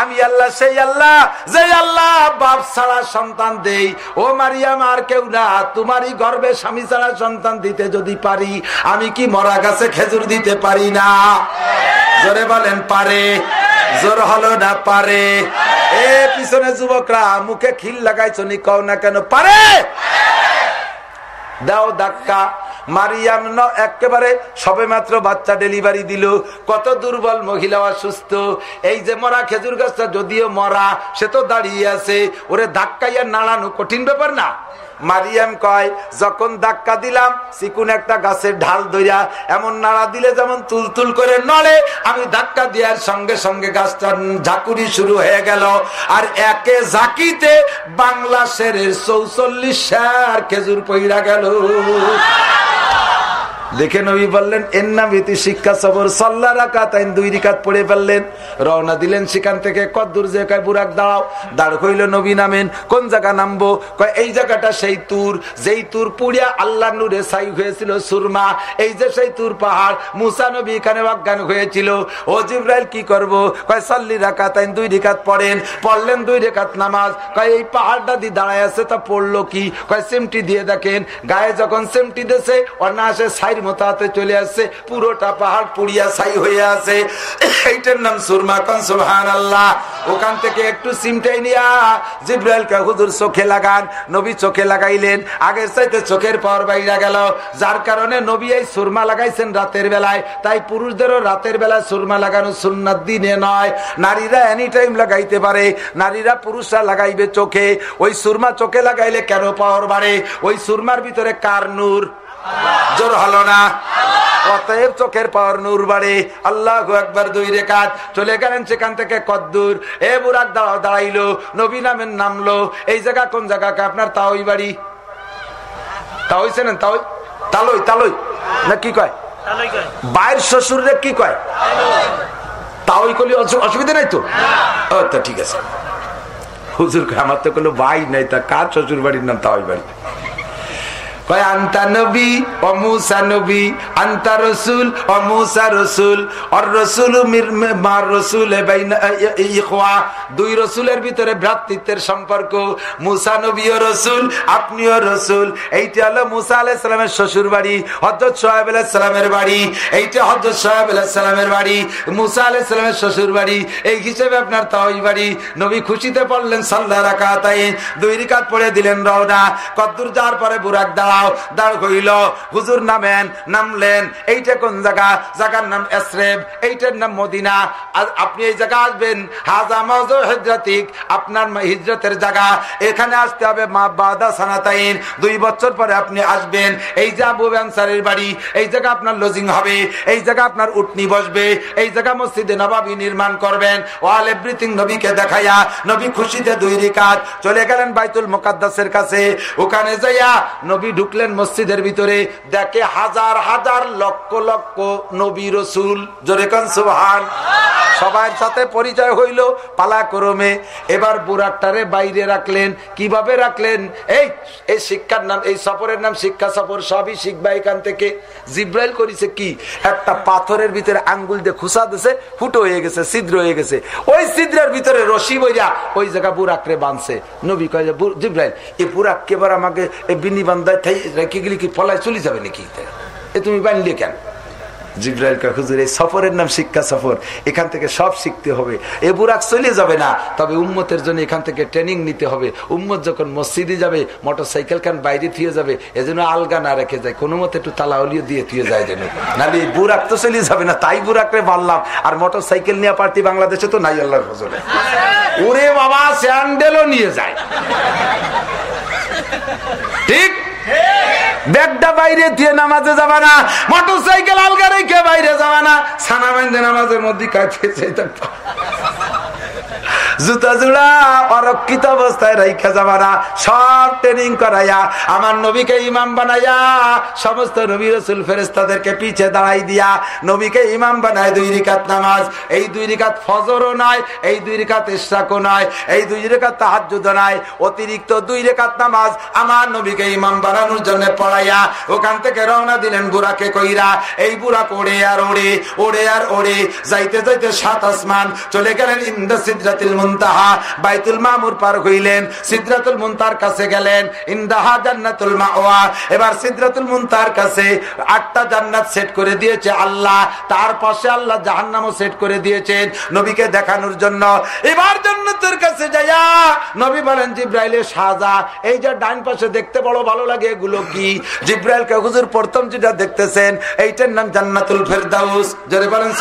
আমি আল্লাহ, সেই আল্লাহ যে আল্লাহ বাপ ছাড়া সন্তান দেই। ও মারিয়াম, আর কেউ না। তোমারই গর্বে স্বামী ছাড়া সন্তান দিতে যদি পারি, আমি কি মরা গাছে খেজুর দিতে পারি না? জোরে বলেন, পারে। জোর হলো না, পারে। এ পিছনে যুবকরা, মুখে খিল লাগাইছো, নি কও না কেন, পারে? দাও ধাক্কা। মারিয়াম ন একেবারে সবে মাত্র বাচ্চা ডেলিভারি দিল। কত দুর্বল মহিলা অসুস্থ। এই যে মরা খেজুর গাছটা যদিও মরা, সে তো দাঁড়িয়ে আছে। ওরে ধাক্কাইয়া নাড়ানো কঠিন ব্যাপার না। মারিয়াম কয়, যখন ধাক্কা দিলাম চিকুন একটা গাছের ঢাল ধরিয়া এমন নাড়া দিলে যেমন তুলতুল করে নড়ে, আমি ধাক্কা দেওয়ার সঙ্গে সঙ্গে গাছটা ঝাঁকুরি শুরু হয়ে গেল। আর একে ঝাঁকিতে বাংলা শেরের চৌচল্লিশ খেজুর পইরা গেল। দেখে নবী বললেন এর নাম ইতি শিক্ষা সবর, সল্লা রাকাত আইন দুই রিকাত পড়ে ফেললেন। রওনা দিলেন সেখান থেকে কদ্দুর যে কয় বুড়াক দাঁড়াও। দাঁড় কইল নবী নামেন, কোন জায়গা নামবো? কয়, এই জায়গাটা সেই তুর, যেই তুর পুড়িয়া আল্লাহ নূরে সাই হয়েছিল সুরমা। এই যে সেই তুর পাহাড়, মুসা নবী এখানে অজ্ঞান হয়েছিল। ও জিব্রাইল কি করব? কয়, সাল্লি রাকাত আইন দুই রিকাত পড়েন। পড়লেন দুই রেখাত নামাজ। কয়, এই পাহাড়টা দিয়ে দাঁড়ায় আছে, তা পড়ল কি? কয়, সেমটি দিয়ে দেখেন। গায়ে যখন সেমটি দেশে অনায়াসে সাইর মতো হাতে চলে আসছে, পুরোটা পাহাড় পুড়িয়া ছাই হয়ে আছে। এইটার নাম সুরমা কন সুহান আল্লাহ ওখান থেকে একটু সিমটাই নিয়া জিব্রাইলকে হুজুর চোখে লাগান, নবী চোখে লাগাইলেন। আগের চাইতে চোখের পর বাইরা গেল। যার কারণে নবী এই সুরমা লাগাইছেন রাতের বেলায়। তাই পুরুষদেরও রাতের বেলায় সুরমা লাগানো সুন্নাত দিনে নয়। নারীরা এনি টাইম লাগাইতে পারে। নারীরা পুরুষরা লাগাইবে চোখে। ওই সুরমা চোখে লাগাইলে কেন পাওয়ার বাড়ে? ওই সুরমার ভিতরে কার নূর? জোর হলো না। অতএব চোখের পাওয়ার নূর বাড়ে। আল্লাহ একবার দুই রেখাত। চলে গেলেন সেখান থেকে কদ্দুর। এ দাঁড়াইলো। নবী নামের নামলো। এই জায়গা কোন জায়গাকে? আপনার তাওই বাড়ি। কি কয়? বাইর কি কয়? তাওই অসুবিধা নাই তো? তা ঠিক আছে। আমার তো কোনো ভাই নাই, তা কার শ্বশুর বাড়ির নাম তাওই বাড়ি? কয়, আন্তা নবী, ও নবী, আন্তা রসুল, ও রসুল রসুল মার রসুল দুই রসুলের ভিতরে ভ্রাতৃত্বের সম্পর্ক। রসুল, আপনিও রসুল। এইটা হলো আলাইসালামের শ্বশুর বাড়ি হজরত সোহেব আলাইসালামের বাড়ি। এইটা হজরত সোহেব আলাইসালামের বাড়ি, মুসা আলাইসালামের শ্বশুর বাড়ি এই হিসেবে আপনার তাওই বাড়ি। নবী খুশিতে পড়লেন সাল্লাহ রাখা তাই দুই রিকাত পড়ে দিলেন রওনা। কদ্দুর যাওয়ার পরে বুরাক দাঁড়া দাও দাঁড় কইল হুজুর নামেন, নামলেন। এইটা কোন জায়গা? জায়গার নাম এসরেব এইটার নাম মদিনা। আপনি এই জায়গা আসবেন। হাজামাজ হিজরতিক, আপনার হিজরতের জায়গা। এখানে আসতে হবে মা বাদা সানাতাইন। দুই বছর পরে আপনি আসবেন। এই যে আবু আনসারের বাড়ি, এই জায়গা আপনার লজিং হবে। এই জায়গা আপনার উটনি বসবে। এই জায়গা মসজিদে নবাবী নির্মাণ করবেন। ওয়াল এভরিথিং নবীকে দেখাইয়া, নবী খুশিতে দুই রিকাত। চলে গেলেন বাইতুল মোকাদ্দাসের কাছে। ওখানে যাইয়া নবী ঢুকলেন মসজিদের ভিতরে, দেখে হাজার হাজার লক্ষ লক্ষ নবী রসুল। জোরে কান সুহান সবার সাথে পরিচয় হইল পালাক্রমে। এবার বুড়াটারে বাইরে রাখলেন। কীভাবে রাখলেন? এই এই শিক্ষার নাম, এই সফরের নাম শিক্ষা সফর, সবই শিখবা এখান থেকে। জিব্রাইল করেছে কি? একটা পাথরের ভিতরে আঙ্গুল দিয়ে খুসা দিছে, ফুটো হয়ে গেছে, ছিদ্র হয়ে গেছে। ওই ছিদ্রের ভিতরে রশি বইয়া ওই জায়গা বুড়াকরে বাঁধছে। নবী কয়ে জিব্রাইল, এই বুড়াক কেবার আমাকে বিনি রেখে গেলে কি ফলায় চলে যাবে নাকি? এ তুমি বানলে কেন? এই সফরের নাম শিক্ষা সফর। এখান থেকে সব শিখতে হবে। এ বুরাক চলে যাবে না। তবে উম্মতের জন্য এখান থেকে ট্রেনিং নিতে হবে। উম্মত যখন মসজিদে যাবে মোটর সাইকেল খান বাইরে থুয়ে যাবে। এজন্য আলগা না রেখে যায়। কোনো মতে একটু তালাউলিও দিয়ে থুয়ে যায় যেন। নাহলে এই বুরাক তো চলে যাবে না। তাই বুরাকরে মারলাম। আর মোটর সাইকেল নিয়ে পার্টি বাংলাদেশে তো নাই আল্লাহর ফজলে। ওরে বাবা, স্যান্ডেলও নিয়ে যায়। ঠিক ব্যাগটা বাইরে দিয়ে নামাজে যাবা না মোটর সাইকেল আলগা রেখে বাইরে যাবা না। সানা বাইন্দে নামাজের মধ্যে কাছে জুতা জুড়া, অরক্ষিত অবস্থায় রেখে যাবা না। সব ট্রেনিং করাইয়া, আমার নবীকে ইমাম বানাইয়া, সমস্ত নবী রসুল ফেরেস্তাদেরকে পিছে দাঁড়াই দিয়া, নবীকে ইমাম বানায় দুই রিকাত নামাজ। এই দুই রিকাত ফজরও নয় এই দুই রিকাত ইশরাকও নয় এই দুই রেখাত তাহাজুদ নয় অতিরিক্ত দুই রেখাত নামাজ আমার নবীকে ইমাম বানানোর জন্য পড়াইয়া, ওখান থেকে রওনা দিলেন বুড়াকে কইরা, এই বুড়া ওড়ে আর ওড়ে ওড়ে আর ওড়ে। যাইতে যাইতে সাত আসমান, চলে গেলেন ইন্দা সিদ্ধাতিল বাইতুল মামুর পার হইলেন মুনতার কাছে গেলেন, ইন্দাহা জান্নাতুল মাওয়া। এবার মুনতার কাছে আটটা জান্নাত সেট করে দিয়েছে আল্লাহ, তার পাশে আল্লাহ জাহান্নামও সেট করে দিয়েছেন নবীকে দেখানোর জন্য। এবার জান্নাতের কাছে যাইয়া নবী বলেন সাজা, এই যে ডান পাশে দেখতে বড় ভালো লাগে, এগুলো কি? জিব্রাইলকে হুজুর প্রথম যেটা দেখতেছেন, এইটার নাম জান্নাতুল ফেরদাউস। জোরে বলেন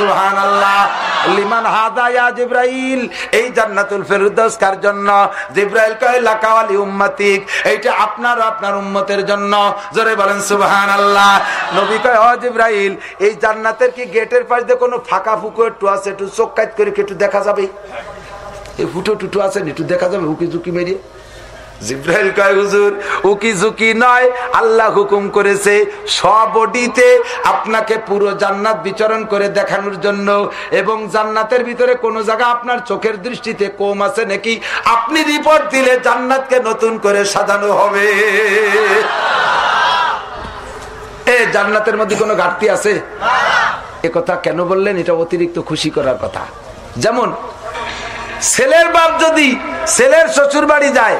লিমান হাদা ইয়া জিব্রাইল, এই জান্নাতুল ফেরুদ্দোস কার জন্য? জিব্রাইল কয় লাকাওয়ালি উম্মাতিক। এইটা আপনার আপনার উম্মতের জন্য। জোরে বলেন, সুবহানাল্লাহ। নবী কয়, ও জিব্রাইল, এই জান্নাতের কি গেটের পাশ দিয়ে কোনো ফাঁকা ফুকো একটু আছে, একটু চোখ কাজ করে একটু দেখা যাবে? এই ফুটো টুটো আছে একটু দেখা যাবে হুকি ঝুঁকি মেরিয়ে। জিব্রাইল কয়, হুজুর, উকি ঝুঁকি নয়, আল্লাহ হুকুম করেছে সবডিতে আপনাকে পুরো জান্নাত বিচরণ করে দেখানোর জন্য এবং জান্নাতের ভিতরে কোন জায়গা আপনার চোখের দৃষ্টিতে কম আছে নাকি? আপনি রিপোর্ট দিলে জান্নাতকে নতুন করে সাজানো হবে। এ, জান্নাতের মধ্যে কোনো ঘাটতি আছে? এ কথা কেন বললেন? এটা অতিরিক্ত খুশি করার কথা। যেমন, ছেলের বাপ যদি ছেলের শ্বশুর বাড়ি যায়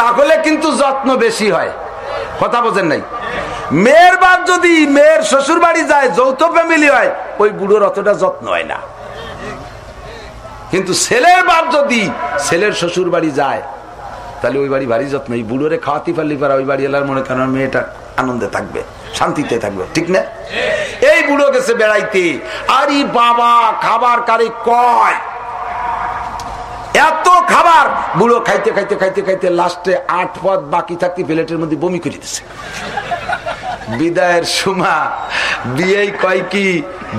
তাহলে কিন্তু যত্ন বেশি হয়। কথা বোঝেন নাই? মেয়ের বাপ যদি মেয়ের শ্বশুর বাড়ি যায়, যৌথ ফ্যামিলি হয়, ওই বুড়োর অতটা যত্ন হয় না। কিন্তু ছেলের বাপ যদি ছেলের শ্বশুর বাড়ি যায়, তাহলে ওই বাড়ি ভারী যত্ন। এই বুড়োরে খাওয়াতে পারলি পারা, ওই বাড়ি এলার মনে করেন মেয়েটা আনন্দে থাকবে, শান্তিতে থাকবে, ঠিক না? এই বুড়ো গেছে বেড়াইতে, আরে বাবা, খাবার কারে কয়? এত খাবার! বুড়ো খাইতে খাইতে খাইতে খাইতে লাস্টে আট পথ বাকি থাকতে প্লেটের মধ্যে বমি করে দিচ্ছে বিদায়ের সুমা বিয়ে কয় কি?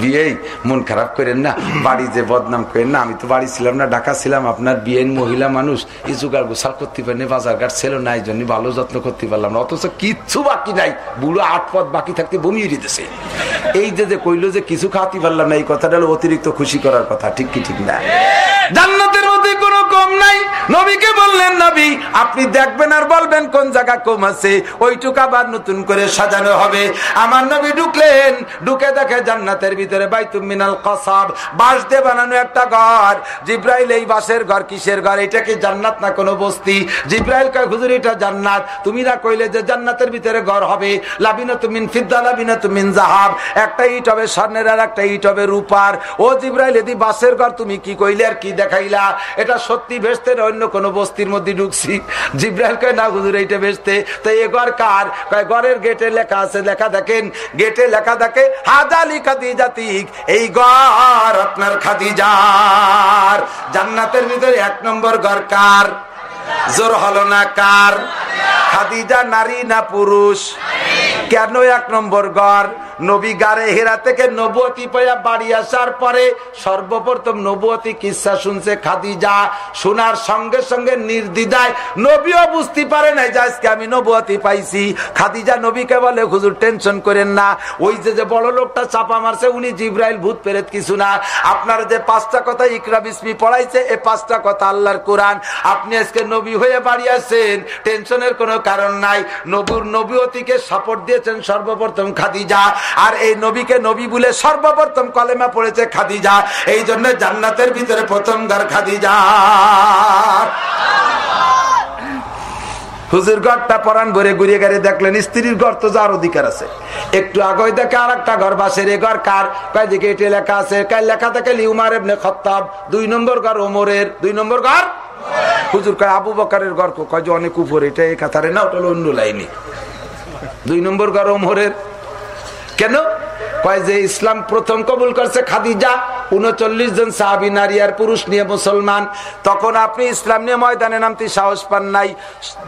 বিয়ে মন খারাপ করেন না? বাড়ি যে বদনাম করেন না? আমি তো বাড়ি ছিলাম না, ঢাকা ছিলাম, আপনার বিয়ে মহিলা মানুষ। ইচুকার গোসাল করতে পারেনি বাজার ঘাট ছিল না, এই জন্য ভালো যত্ন করতে পারলাম না। অথচ কিচ্ছু বাকি নাই। বুড়ো আট পথ বাকি থাকতে বমিয়ে দিতেছে। এই যে যে কইলো যে কিছু খাওয়াতে পারলাম না, এই কথাটা হলো অতিরিক্ত খুশি করার কথা। ঠিক কি, ঠিক না? কোনো কম নাই। নবীকে বললেন, নবী, আপনি দেখবেন আর বলবেন কোন জায়গা কম আছে। ওইটুক আবার নতুন করে সাজানো হবে। আমার নবী ঢুকলেন, ঢুকে দেখে জান্নাতের ভিতরে কসাব, বাঁশ দিয়ে বানানো একটা ঘর। জিব্রাইল, এই বাসের ঘর কিসের ঘর? এটা কি জান্নাত না কোনো বস্তি? জিব্রাইল কয়, হুজুর, এটা জান্নাত। তুমি না কইলে যে জান্নাতের ভিতরে ঘর হবে? লাবিনা তুমিন ফিদ্দা লাবিনা তুমিন জাহাব একটা ইট হবে স্বর্ণের আর একটা ইট হবে রূপার। ও জিব্রাইল, এদি বাসের ঘর তুমি কি কইলে আর কি দেখাইলা? এটা সত্যি ভেস্তে অন্য কোন বস্তির মধ্যে ঢুকছি। জিব্রাইল কয়, না হুজুর, এইটা ভেস্তে। তো এ ঘর কার? কয়, ঘরের গেটে লেখা আছে, লেখা দেখেন, গেটে লেখা দেখে, হাজালি খাদিজাতিক, এই ঘর আপনার খাদিজার। জান্নাতের ভিতরে এক নম্বর ঘর কার? জোর হলো না কার? খাদিজা নারী না পুরুষ? কেন এক নম্বর গড় নবী গারে হেরা থেকে নবতী পাইয়া বাড়ি আসার পরে সর্বপ্রথম নবতী কিসা শুনছে খাদিজা। শোনার সঙ্গে সঙ্গে নির্দিদায় নবীও বুঝতে পারে নাই যে আজকে আমি নবতী পাইছি। খাদিজা নবীকে বলে, হুজুর, টেনশন করেন না। ওই যে যে বড় লোকটা চাপা মারছে, উনি জিব্রাইল ভূত পেরেত কিছু না। আপনার যে পাঁচটা কথা ইকরা বিসমি পড়াইছে এই পাঁচটা কথা আল্লাহর কোরআন। আপনি আজকে নবী হয়ে বাড়ি আসেন টেনশনের কোনো কারণ নাই। নবুর নবীতিকে সাপোর্ট দিয়েছেন সর্বপ্রথম খাদিজা। আর এই নবীকে নবী বলে সর্বপ্রথম কলেমা পড়েছে খাদিজা। এই জন্য জান্নাতের ভিতরে প্রথম ঘর খাদিজা। হুজুর ঘরটা পরান ভরে ঘুরিয়ে গাড়ি দেখলেন স্ত্রীর ঘর তো যার অধিকার আছে। একটু আগে দেখে আর একটা ঘর বাসের এ ঘর, কার? দিকে এটি লেখা আছে? কাল লেখা থেকে? লিউমার এমনি খত্তাব। দুই নম্বর ঘর ওমরের। দুই নম্বর ঘর? হুজুর কয়, আবু বকারের ঘর কয় যে অনেক উপরে, এটা এই কাতারে না, ওটা অন্য লাইনে। দুই নম্বর ঘর ওমরের। কেন? কয় যে ইসলাম প্রথম কবুল করছে খাদিজা। উনচল্লিশ জন সাহাবি নারী আর পুরুষ নিয়ে মুসলমান। তখন আপনি ইসলাম নিয়ে ময়দানে নামতে সাহস পান নাই।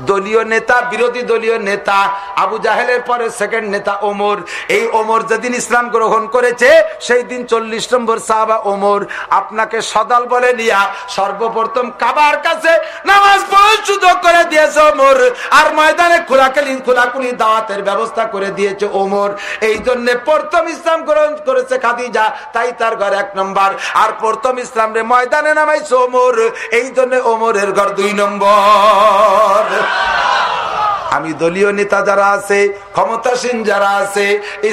দলীয় নেতা, বিরোধী দলীয় নেতা, আবু জাহেলের পরে সেকেন্ড নেতা ওমর। এই ওমর যেদিন ইসলাম গ্রহণ করেছে, সেই দিন চল্লিশ নম্বর সাহাবা ওমর আপনাকে সদাল বলে নিয়া সর্বপ্রথম কাবার কাছে নামাজ পড়ার সুযোগ করে দিয়েছে ওমর। আর ময়দানে খোলাকালীন খোলাকুলি দাওয়াতের ব্যবস্থা করে দিয়েছে ওমর। এই জন্য প্রথম ইসলাম গ্রহণ করেছে খাদিজা, তাই তার ঘর এক নম্বর আর প্রথম ইসলাম রে ময়দানে নামাইছে ওমর। এই জন্য ওমরের ঘর দুই নম্বর। আমি দলীয় নেতা যারা আছে, ক্ষমতাসীন যারা আছে,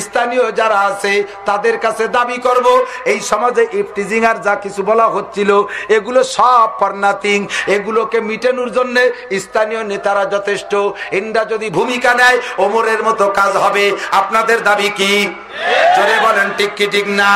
স্থানীয় যারা আছে, তাদের কাছে দাবি করব, এই সমাজে ইফটিজিং আর যা কিছু বলা হচ্ছিল, এগুলো সব ফরনাথিং এগুলোকে মিটানোর জন্য স্থানীয় নেতারা যথেষ্ট। ইন্ডা যদি ভূমিকা নেয়, ওমরের মতো কাজ হবে। আপনাদের দাবি কি? জোরে বলেন, ঠিক কি, ঠিক না?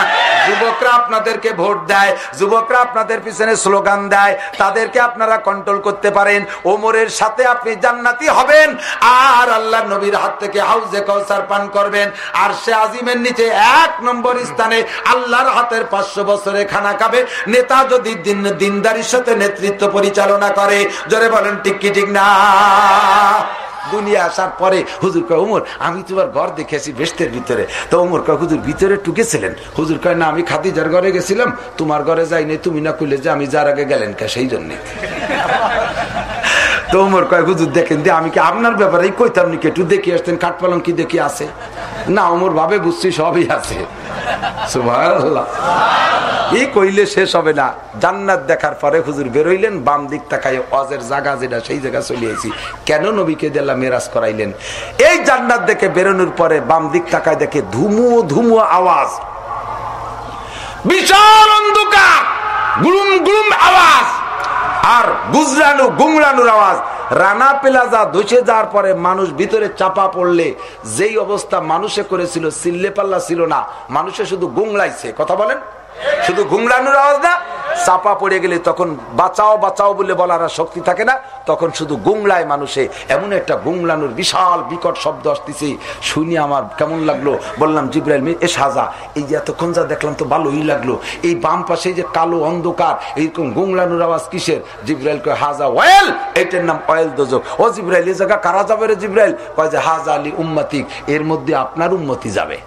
যুবকরা আপনাদেরকে ভোট দেয়, যুবকরা আপনাদের পিছনে স্লোগান দেয়, তাদেরকে আপনারা কন্ট্রোল করতে পারেন। ওমরের সাথে আপনি জান্নাতি হবেন। আর আল্লাহ নবীর হাত থেকে হাউজে কৌসার পান করবেন। আর সে আজিমের নিচে এক নম্বর স্থানে আল্লাহর হাতের পাঁচশো বছরে খানা খাবে। নেতা যদি দিন দিনদারির সাথে নেতৃত্ব পরিচালনা করে, জোরে বলেন, ঠিক কি, ঠিক না? দুনিয়া আসার পরে হুজুর কয় উমর আমি তোমার ঘর দেখেছি বেস্তের ভিতরে। তো উমর কয়, হুজুর, ভিতরে টুকেছিলেন? হুজুর কয়, না, আমি খাদিজার ঘরে গেছিলাম। তোমার ঘরে যাইনি তুমি না কইলে যে আমি যার আগে গেলেন কে, সেই জন্যে। তো উমর কয়, হুজুর, দেখেন যে আমি কি আপনার ব্যাপারে কইতাম নাকি? একটু দেখি আসতেন, কাঠ পালং কি দেখি আছে? না উমর ভাবে বুঝছি সবই আছে। এই কইলে শেষ হবে না। জান্নাত দেখার পরে হুজুর বেরোইলেন, বাম দিক তাকায় অজের জায়গা যেটা, সেই জায়গা চলে এসেছি কেন নবীকে দিল্লা মেরাজ করাইলেন? এই জান্নাত দেখে বেরোনোর পরে বাম দিক তাকায় দেখে ধুমু ধুমু আওয়াজ। বিশাল অন্ধকার গুলুম গুলুম আওয়াজ। আর গুজরানো, গুমরানোর আওয়াজ। রানা প্লাজা ধসে যাওয়ার পরে মানুষ ভিতরে চাপা পড়লে, যেই অবস্থা মানুষে করেছিল, সিল্লে পাল্লা ছিল না। মানুষে শুধু গুংলাইছে কথা বলেন। শুধু ঘুমলানোর আওয়াজ না, চাপা পড়ে গেলে তখন বাঁচাও বাঁচাও বলে বলার আর শক্তি থাকে না, তখন শুধু গুংলায় মানুষে এমন একটা গুংলানোর বিশাল বিকট শব্দ আসতেছে, শুনি আমার কেমন লাগল? বললাম, জিব্রাইল এ সাজা, এই যে এতক্ষণ যা দেখলাম তো ভালোই লাগল, এই বাম পাশে যে কালো অন্ধকার, এইরকম গুংলানোর আওয়াজ কিসের? জিব্রাইল কয়, হাজা ওয়েল এইটার নাম অয়েল দোজক। ও জিব্রাইল এই জায়গা কারা যাবে রে জিব্রাইল? কয় যে, হাজা আলী উম্মাতিক, এর মধ্যে আপনার উন্মতি যাবে।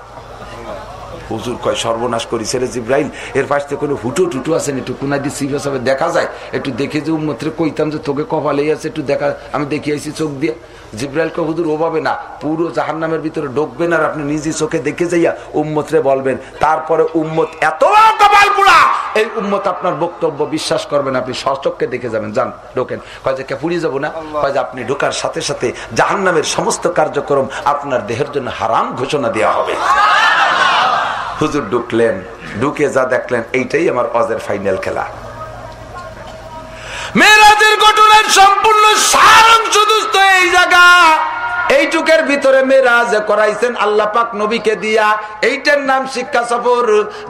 হুজুর কয় সর্বনাশ করি। ছেলে জিব্রাইল এর পাশ থেকে কোনো হুটো টুটু আছে একটু কোনা দিয়ে সিভ হিসাবে দেখা যায়। একটু দেখে যে উম্মত্রে কইতাম যে তোকে কপালে আছে একটু দেখা। আমি দেখে আইছি চোখ দিয়ে। জিব্রাইল কে হুজুর ওভাবে না। পুরো জাহান নামের ভিতরে ঢুকবেন আর আপনি নিজে চোখে দেখে যাইয়া উম্মতরে বলবেন। তারপরে উম্মত এত কপাল পুরা! এই উম্মত আপনার বক্তব্য বিশ্বাস করবেন আপনি সচককে দেখে যাবেন। যান ঢোকেন। কয় যে কে পুড়িয়ে যাব না? কয় যে আপনি ঢোকার সাথে সাথে জাহান নামের সমস্ত কার্যক্রম আপনার দেহের জন্য হারাম ঘোষণা দেওয়া হবে। হুজুর ঢুকলেন, ঢুকে যা দেখলেন, এইটাই আমার অজের ফাইনাল খেলা। মেয়েরাজের ঘটনার সম্পূর্ণ সারাংশ এই জায়গা। এইটুকের ভিতরে মেয়েরাজ করাইছেন আল্লাহ পাক নবীকে দিয়া। এইটার নাম শিক্ষা সফর।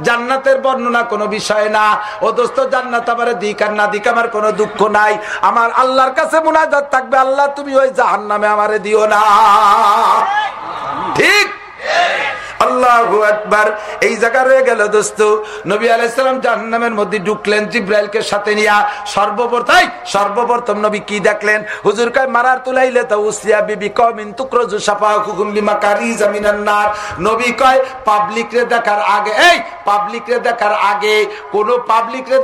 জান্নাতের বর্ণনা কোনো বিষয় না। ও দোস্ত, জান্নাত আমার দিক আর না দিক আমার কোনো দুঃখ নাই। আমার আল্লাহর কাছে মোনাজাত থাকবে, আল্লাহ তুমি ওই জাহান নামে আমারে দিও না। ঠিক? আল্লাহ এই জায়গা রয়ে গেল দোস্ত। নবী আলাইসালাম জাহান্নামের মধ্যে ঢুকলেন, জিব্রাইলকে সাথে নিয়া। সর্বপ্রথম নবী কি দেখলেন? হুজুর কয়, মারার তুলাইলে তো উসিয়া বিবি কমিন সাফা কারি নবী কয় দেখার আগে, এই দেখার আগে, কোন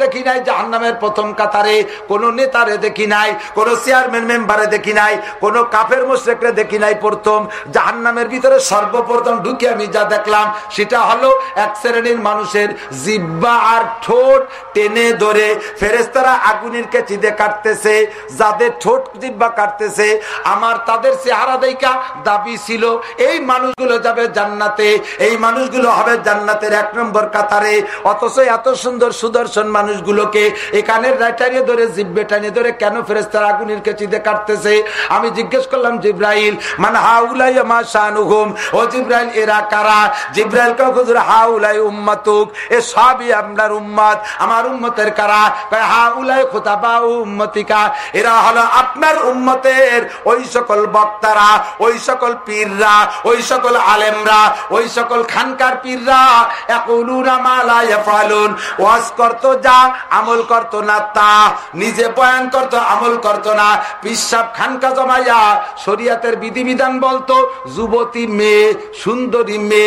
দেখি নাই জাহান্নামের প্রথম কাতারে, কোন নেতারে দেখি নাই, কোন চেয়ারম্যান মেম্বারে দেখি নাই, কোন কাফের মোশেকরে দেখি নাই প্রথম। জাহান্নামের ভিতরে সর্বপ্রথম ঢুকে আমি যা দেখলাম, সেটা হলো এক শ্রেণির মানুষের জিব্বা আর ঠোঁট টেনে ধরে ফেরেস্তারা আগুনের কেচিদে কাটতেছে, যাদের ঠোঁট জিব্বা কাটতেছে, আমার তাদের চেহারা দেখা দাবি ছিল, এই মানুষগুলো যাবে জান্নাতে, এই মানুষগুলো হবে জান্নাতের এক নম্বর কাতারে, অথচ এত সুন্দর সুদর্শন মানুষগুলোকে এখানে টানিয়ে ধরে, জিব্বে টানিয়ে ধরে কেন ফেরেস্তারা আগুনের কেচিদে কাটতেছে? আমি জিজ্ঞেস করলাম জিব্রাইল মানে হাউলাই মা শাহানুহুম ও জিব্রাইল, এরা কারা? জিব্রাইল হুজুর, হাউলাই উম্মাতুক। এ সবই আপনার উম্মত আমার উম্মতের কারা? হাউলাই উম্মতিকা। এরা হলো আপনার উম্মতের ওই সকল বক্তারা, ওই সকল পীররা, ওই সকল আলেমরা, ওই সকল খানকার পীররা। একুলুনা ইয়াফালুন ওয়াজ করতো যা, আমল করতো না তা। নিজে বয়ান করতো, আমল করতো না। পিসাব খানকা জমাইয়া শরিয়াতের বিধিবিধান বলতো, যুবতী মেয়ে, সুন্দরী মেয়ে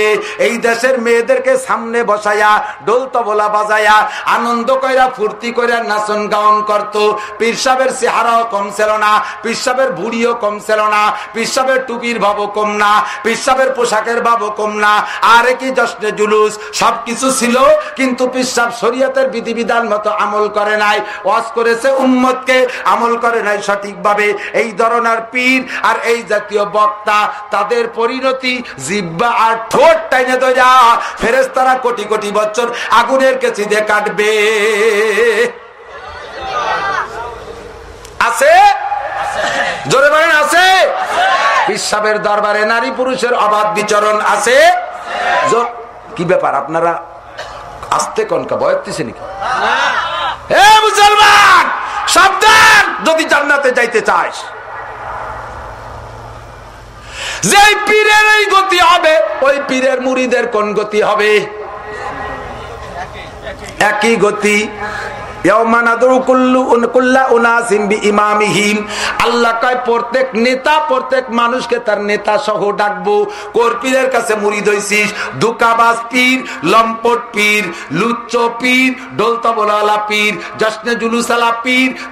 এই দেশের মেয়েদেরকে সামনে বসাইয়া ডোল তবলা বাজাইয়া আনন্দ কইরা, ফুর্তি কইরা নাচন গাউন করতো। পিসাবের চেহারাও কম ছিল না পিসাবের ভুড়িও কম ছিল না পিসাবের টুপির ভাবও কম না পিসাবের পোশাকের ভাবও কম না, আরে কি জশ্নে জুলুস, সবকিছু ছিল, কিন্তু পিসাব শরীয়তের বিধিবিধান মতো আমল করে নাই, ওয়াজ করেছে উম্মতকে, আমল করে নাই সঠিকভাবে। এই ধরনের পীর আর এই জাতীয় বক্তা, তাদের পরিণতি জিব্বা আর ঠোঁট টাইনে তো যা ফেরেস তারা কোটি কোটি বছর আগুনের কেছি দিয়ে কাটবে। আছে? জোরে বলেন আছে? পিসাবের দরবারে নারী পুরুষের অবাধ বিচরণ আছে? কি ব্যাপার আপনারা আসতে কনকা বয়তিছে নাকি? হে মুসলমান সাবধান যদি জান্নাতে যাইতে চাস। যে পীরের এই গতি হবে ওই পীরের মুড়িদের কোন গতি হবে? একই গতি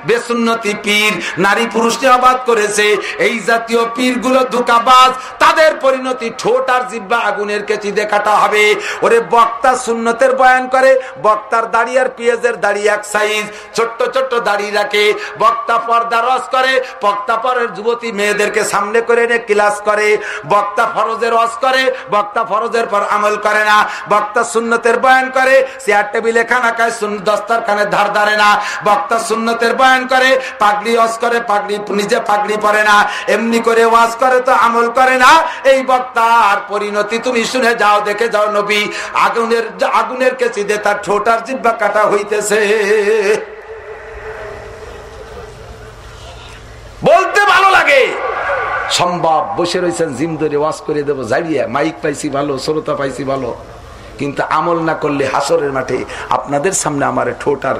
বেসুন্নতি পীর, নারী পুরুষকে আবাদ করেছে। এই জাতীয় পীরগুলো দুকাবাজ, তাদের পরিণতি ঠোঁট আর জিব্বা আগুনের কেচি দেখাটা হবে। ওরে বক্তা সুন্নতের বয়ান করে, বক্তার দাড়ি আর পিঁয়াজের দাড়ি এক জাইজ ছোট্ট ছোট্ট দাড়ি রাখে, বক্তা পর্দা রস করে, বক্তা পরের যুবতী মেয়েদেরকে সামনে করে এনে ক্লাস করে, বক্তা ফরজের রস করে, বক্তা ফরজের পর আমল করে না, বক্তা সুন্নতের বয়ান করে চেয়ার টেবিলে খানা খায় দস্তার খানে ধার ধারে না, বক্তা সুন্নতের বয়ান করে, পাগড়ি অস করে, পাগড়ি নিজে পাগড়ি পরে না, এমনি করে ওয়াজ করে তো আমল করে না, এই বক্তার পরিণতি তুমি শুনে যাও, দেখে যাও নবী, আগুনের আগুনের কেচিদে তার ঠোঁটার জিব্বা কাটা হইতেছে। বলতে ভালো লাগে। সম্ভব, বসে রয়েছেন, জিম ধরে ওয়াশ করে দেবো জাড়িয়ে মাইক পাইছি ভালো, শ্রোতা পাইছি ভালো। কিন্তু আমল না করলে হাসরের মাঠে আপনাদের সামনে আমার ঠোঁটার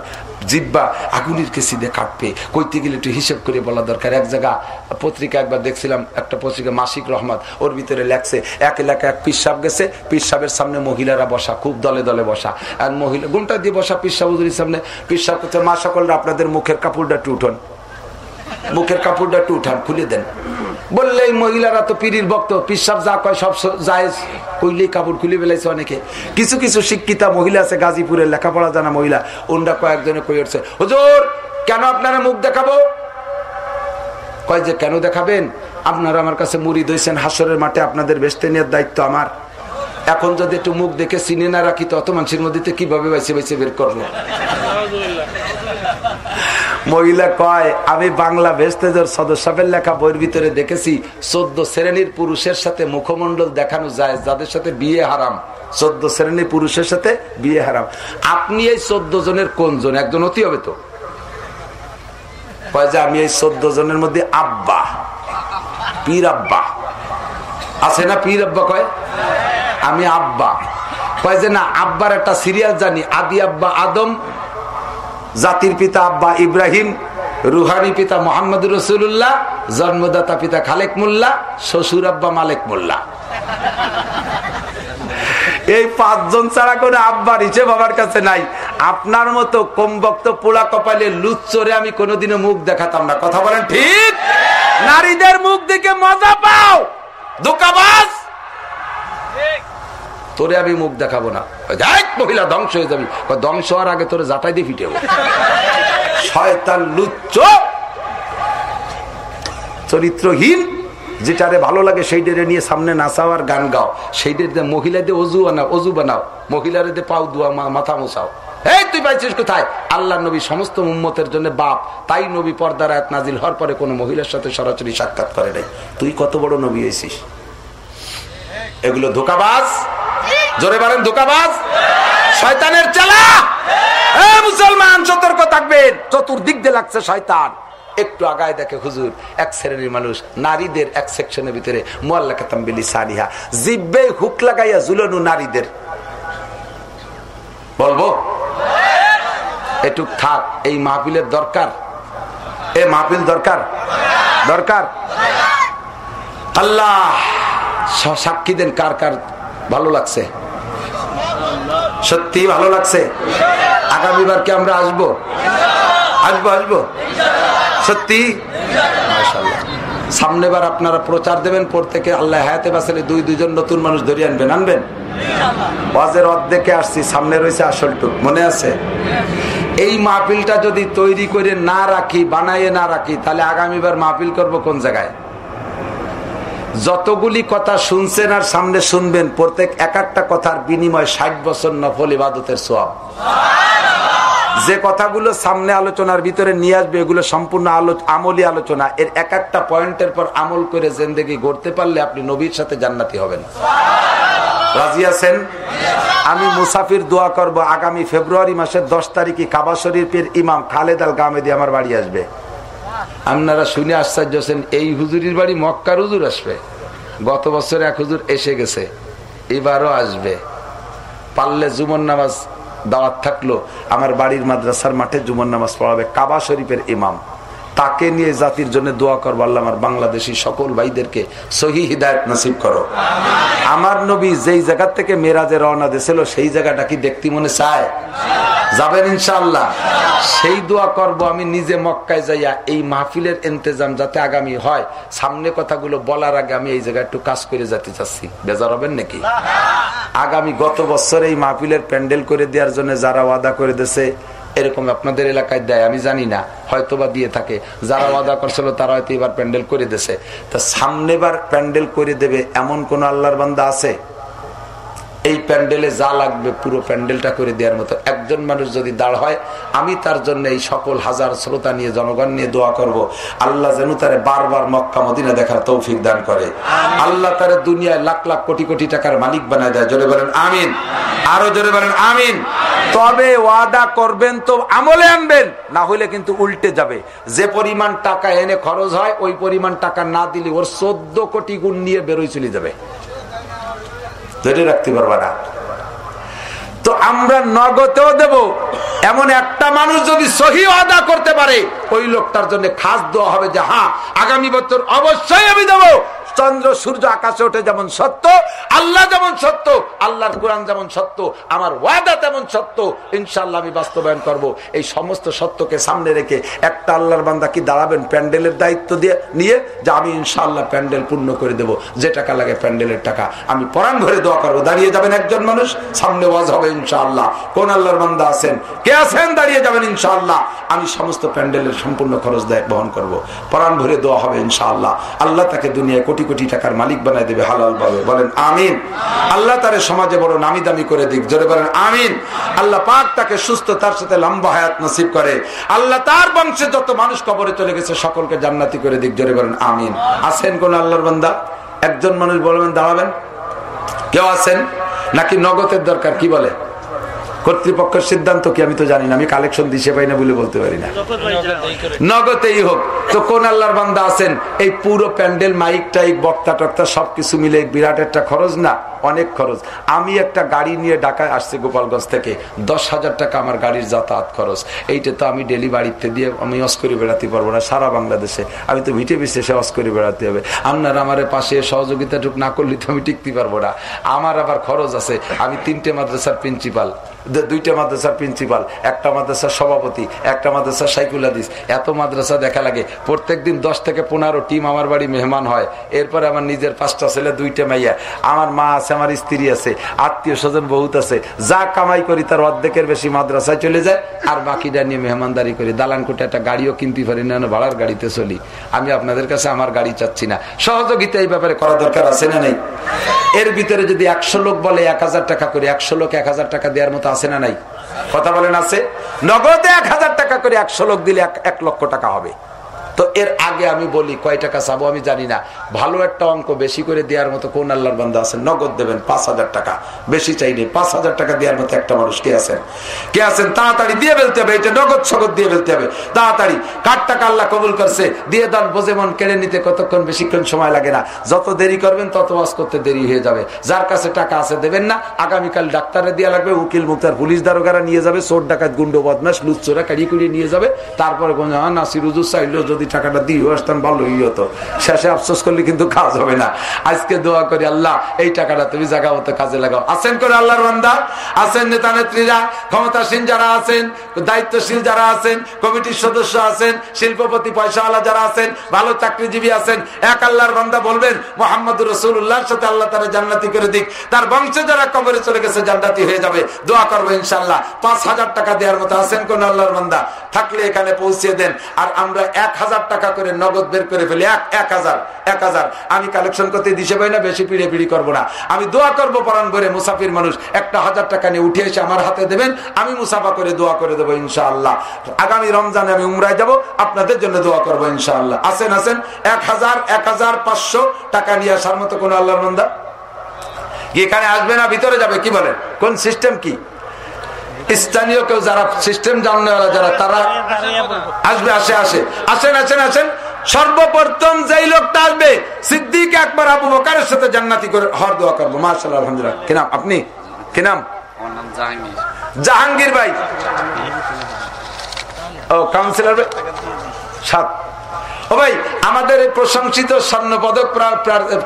জিব্বা আগুনের কেসিদে কাটবে কইতে গেলে একটু হিসেব করে বলা দরকার। এক জায়গা পত্রিকা একবার দেখছিলাম, একটা পত্রিকা মাসিক রহমত, ওর ভিতরে লেখছে, এক এলাকা এক পিসাব গেছে, পিসাবের সামনে মহিলারা বসা, খুব দলে দলে বসা। আর মহিলা গুমটা দিয়ে বসা পিসাব সামনে। পিসাব করছে মা, সকলরা আপনাদের মুখের কাপড়টা একটু উঠন মুখের কাপড়টা একটু উঠান, খুলে দেন। বললে মহিলারা তো পিড়ির বক্ত পিসাব যা কয় সব যায় কইলেই কাপড় খুলে বেলাইছে অনেকে। কিছু কিছু শিক্ষিতা মহিলা আছে গাজীপুরের লেখাপড়া জানা মহিলা ওনরা কয়েকজনে কই উঠছে, হুজুর, কেন আপনারা মুখ দেখাবো? কয় যে, কেন দেখাবেন? আপনারা আমার কাছে মুড়ি দইছেন, হাসরের মাঠে আপনাদের বেসতে নেওয়ার দায়িত্ব আমার। এখন যদি একটু মুখ দেখে চিনে না রাখি, তো অত মানুষের মধ্যে কীভাবে বাইছে বাইছে বের করব? মহিলা কয়, আমি বাংলা ভেস্তেজের সদস্যের লেখা বইয়ের ভিতরে দেখেছি, চোদ্দ শ্রেণির পুরুষের সাথে মুখমন্ডল দেখানো যায়, যাদের সাথে বিয়ে হারাম। চোদ্দ শ্রেণির পুরুষের সাথে বিয়ে হারাম। আপনি এই চোদ্দ জনের কোন জন? একজন অতি হবে তো? কয় যে, আমি এই চোদ্দ জনের মধ্যে আব্বা, পীর আব্বা। আছে না পীর আব্বা কয়? আমি আব্বা। কয় যে, না, আব্বার একটা সিরিয়াল জানি, আদি আব্বা আদম জাতির পিতা আব্বা ইব্রাহিম, রুহানি পিতা মোহাম্মদ রসুল্লাহ জন্মদাতা পিতা খালেক মোল্লা, শ্বশুর আব্বা মালেক মোল্লা। এই পাঁচজন ছাড়া করে আব্বার হিসেবে বাবার কাছে নাই। আপনার মতো কমবক্ত পোলা কপালে লুচ্চরে আমি কোনোদিনও মুখ দেখাতাম না। কথা বলেন ঠিক? নারীদের মুখ দেখে মজা পাও। দোকাবাস তোরে আমি মুখ দেখাবো না। মহিলা, ধ্বংস হয়ে যাবি। ধ্বংস হওয়ার আগে তোরে জাটাই দিয়ে ফিটে শয়তান লুচ্চ চরিত্রহীন, যেটারে ভালো লাগে সেই সেইটারে নিয়ে সামনে নাচাও আর গান গাও। সেই সেইটার মহিলাদের অজু বানাও অজু বানাও। মহিলাদের পাও দুয়া মাথা মোছাও। এই, তুই পাইছিস কোথায়? আল্লাহ নবী সমস্ত উম্মতের জন্য বাপ। তাই নবী পর্দার আয়াত নাজিল হওয়ার পরে কোনো মহিলার সাথে সরাসরি সাক্ষাৎ করে নাই। তুই কত বড় নবী হয়েছিস? এগুলো ধোকাবাজ। জোরে বলেন, ধোকাবাজ? শয়তানের চালা! মুসলমান, সতর্ক থাকবেন। চতুর্দিক দিয়ে লাগছে শয়তান। একটু আগায় দেখে হুজুর, এক শ্রেণির মানুষ, নারীদের এক সেকশনের ভিতরে মোয়াল্লা সারিহা জিব্বে হুক লাগাইয়া জুলনু নারীদের। বলব? এটুক থাক, এই মাহফিলের দরকার। এ মাহফিল দরকার? দরকার? আল্লাহ সাক্ষী দেন কার কার ভালো লাগছে? সত্যি ভালো লাগছে। আগামীবার কি আমরা আসব? আসব আসব। সত্যি? সামনেবার আপনারা প্রচার দেবেন, প্রত্যেকে আল্লাহ হায়াতে বাসলে দুই দুজন নতুন মানুষ ধরিয়ে আনবেন আনবেন? ওয়াজের অর্ধেকে আসছি, সামনে রয়েছে আসলটুক মনে আছে? এই মাহফিলটা যদি তৈরি করে না রাখি, বানাইয়ে না রাখি, তাহলে আগামীবার মাহফিল করব কোন জায়গায়? যতগুলি কথা শুনছেন আর সামনে শুনবেন, প্রত্যেক এক একটা কথার বিনিময় ষাট বছর নফল ইবাদতের সব যে কথাগুলো সামনে আলোচনার ভিতরে নিয়ে আসবে, এগুলো সম্পূর্ণ আমলি আলোচনা। এর এক একটা পয়েন্টের পর আমল করে জেন্দেগি গড়তে পারলে আপনি নবীর সাথে জান্নাতি হবেন। রাজি আছেন? আমি মুসাফির দোয়া করব। আগামী ফেব্রুয়ারি মাসের দশ তারিখে কাবা শরীফের ইমাম খালেদ আল গামেদি আমার বাড়ি আসবে। আপনারা শুনে আশ্চর্য হচ্ছেন, এই হুজুরির বাড়ি মক্কার হুজুর আসবে। গত বছর এক হুজুর এসে গেছে, এবারও আসবে। পারলে জুমন নামাজ দাওয়াত থাকল, আমার বাড়ির মাদ্রাসার মাঠে জুমন নামাজ পড়াবে, কাবা শরীফের ইমাম। তাকে নিয়ে জাতির জন্য দোয়া করব, আল্লাহ আমার বাংলাদেশি সকল ভাইদেরকে সহি হৃদায়ত নাসিব করো। আমার নবী যেই জায়গার থেকে মেরাজে রওনা দিয়েছিল, সেই জায়গাটা কি দেখতে মনে চায়? যাবেন ইনশাল্লাহ সেই দোয়া করব আমি নিজে মক্কায় যাইয়া এই মাহফিলের ইন্তজাম যাতে আগামী হয়। সামনে কথাগুলো বলার আগে আমি এই জায়গায় একটু কাজ করে যেতে চাচ্ছি। বেজার হবেন নাকি? আগামী গত বছর এই মাহফিলের প্যান্ডেল করে দেওয়ার জন্য যারা ওয়াদা করে দিয়েছে এরকম আপনাদের এলাকায় দেয়, আমি জানি না হয়তো বা দিয়ে থাকে। যারা ওয়াদা করছিল তারা হয়তো এবার প্যান্ডেল করে দেছে তা সামনেবার প্যান্ডেল করে দেবে এমন কোন আল্লাহর বান্দা আছে? এই প্যান্ডেলে যা লাগবে পুরো প্যান্ডেলটা করে দেওয়ার মতো। একজন মানুষ যদি দাঁড় হয় আমি তার জন্য এই সকল হাজার শ্রোতা নিয়ে জনগণ নিয়ে দোয়া করব। আল্লাহ যেন তারে বারবার মক্কা মদিনা দেখার তৌফিক দান করে। আল্লাহ তারে দুনিয়ায় লাখ লাখ কোটি কোটি টাকার মালিক বানায় দেয়। জোরে বলেন আমিন। আরও জোরে বলেন আমিন। তবে ওয়াদা করবেন তো আমলে আনবেন না হলে কিন্তু উল্টে যাবে। যে পরিমাণ টাকা এনে খরচ হয় ওই পরিমাণ টাকা না দিলে ওর চোদ্দ কোটি গুণ নিয়ে বেরোয় চলে যাবে। ধরে রাখতে পারবা না। তো আমরা নগদেও দেব। এমন একটা মানুষ যদি সহি আদা করতে পারে, ওই লোকটার জন্য খাস দেওয়া হবে যে হ্যাঁ আগামী বছর অবশ্যই আমি দেবো। চন্দ্র, সূর্য, আকাশে ওঠে যেমন সত্য, আল্লাহ যেমন সত্য, আল্লাহর কোরআন যেমন সত্য, আমার ওয়াদা তেমন সত্য ইনশাল্লাহ আমি বাস্তবায়ন করব। এই সমস্ত সত্যকে সামনে রেখে একটা আল্লাহর বান্দা কি দাঁড়াবেন প্যান্ডেলের দায়িত্ব দিয়ে নিয়ে? যে আমি ইনশাল্লাহ প্যান্ডেল পূর্ণ করে দেব। যে টাকা লাগে প্যান্ডেলের টাকা। আমি পরাণ ভরে দোয়া করব। দাঁড়িয়ে যাবেন একজন মানুষ, সামনে ওয়াজ হবে ইনশাআল্লাহ। কোন আল্লাহর বান্দা আছেন? কে আছেন? দাঁড়িয়ে যাবেন ইনশাআল্লাহ। আমি সমস্ত প্যান্ডেলের সম্পূর্ণ খরচ দেয় বহন করব। পরাণ ভরে দোয়া হবে ইনশাআল্লাহ। আল্লাহ তাকে দুনিয়ায় কোটি কোটি টাকার মালিক বানায় দেবে হালাল ভাবে বলেন, আমিন। আল্লাহ তার সমাজে বড় নামি দামি করে দিক। জোরে বলেন, আমিন। আল্লাহ পাক তাকে সুস্থ, তার সাথে লম্বা হায়াত নসিব করে। আল্লাহ তার বংশে যত মানুষ কবরে চলে গেছে, সকলকে জান্নাতি করে দিক। জোরে বলেন, আমিন। আছেন কোন আল্লাহর বান্দা? একজন মানুষ বলবেন, দাঁড়াবেন। কেউ আছেন? নাকি নগদের দরকার, কি বলে? কর্তৃপক্ষের সিদ্ধান্ত কি আমি তো জানি না, আমি কালেকশন দিশে পাই না বলে বলতে পারি না। নগদেই হোক, তো কোন আল্লাহর বান্দা আছেন? এই পুরো প্যান্ডেল মাইক টাইক বক্তা টক্তা সবকিছু মিলে বিরাট একটা খরচ না? অনেক খরচ। আমি একটা গাড়ি নিয়ে ঢাকায় আসছি গোপালগঞ্জ থেকে। দশ হাজার টাকা আমার গাড়ির যাতায়াত খরচ। এইটা তো আমি ডেলি বাড়িতে দিয়ে আমি অস করে বেড়াতে পারব না সারা বাংলাদেশে। আমি তো ভিটে বিশেষে অস করে বেড়াতে হবে। আপনার আমার পাশে সহযোগিতাটুক না করলে তো আমি টিকতে পারব না। আমার আবার খরচ আছে। আমি তিনটে মাদ্রাসার প্রিন্সিপাল। দুইটা মাদ্রাসার প্রিন্সিপাল। একটা মাদ্রাসার সভাপতি। একটা মাদ্রাসার সাইকুল হাদিস। এত মাদ্রাসা দেখা লাগে। প্রত্যেক দিন দশ থেকে পনেরো টিম আমার বাড়ি মেহমান হয়। এরপরে আমার নিজের পাঁচটা ছেলে, দুইটা মাইয়া। আমার মা আছে আমার স্ত্রী আছে, আত্মীয় স্বজন বহুত আছে, যা কামাই করি তার অর্ধেকের বেশি মাদ্রাসায় চলে যায়, আর বাকিটা নিয়ে মেহমানদারি করি। দালান কোটে একটা গাড়িও কিনতে পারি না ভাড়ার গাড়িতে চলি। আমি আপনাদের কাছে আমার গাড়ি চাচ্ছি না। সহযোগিতা এই ব্যাপারে করা দরকার আছে না নেই? এর ভিতরে যদি একশো লোক বলে এক হাজার টাকা করে, একশো লোক এক হাজার টাকা দেওয়ার মতো আছে না নাই? কথা বলেন আছে? নগদে এক হাজার টাকা করে একশো লোক দিলে এক লক্ষ টাকা হবে। তো এর আগে আমি বলি, কয় টাকা চাবো আমি জানি না। ভালো একটা অঙ্ক বেশি করে দেওয়ার মতো কোন আল্লাহর বান্ধব আছেন? নগদ দেবেন পাঁচ হাজার টাকা। বেশি চাইনি পাঁচ হাজার টাকা দেওয়ার মতো একটা মানুষ কে আছেন? কে আছেন? তাড়াতাড়ি দিয়ে ফেলতে হবে এটা নগদ সগদ দিয়ে ফেলতে হবে। তাড়াতাড়ি, কার টাকা আল্লাহ কবুল করছে? দিয়ে দান, বোঝে মন, কেড়ে নিতে কতক্ষণ বেশিক্ষণ সময় লাগে না। যত দেরি করবেন, তত ওয়াজ করতে দেরি হয়ে যাবে। যার কাছে টাকা আছে দেবেন না। আগামীকাল ডাক্তারে দেওয়া লাগবে, উকিল মুক্তার পুলিশ দারোগারা নিয়ে যাবে, চোর ডাকাত, গুন্ড বদমাস লুচ্চোরা কাড়ি কুড়িয়ে নিয়ে যাবে। তারপরে নাসিরুজুর চাইলেও যদি টাকাটা দিয়ে আসতাম, ভালোই হতো। শেষে আফসোস করলে কিন্তু কাজ হবে না। আজকে দোয়া করি আল্লাহ, এই টাকাটা তুমি জায়গা মতো কাজে লাগাও। আছেন করে আল্লাহর বান্দা? আছেন নেতা নেত্রীরা? ক্ষমতাসীন যারা আছেন, দায়িত্বশীল যারা আছেন, কমিটির সদস্য আছেন, শিল্পপতি, পয়সাওয়ালা যারা আছেন, ভালো চাকরিজীবী আছেন, এক আল্লাহর বান্দা বলবেন, মোহাম্মদ রসুল্লাহর সাথে আল্লাহ তারা জান্নাতি করে দিক। তার বংশে যারা কবরে চলে গেছে, জান্নাতি হয়ে যাবে। দোয়া করব ইনশাল্লাহ পাঁচ হাজার টাকা দেওয়ার মতো আছেন কোন আল্লাহর বান্দা? থাকলে এখানে পৌঁছে দেন। আর আমরা এক হাজার টাকা করে নগদ বের করে ফেলি। এক এক হাজার এক হাজার। আমি কালেকশন করতে দিশে পাই না, বেশি পিড়ে পিড়ি করব না। আমি দোয়া করব পরান ভরে মুসাফির মানুষ, একটা হাজার টাকা নিয়ে উঠে এসে আমার হাতে দেবেন, আমি মুসাফা করে দোয়া করে দেবো ইনশাআল্লাহ। আগামী রমজানে আমি উমরায় যাব, আপনাদের জন্য দোয়া করব ইনশাআল্লাহ। আসেন আসেন, এক হাজার এক হাজার পাঁচশো টাকা নিয়ে আসার মতো কোন আল্লাহর মন্দা এখানে আসবে না, ভিতরে যাবে, কি বলেন? কোন সিস্টেম কি? স্থানীয় কেউ যারা সিস্টেম জাননেওয়ালা যারা তারা আসবে আসে আসে। আসেন আসেন আসেন। সর্বপ্রথম যেই লোকটা আসবে সিদ্দিক একবার আবু বকারের সাথে জান্নাতি করে হর দোয়া করব। মার্শাল আলহামদুলিল্লাহ। কি নাম? আপনি? কি নাম? জাহাঙ্গীর। ভাই। ও কাউন্সিলর ভাই? সাত। ও ভাই আমাদের প্রশংসিত স্বর্ণ পদক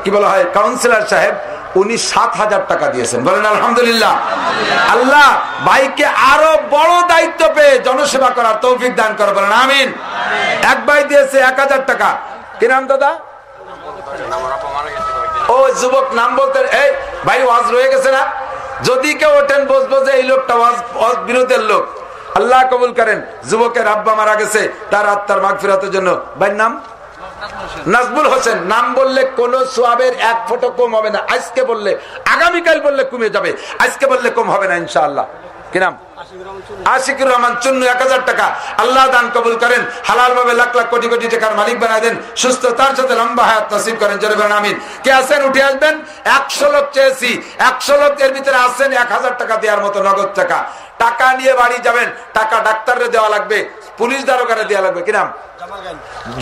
কি বলা হয়? কাউন্সিলর সাহেব উনি সাত হাজার টাকা দিয়েছেন। বলেন, আলহামদুলিল্লাহ। আল্লাহ ভাইকে আরও বড় দায়িত্ব পেয়ে জনসেবা করার তৌফিক দান করে, বলেন, আমিন। এক ভাই দিয়েছে এক হাজার টাকা। কি নাম, দাদা? ও, যুবক, নাম বলতেন এই, ভাই, ওয়াজ রয়ে গেছে না? যদি কেউ ওঠেন বসবো যে এই লোকটা ওয়াজ বিরোধের লোক। আল্লাহ কবুল করেন। যুবকের আব্বা মারা গেছে, তার আত্মার মাগ ফেরাতের জন্য। ভাই নাম? নাজবুল হোসেন, নাম বললে কোন সোয়াবের এক ফটো কম হবে না। আজকে বললে, আগামীকাল বললে কমে যাবে। আজকে বললে কম হবে না, ইনশাআল্লাহ। কি নাম? আশিকুর রহমান, চুন্ন, এক হাজার টাকা। আল্লাহ দান কবুল করেন। হালাল ভাবে লাখ লাখ কোটি কোটি টাকার মালিক বানায় দেন। সুস্থ, তার সাথে লম্বা হায়াত নসিব করেন আমিন। কে উঠে আসবেন। একশো লোক চেয়েছি। একশো লোক এর ভিতরে আসেন এক হাজার টাকা দেওয়ার মতো নগদ টাকা। টাকা নিয়ে বাড়ি যাবেন। টাকা ডাক্তারে দেওয়া লাগবে। পুলিশ দারোগারে দেওয়া লাগবে। কিরাম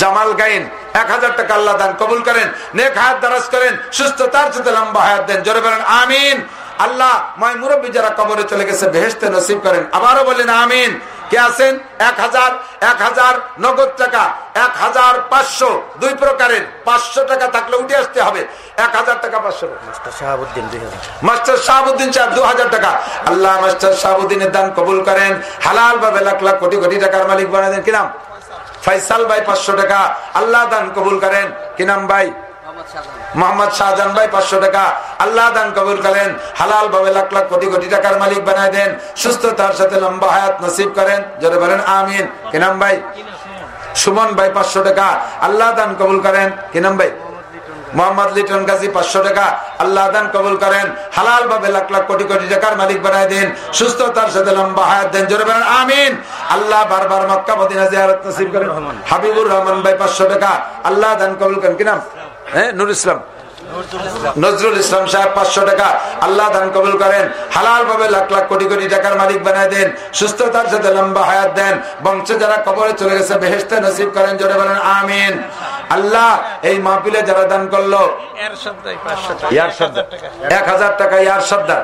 জামাল গাইন। এক হাজার টাকা আল্লাহ দান, কবুল করেন, নেক হাত দারাজ করেন, সুস্থ তার সাথে লম্বা হায়াত দেন। জোরে বলেন, আমিন। আল্লাহ, মায় মুরব্বী যারা কবরে চলে গেছে বেহেস্তে নসিব করেন। আবারও বলেন, আমিন। কে আছেন? এক হাজার এক হাজার নগদ টাকা এক হাজার পাঁচশো দুই প্রকারের পাঁচশো টাকা থাকলে উঠে আসতে হবে। এক হাজার টাকা পাঁচশো মাস্টার শাহাবুদ্দিন সাহেব দু হাজার টাকা। আল্লাহ মাস্টার শাহাবুদ্দিনের দান কবুল করেন। হালাল ভাবে লাখ লাখ কোটি কোটি টাকার মালিক বানায় দেন। কিনাম ফাইসাল ভাই পাঁচশো টাকা। আল্লাহ দান কবুল করেন। কিনাম ভাই? মোহাম্মদ ভাই পাঁচশো টাকা। আল্লাহ দান কবুল করেন। হালাল ভাবে লাখ লাখ কোটি কোটি টাকার মালিক বানায় দেন। সুস্থতার সাথে লম্বা হায়াত নসিব করেন। বলেন, আমিন। কিনাম ভাই? সুমন ভাই পাঁচশো টাকা। আল্লাহ দান কবুল করেন। কিনাম ভাই? মোহাম্মদ লিটন গাজী পাঁচশো টাকা। আল্লাহ দান কবুল করেন। হালাল ভাবে লাখ লাখ কোটি কোটি টাকার মালিক বানায় দেন। সাথে লম্বা হায়াত দেন। জোরে বলেন, আমিন। আল্লাহ বারবার মক্কা মদিনা জিয়ারত নসিব করেন। হাবিবুর রহমান ভাই পাঁচশো টাকা। আল্লাহ দান কবুল করেন। কিনাম হ্যাঁ নুর ইসলাম। নজরুল ইসলাম সাহেব পাঁচশো টাকা। আল্লাহ দান কবুল করেন। হালাল ভাবে লাখ লাখ কোটি কোটি টাকার মালিক বানায় দেন। সুস্থতার সাথে লম্বা হায়াত দেন। বংশে যারা কবরে চলে গেছে বেহেস্তে নসিব করেন জোরে বলেন আমিন। আল্লাহ এই মাহফিলে যারা দান করল এক হাজার টাকা ইয়ার সর্দার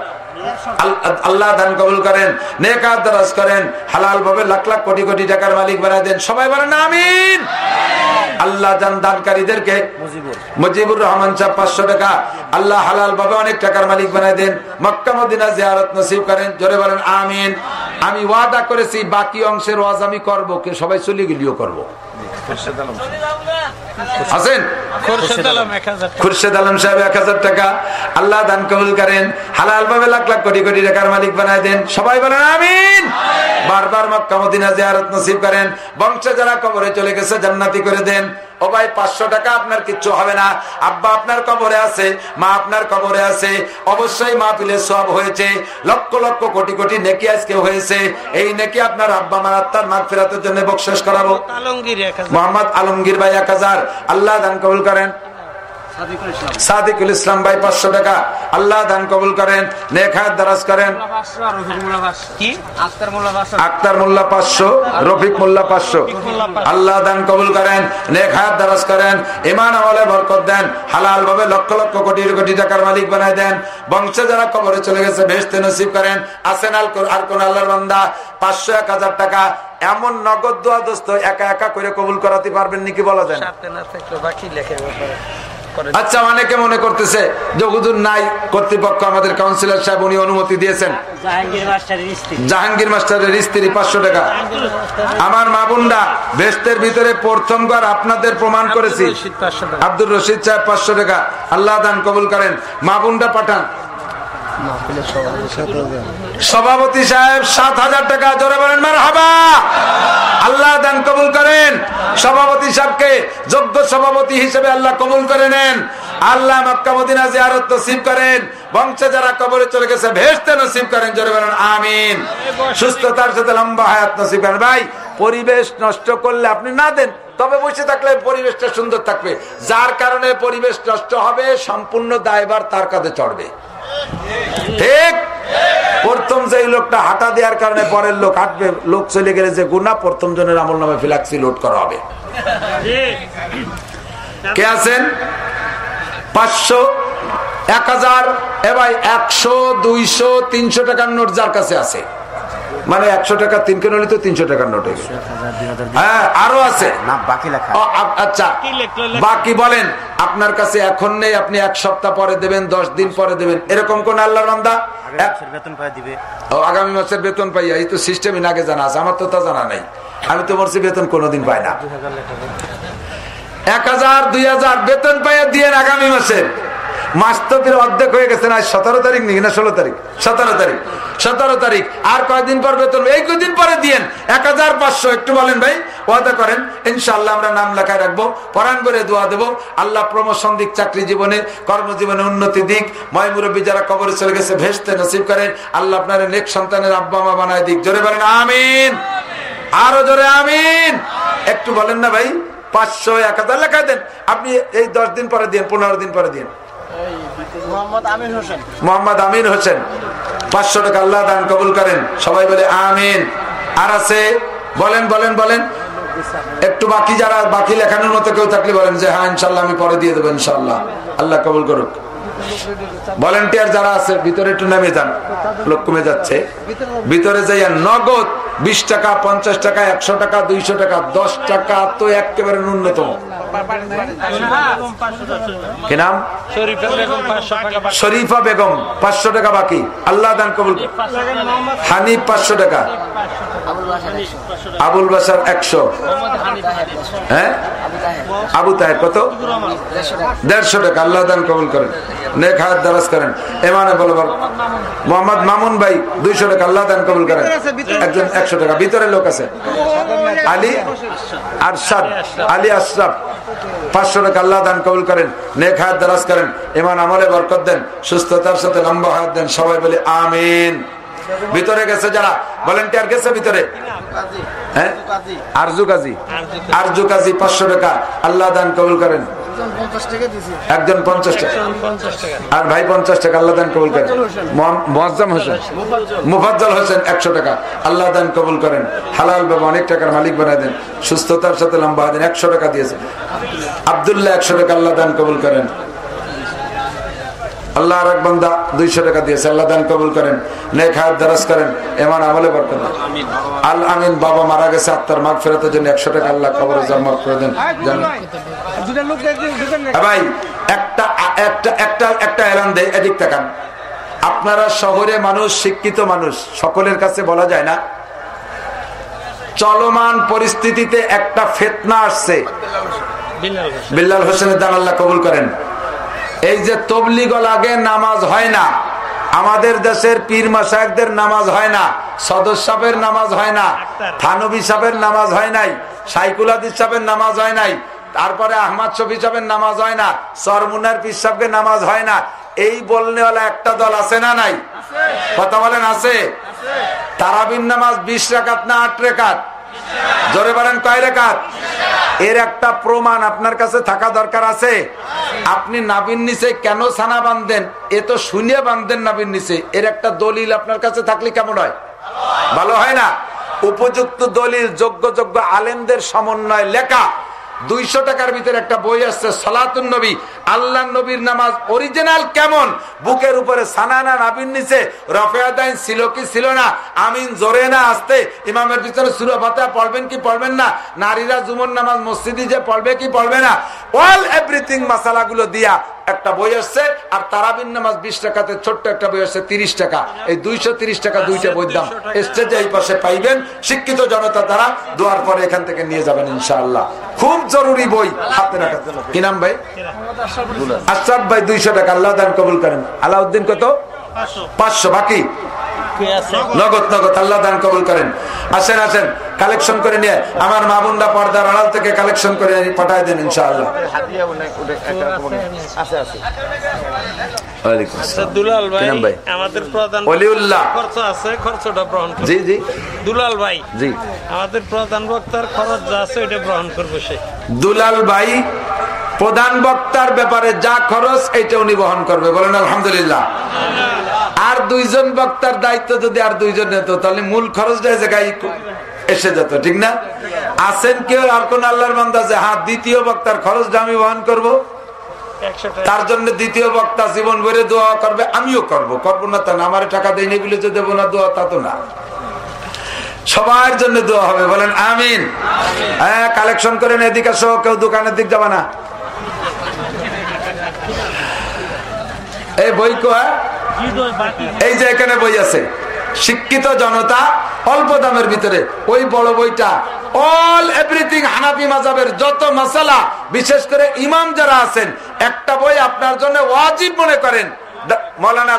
আল্লাহ দান কবুল করেন নেকার দারাজ করেন হালাল ভাবে লাখ লাখ কোটি কোটি টাকার মালিক বানায় দেন। সবাই বলেন আমিন। আল্লাহ জান দানকারীদেরকে মুজিবুর। রহমান সাহেব পাঁচশো টাকা আল্লাহ হালাল ভাবে অনেক টাকার মালিক বানায় দেন। মক্কা মদিনা জিয়ারত নসিব করেন জোরে বলেন আমিন। আমি ওয়াদা করেছি বাকি অংশের ওয়াজ আমি করব সবাই চলে গেলিও করব। আছেন খুরশেদ আলম সাহেব এক হাজার টাকা। আল্লাহ দান কবুল করেন। হালাল ভাবে লাখ লাখ কোটি কোটি টাকার মালিক বানায় দেন। সবাই বলেন আমিন। বারবার মক্কা মদিনা জিয়ারত নসিব করেন। বংশে যারা কবরে চলে গেছে জান্নাতি করে দেন। ও ভাই পাঁচশো টাকা আপনার কিচ্ছু হবে না। আব্বা আপনার কবরে আছে মা আপনার কবরে আছে। অবশ্যই মা পিলে সব হয়েছে। লক্ষ লক্ষ কোটি কোটি নেকি আজকে হয়েছে। এই নেকি আপনার আব্বা মার আত্মার মাগ ফেরাতের জন্য বকশেষ করাবো। মোহাম্মদ আলমগীর ভাই এক হাজার। আল্লাহ দান কবুল করেন। সাদিকুল ইসলাম। ভাই পাঁচশো টাকা। আল্লাহ দান কবুল করেন দারাজ করেন। আক্তার মোল্লা পাঁচশো রফিক মোল্লা পাঁচশো। আল্লাহ দান কবুল করেন দারাজ করেন। ইমান আমলে বরকত দেন হালাল ভাবে লক্ষ লক্ষ কোটি কোটি টাকার মালিক বানায় দেন। বংশে যারা কবরে চলে গেছে ভেস্তে নসিব করেন। আসেন আর কোন আল্লাহর বান্দা? পাঁচশো এক হাজার টাকা। এমন নগদ দোয়া দোস্ত একা একা করে কবুল করাতে পারবেন নাকি বলা যায় আচ্ছা অনেকে মনে করতেছে যে হুজুর নাই কর্তৃপক্ষ আমাদের কাউন্সিলর সাহেব উনি অনুমতি দিয়েছেন। জাহাঙ্গীর মাস্টারের স্ত্রী। পাঁচশো টাকা। আমার মা বোনরা বেস্তের ভিতরে প্রথমবার আপনাদের প্রমাণ করেছি। আব্দুর রশিদ সাহেব পাঁচশো টাকা। আল্লাহ দান কবুল করেন। মা বোনরা পাঠান। সভাপতি সাহেব, সাত হাজার টাকা, জোরে বলেন মার হাবা আল্লাহ দান কবুল করেন। সভাপতি সাহেবকে যোগ্য সভাপতি হিসেবে আল্লাহ কবুল করে নেন। আল্লাহ মক্কামদিনা জিয়ারত নসিব করেন। বংশে যারা কবরে চলে গেছে, ভেস্তে নসিব করেন, জোরে বলেন, আমিন। সুস্থতার সাথে লম্বা হায়াত নসিব করেন। ভাই, পরিবেশ নষ্ট করলে আপনি না দেন, তবে বসে থাকলে পরিবেশটা সুন্দর থাকবে। যার কারণে পরিবেশ নষ্ট হবে, সম্পূর্ণ দায়বার তার কাঁধে চড়বে। ঠিক? প্রথম যে লোকটা হাঁটা দেওয়ার কারণে পরের লোক হাঁটবে, লোক চলে গেলে যে গুণা প্রথম জনের আমল নামে ফিলাক্সি লোড করা হবে। কে আছেন? পাঁচশো, এক হাজার এবার একশো, দুইশো, তিনশো টাকার নোট যার কাছে আছে। মানে একশো টাকা তিন কেন তো তিনশো টাকার নোট। হ্যাঁ আরও আছে। আচ্ছা। বাকি বলেন আপনার কাছে এখন নেই আপনি এক সপ্তাহ পরে দেবেন দশ দিন পরে দেবেন। এরকম কোন আল্লাহ রান্দা আগামী মাসের বেতন পাইয়া এই তো সিস্টেমই আগে জানা আছে আমার তো তা জানা নাই। আমি তো বলছি বেতন কোনোদিন পাই না। এক হাজার দুই হাজার বেতন পাইয়া দিয়ে আগামী মাসের মাস তো অর্ধেক হয়ে গেছে না, সতেরো তারিখ নাকি না ষোলো তারিখ? সতেরো তারিখ। সতেরো তারিখ। আর কয়েকদিন পর বেতন? এই কদিন পরে দিয়েন। এক হাজার পাঁচশো, একটু বলেন ভাই, ওয়াদা করেন। ইনশাল্লাহ আমরা নাম লেখায় রাখব, পরাণ করে দোয়া দেবো। আল্লাহ প্রমোশন দিক, চাকরি জীবনে, কর্মজীবনে উন্নতি দিক। ময় মুরব্বী যারা কবরে চলে গেছে, ভেসতে নসিব করেন। আল্লাহ আপনার নেক সন্তানের আব্বা মা বানায় দিক। জোরে বলেন, আমিন। আরও জোরে, আমিন। একটু বলেন না ভাই, পাঁচশো, এক হাজার লেখায় দেন। আপনি এই দশ দিন পরে দিন পনেরো দিন পরে দিন মোহাম্মদ হোসেন। পাঁচশো টাকা আল্লাহ দান কবুল করেন। সবাই বলে আমিন। আর আছে, বলেন বলেন বলেন। একটু বাকি যারা বাকি লেখানোর মতো কেউ থাকলে বলেন যে হ্যাঁ ইনশাল্লাহ আমি পরে দিয়ে দেবো ইনশাল্লাহ আল্লাহ কবুল করুক। ভলেন্টিয়ার যারা আছে, ভিতরে একটু নেমে যান। লোক কমে যাচ্ছে। ভিতরে যাইয়া নগদ বিশ টাকা, পঞ্চাশ টাকা, একশো টাকা, দুইশো টাকা, দশ টাকা তো একেবারে ন্যূনতম। কি নাম? শরীফা বেগম, পাঁচশো টাকা বাকি। আল্লাহ দান কবুল হানিফ পাঁচশো টাকা। আবুল বাসার একশো। হ্যাঁ? আবু তাহের কত? দেড়শো টাকা। আল্লাহ দান কবুল করেন। নেক হাত দারাজ করেন। এমানে বলবার মোহাম্মদ মামুন ভাই, দুইশো টাকা। আল্লাহ দান কবুল করেন। একজন একশো টাকা ভিতরে লোক আছে। আলী আরশাদ আলী আশরাফ পাঁচশো টাকা আল্লাহ দান কবুল করেন, নেক হাত দারাজ করেন এমান আমলে বরকত দেন, সুস্থতার সাথে লম্বা হাত দেন, সবাই বলে আমিন। ভিতরে গেছে যারা? ভলেন্টিয়ার গেছে ভিতরে? হ্যাঁ? আরজু কাজী। আরজু কাজী, পাঁচশো টাকা আল্লাহ দান কবুল করেন। একজন পঞ্চাশ টাকা আর ভাই পঞ্চাশ টাকা আল্লাহ দান কবুল করেন। মোয়াজ্জাম হোসেন। মুফাজ্জল হোসেন। একশো টাকা। আল্লাহ দান কবুল করেন। হালাল বাবা অনেক টাকার মালিক বানায় দেন। সুস্থতার সাথে লম্বা দিন। একশো টাকা দিয়েছে। আবদুল্লাহ একশো টাকা আল্লাহ দান কবুল করেন। আল্লাহ আর এক বান্দা দুইশো টাকা দিয়েছে। আল্লাহ দান কবুল করেন নেক দারাজ করেন এমন আমলে বরকত আল আমিন বাবা মারা গেছে আত্মার মাগ ফেরতের জন্য একশো টাকা আল্লাহ কবর মাফ করে দেন। ভাই একটা একটা একটা একটা এলান দেয় এদিক তাকান। আপনারা শহরে মানুষ শিক্ষিত মানুষ সকলের কাছে বলা যায় না। চলমান পরিস্থিতিতে একটা ফেতনা আসছে। বিল্লাল হোসেনের দান আল্লাহ কবুল করেন। এই যে তবলিগল আগে নামাজ হয় না। আমাদের দেশের পীর মাসায়কদের নামাজ হয় না সদস্যের নামাজ হয় না থানবী সাহেবের নামাজ হয় নাই সাইকুল আদিস সাহেবের নামাজ হয় নাই তারপরে আহমদ শফি সাহেবের নামাজ হয় না সরমুনার পীর সাহেবকে নামাজ হয় না। এই বলনেওয়ালা একটা দল আছে না নাই? কথা বলেন আছে। তারাবিন নামাজ বিশ রেখাত না আট রেখাত? জোরে বলেন কয় রেখাত? এর একটা প্রমাণ আপনার কাছে থাকা দরকার আছে। আপনি নাবিন নিচে কেন ছানা বান্ধেন এ তো শুনিয়ে বান্ধেন নাবিন নিচে। এর একটা দলিল আপনার কাছে থাকলে কেমন হয়? ভালো হয় না? উপযুক্ত দলিল, যোগ্য যোগ্য আলেমদের সমন্বয় লেখা। দুইশো টাকার ভিতরে একটা বই আসছে, সলাতুন নবী। আল্লাহ নবীর নামাজ অরিজিনাল কেমন? বুকের উপরে সানানা নাবিন নিচে রফেয়াদাইন ছিল কি ছিল না? আমিন জোরে না আসতে, ইমামের ভিতরে সুরা ফাতে পড়বেন কি পড়বেন না? নারীরা জুমন নামাজ মসজিদে যে পড়বে কি পড়বে না? অল এভরিথিং মশালাগুলো দিয়া একটা বই আসছে, আর তারাবিন নামাজ বিশ টাকাতে ছোট্ট একটা বই আসছে তিরিশ টাকা। এই দুইশো তিরিশ টাকা দুইটা বই দাম। স্টেজে এই পাশে পাইবেন শিক্ষিত জনতা তারা দোয়ার পরে এখান থেকে নিয়ে যাবেন ইনশাআল্লাহ। খুব জরুরি বই হাতে রাখা কি নাম ভাই? আশরাফ ভাই, দুইশো টাকা। আল্লাহ দান কবুল করেন। আলাউদ্দিন কত? পাঁচশো। বাকি? নগদ নগদ আল্লাহ দান কবুল করেন। আসেন আসেন কালেকশন করে নিয়ে আমার মা বোনরা পর্দার আড়াল থেকে কালেকশন করে পাঠায় দেন ইনশাআল্লাহ। দুলাল ভাই আমাদের প্রধান খরচ আছে খরচটা গ্রহণ জি জি। দুলাল ভাই জি। আমাদের প্রধান বক্তার খরচ যা আছে ওইটা গ্রহণ করব সে। দুলাল ভাই প্রধান বক্তার ব্যাপারে যা খরচ এটা উনি বহন করবে। বলেন আলহামদুলিল্লাহ। আর দুইজন বক্তার দায়িত্ব যদি আর দুইজন নিত, তাহলে মূল খরচটা এসে যেত, ঠিক না? আছেন কেউ? আর কোন আল্লাহর বান্দা যে হ্যাঁ দ্বিতীয় বক্তার খরচটা আমি বহন করব, তার জন্য দ্বিতীয় বক্তা জীবন ভরে দোয়া করবে, আমিও করব। করব না তা না, আমার টাকা দেয়নি বলে যে দেবো না, দোয়া তা তো না। সবার জন্য দোয়া হবে, বলেন আমিন। হ্যাঁ কালেকশন করেন এদিকে সহ কেউ দোকানের দিক যাবে না। এই বই কো এই যে এখানে বই আছে, শিক্ষিত জনতা অল্প দামের ভিতরে, ওই বড় বইটা অল এভরিথিং হানাফি মাজাবের যত মশালা, বিশেষ করে ইমাম যারা আছেন, একটা বই আপনার জন্য ওয়াজিব মনে করেন। মৌলানা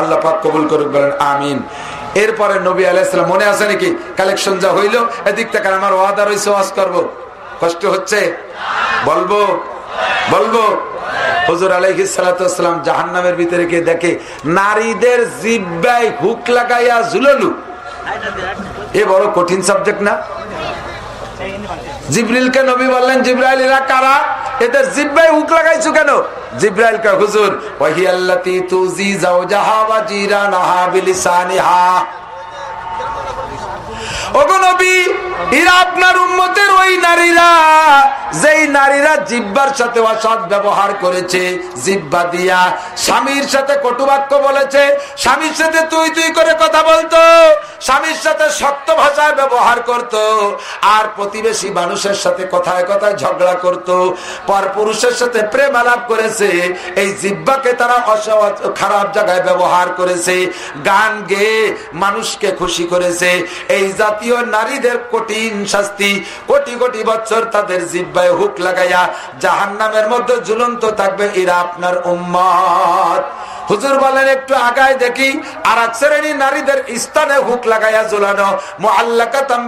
আল্লাহ কবুল করুক, বলেন আমিন। এরপরে নবী আলাইসালাম মনে আছে নাকি? কালেকশন যা হইল, এদিক থেকে আমার ওয়াদা রয়েছে, ওয়াজ করব। কষ্ট হচ্ছে? বলব? বলব? হজুর সালাম জাহান নামের ভিতরে গিয়ে দেখে, নারীদের জিব্বায় হুক লাগাইয়া ঝুললু। এ বড় কঠিন সাবজেক্ট না? জিব্রিলকে নবী বললেন, জিব্রাইল, এরা কারা? এদের জিব্বাই উক লাগাইছো কেন? জিব্রাইল কে হুজুর ওয়াহি আল্লাতি তুজি জাওজাহা ওয়া জিরানাহা বিলিসানিহা। শক্ত ভাষায় ব্যবহার করত, আর প্রতিবেশী মানুষের সাথে কথায় কথায় ঝগড়া করত, পর পুরুষের সাথে প্রেম আলাপ করেছে, এই জিব্বাকে তারা খারাপ জায়গায় ব্যবহার করেছে, গান গেয়ে মানুষকে খুশি করেছে, এই জাতীয় নারীদের কঠিন শাস্তি। কোটি কোটি বছর তাদের জিব্বায় হুক লাগাইয়া জাহান নামের মধ্যে ঝুলন্ত থাকবে এরা আপনার উম্মত। হুজুর বলেন, একটু আগায় দেখি আর এক শ্রেণি নারীদের স্থানে হুক লাগাইয়া ঝুলানো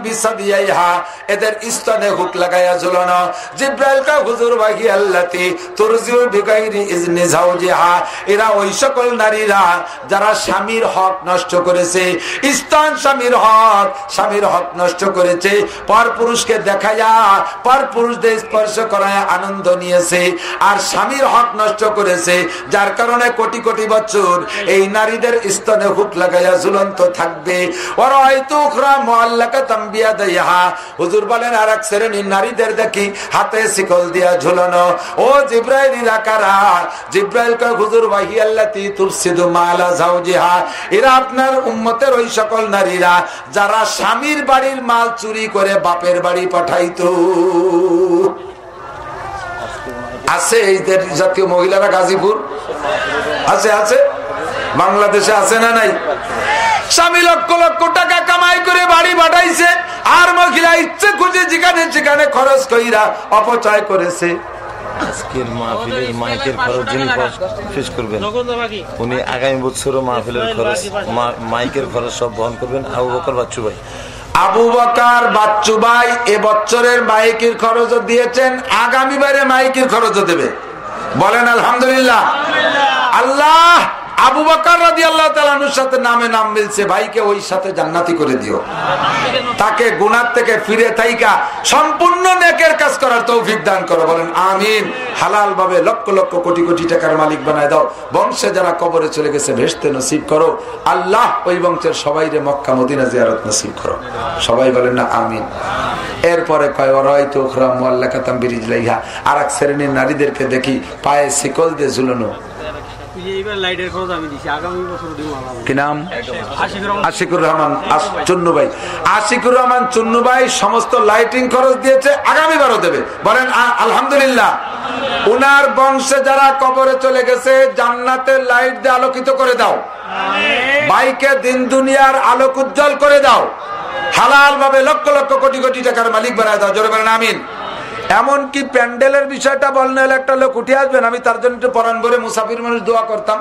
বিসাদিয়াইহা, এদের স্থানে হুক লাগাইয়া ঝুলানো। জিব্রাইল কা হুজুর বাহি আল্লাতি এরা ওই সকল নারীরা যারা স্বামীর হক নষ্ট করেছে স্বামীর হক স্বামীর হক নষ্ট করেছে, পর পুরুষকে দেখাইয়া, পর পুরুষদের স্পর্শ করায় আনন্দ নিয়েছে, আর স্বামীর হক নষ্ট করেছে, যার কারণে কোটি কোটি বছর এই নারীদের স্তনে হুক লাগাইয়া ঝুলন্ত থাকবে। হুজুর বলেন আর এক শ্রেণির নারীদের দেখি হাতে শিকল দিয়া ও জিব্রাইলিরা কারা? জিব্রাইল কয়, হুজুর, ওয়াহি আল্লাতি তুরসিদু মালা এরা আপনার উম্মতের ওই সকল নারীরা, যারা স্বামীর বাড়ির মাল চুরি করে বাপের বাড়ি পাঠাইতো। আছে এই জাতীয় মহিলারা গাজীপুর? আছে আছে? বাংলাদেশে আছে না নাই? স্বামী লক্ষ লক্ষ টাকা কামাই করে বাড়ি পাঠাইছে, আর মহিলা ইচ্ছে খুঁজে যেখানে যেখানে খরচ কইরা অপচয় করেছে। মাহফিলের মাইকের খরচ করবেন, উনি আগামী খরচ মাইকের খরচ সব বহন করবেন আবু বকর বাচ্চু ভাই। আবু বকার বাচ্চু ভাই এবছরের মাইকির মাইকের খরচ দিয়েছেন, আগামী বারে মাইকের খরচ দেবে। বলেন আলহামদুলিল্লাহ। আল্লাহ আবু বাকর রাজি আল্লাহ সাথে নামে নাম মিলছে, ভাইকে ওই সাথে জান্নাতি করে দিও। তাকে গুনার থেকে ফিরে থাইকা সম্পূর্ণ নেকের কাজ করার তৌফিক দান করো। বলেন, আমিন। হালাল ভাবে লক্ষ লক্ষ কোটি কোটি টাকার মালিক বানায় দাও। বংশে যারা কবরে চলে গেছে, ভেসতে নসিব করো। আল্লাহ ওই বংশের সবাই রে মক্কা, মদিনা জিয়ারত নসিব করো। সবাই বলেন না, আমিন। এরপরে কয় হয়তো খরাম আল্লাহ কাতাম বিরিজ লাইহা আর এক শ্রেণির নারীদেরকে দেখি, পায়ে শিকল দিয়ে ঝুলানো। কি নাম? আশিকুর রহমান। চুন্নু ভাই আশিকুর রহমান চুন্নু ভাই সমস্ত লাইটিং খরচ দিয়েছে আগামীবারও দেবে। বলেন আলহামদুলিল্লাহ। উনার বংশে যারা কবরে চলে গেছে জান্নাতের লাইট দিয়ে আলোকিত করে দাও। বাইকে দিন দুনিয়ার আলোক উজ্জ্বল করে দাও। হালাল ভাবে লক্ষ লক্ষ কোটি কোটি টাকার মালিক বানায় দাও। জোরে বলেন আমিন। এমনকি প্যান্ডেলের বিষয়টা বললে একটা লোক উঠে আসবেন, আমি তার জন্য একটু পরাণ ভরে মুসাফির মানুষ দোয়া করতাম।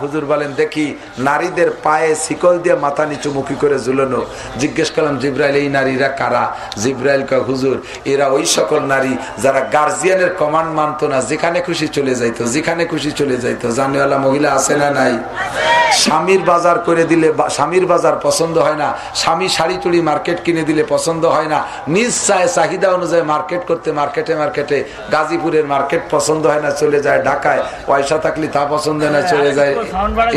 হুজুর বলেন, দেখি নারীদের পায়ে শিকল দিয়ে মাথা নিচু মুখী করে ঝুলানো। জিজ্ঞেস করলাম, জিব্রাইল, এই নারীরা কারা? জিব্রাইল কয়, হুজুর, এরা ওই সকল নারী যারা গার্জিয়ানের কমান্ড মানতো না, যেখানে খুশি চলে যাইতো, যেখানে খুশি চলে যাইতো। জানিওয়ালা মহিলা আছে না নাই? স্বামীর বাজার করে দিলে স্বামীর বাজার পছন্দ হয় না, স্বামী শাড়ি চুড়ি মার্কেট কিনে দিলে পছন্দ হয় না, নিজ চায় চাহিদা অনুযায়ী মার্কেট করতে মার্কেটে মার্কেটে গাজীপুরের মার্কেট পছন্দ হয় না, চলে যায় ঢাকায়। পয়সা থাকলে তা পছন্দ না চলে যায়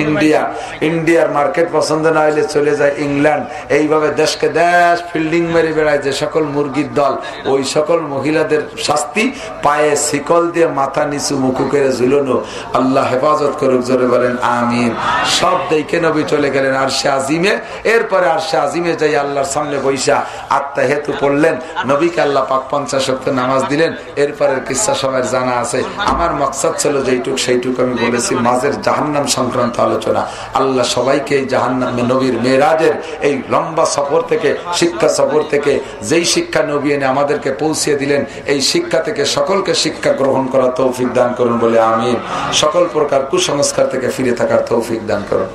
ইন্ডিয়া ইন্ডিয়ার মার্কেট পছন্দ না হলে চলে যায় ইংল্যান্ড এইভাবে দেশকে দেশ ফিল্ডিং মেরে বেড়ায় যে সকল মুরগির দল ওই সকল মহিলাদের শাস্তি পায়ে শিকল দিয়ে মাথা নিচু মুখু করে ঝুলনো। আল্লাহ হেফাজত করুক জোরে বলেন আমিন। সব দেখে নবী চলে গেলেন আর সে আজিমে। এরপরে আর সে আজিমে যাই আল্লাহর সামনে বৈশা আত্মা হেতু পড়লেন। নবীকে আল্লাহ পাক পঞ্চাশ নামাজ দিলেন। এরপরের কিসা সবার জানা আছে। আমার মকসাদ ছিল যেইটুক সেইটুক আমি বলেছি। মাঝের জাহান্নাম সংক্রান্ত আলোচনা। আল্লাহ সবাইকে এই জাহান্নামে নবীর মেয়েরাজের এই লম্বা সফর থেকে, শিক্ষা সফর থেকে, যেই শিক্ষা নবী এনে আমাদেরকে পৌঁছিয়ে দিলেন, এই শিক্ষা থেকে সকলকে শিক্ষা গ্রহণ করার তৌফিক দান করুন বলে আমি সকল প্রকার কুসংস্কার থেকে ফিরে থাকার তৌফিক দান করুন।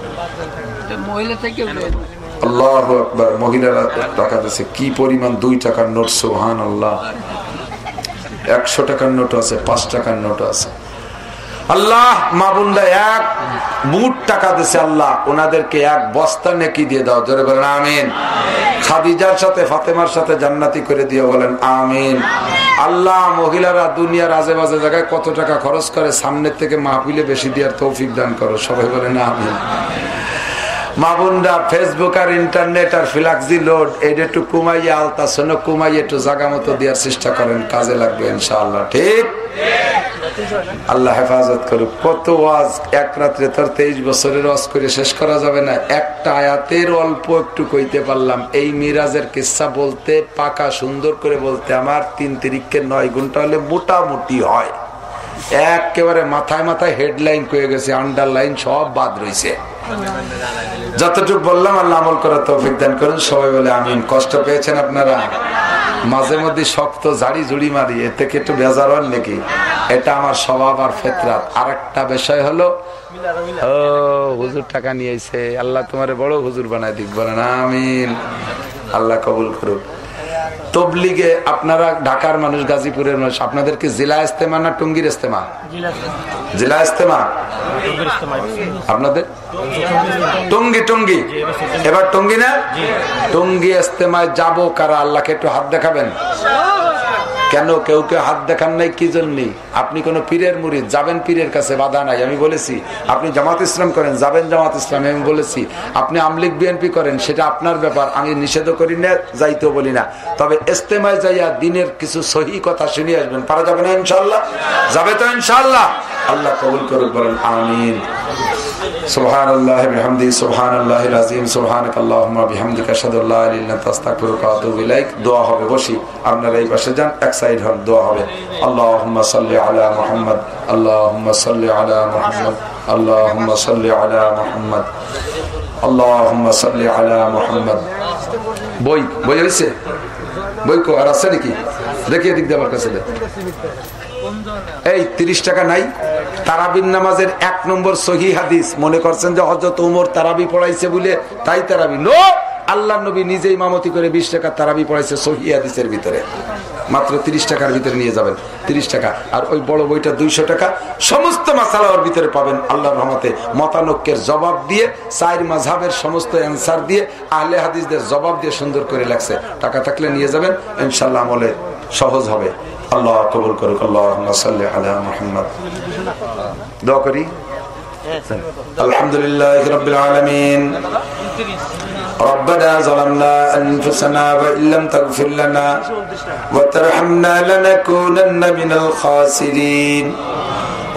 আল্লাহ আকবর, মহিলারা টাকা দিচ্ছে কি পরিমাণ দুই টাকার নোট সোহান আল্লাহ একশো টাকার নোট আছে, পাঁচ টাকার নোট আছে। আল্লাহ মা এক মুট টাকা দিছে আল্লাহ ওনাদেরকে এক বস্তা নেকি দিয়ে দাও জোরে বলেন আমিন। খাদিজার সাথে ফাতেমার সাথে জান্নাতি করে দিয়ে বলেন আমিন। আল্লাহ মহিলারা দুনিয়ার আজে বাজে জায়গায় কত টাকা খরচ করে সামনের থেকে মাহফিলে বেশি দেওয়ার তৌফিক দান করো সবাই বলেন আমিন। ফেসবুক আর ইন্টারনেট আর ফিলাক্সি লোড এটা একটু কুমাইয়ে কুমাইয়ে একটু জাগা মতো দেওয়ার চেষ্টা করেন, কাজে লাগবে ঠিক? আল্লাহ হেফাজত করুক। কত ওয়াজ এক রাত্রে তোর তেইশ বছরের ওয়াজ করে শেষ করা যাবে না? একটা আয়াতের অল্প একটু কইতে পারলাম, এই মিরাজের কিসা বলতে, পাকা সুন্দর করে বলতে, আমার তিন তিরিখকে নয় ঘণ্টা হলে মোটামুটি হয়। একেবারে মাথায় মাথায় হেডলাইন কয়ে গেছে আন্ডারলাইন সব বাদ রয়েছে যতটুকু বললাম, আল্লাহ আমল করার তৌফিক দান করুন। সবাই বলে আমিন। কষ্ট পেয়েছেন আপনারা? মাঝে মধ্যে শক্ত ঝাড়ি ঝুড়ি মারি এ থেকে একটু বেজার হন নাকি? এটা আমার স্বভাব আর ফেতরাত। আর একটা বিষয় হলো হুজুর টাকা নিয়েছে আল্লাহ তোমার বড় হুজুর বানায় দিক, বলেন আমিন। আল্লাহ কবুল করুক। তবলিগে আপনারা ঢাকার মানুষ, গাজীপুরের মানুষ, আপনাদেরকে জেলা ইস্তেমা না টঙ্গির ইস্তেমা জেলা ইস্তেমা আপনাদের? টঙ্গি টঙ্গি। এবার টঙ্গি না? টঙ্গি ইস্তেমায় যাব, কারা আল্লাহকে একটু হাত দেখাবেন? কেন কেউ কেউ হাত দেখান নাই কি জন্যে? আপনি কোন পীরের মুড়ি যাবেন পীরের কাছে, বাধা নাই। আমি বলেছি, আপনি জামাত ইসলাম করেন, যাবেন জামাত ইসলাম। আমি বলেছি, আপনি আমলিক বিএনপি করেন, সেটা আপনার ব্যাপার। আমি নিষেধ করি না, যাইতেও বলি না। তবে ইস্তেমায় যাইয়া দিনের কিছু সহি কথা শুনিয়ে আসবেন। পারা যাবে না ইনশাল্লাহ যাবে তো ইনশাল্লাহ আল্লাহ কবুল করুক বলেন, আমিন। সুবহান আল্লাহ বিহামদি সুবহান আল্লাহ রাজিম সুবহানাক আল্লাহুম্মা বিহামদিকা আশহাদুল্লাহ ইল্লা আনতা, আস্তাগফিরুকা ওয়া আতুবু ইলাইক। দোয়া হবে বসি, আপনারা এই পাশে যান, এক সাইড হবে। আল্লাহুম্মা সাল্লি আলা মুহাম্মদ, আল্লাহুম্মা সাল্লি আলা মুহাম্মদ, আল্লাহুম্মা সাল্লি আলা মুহাম্মদ, আল্লাহুম্মা সাল্লি আলা মুহাম্মদ। বই বই বই কো, আর আছে নাকি? দেখি এদিক দিয়ে কাছে এই তিরিশ টাকা নাই। তারাবিন নামাজের এক নম্বর সহি হাদিস। মনে করছেন যে হজরত উমর তারাবি পড়াইছে বলে? তাই তারাবি। নো আল্লাহ নবী নিজেই মামতি করে বিশ টাকা তারাবি পড়াইছে সহি হাদিসের ভিতরে। মাত্র তিরিশ টাকার ভিতরে নিয়ে যাবেন। তিরিশ টাকা। আর ওই বড় বইটা দুইশো টাকা। সমস্ত মাসালা ওর ভিতরে পাবেন আল্লাহ রহমতে। মতানক্যের জবাব দিয়ে সাইর মাঝাবের সমস্ত অ্যান্সার দিয়ে, আহলে হাদিসদের জবাব দিয়ে সুন্দর করে লাগছে টাকা থাকলে নিয়ে যাবেন। ইনশাল্লাহ আমলে সহজ হবে। আল্লাহ কবুল করুক আল্লাহ সাল্লি আলা মুহাম্মদ দোয়া করি আলহামদুলিল্লাহ রাব্বিল আলামিন ربنا ظلمنا أنفسنا وإن لم تغفر لنا وترحمنا لنكونن من الخاسرين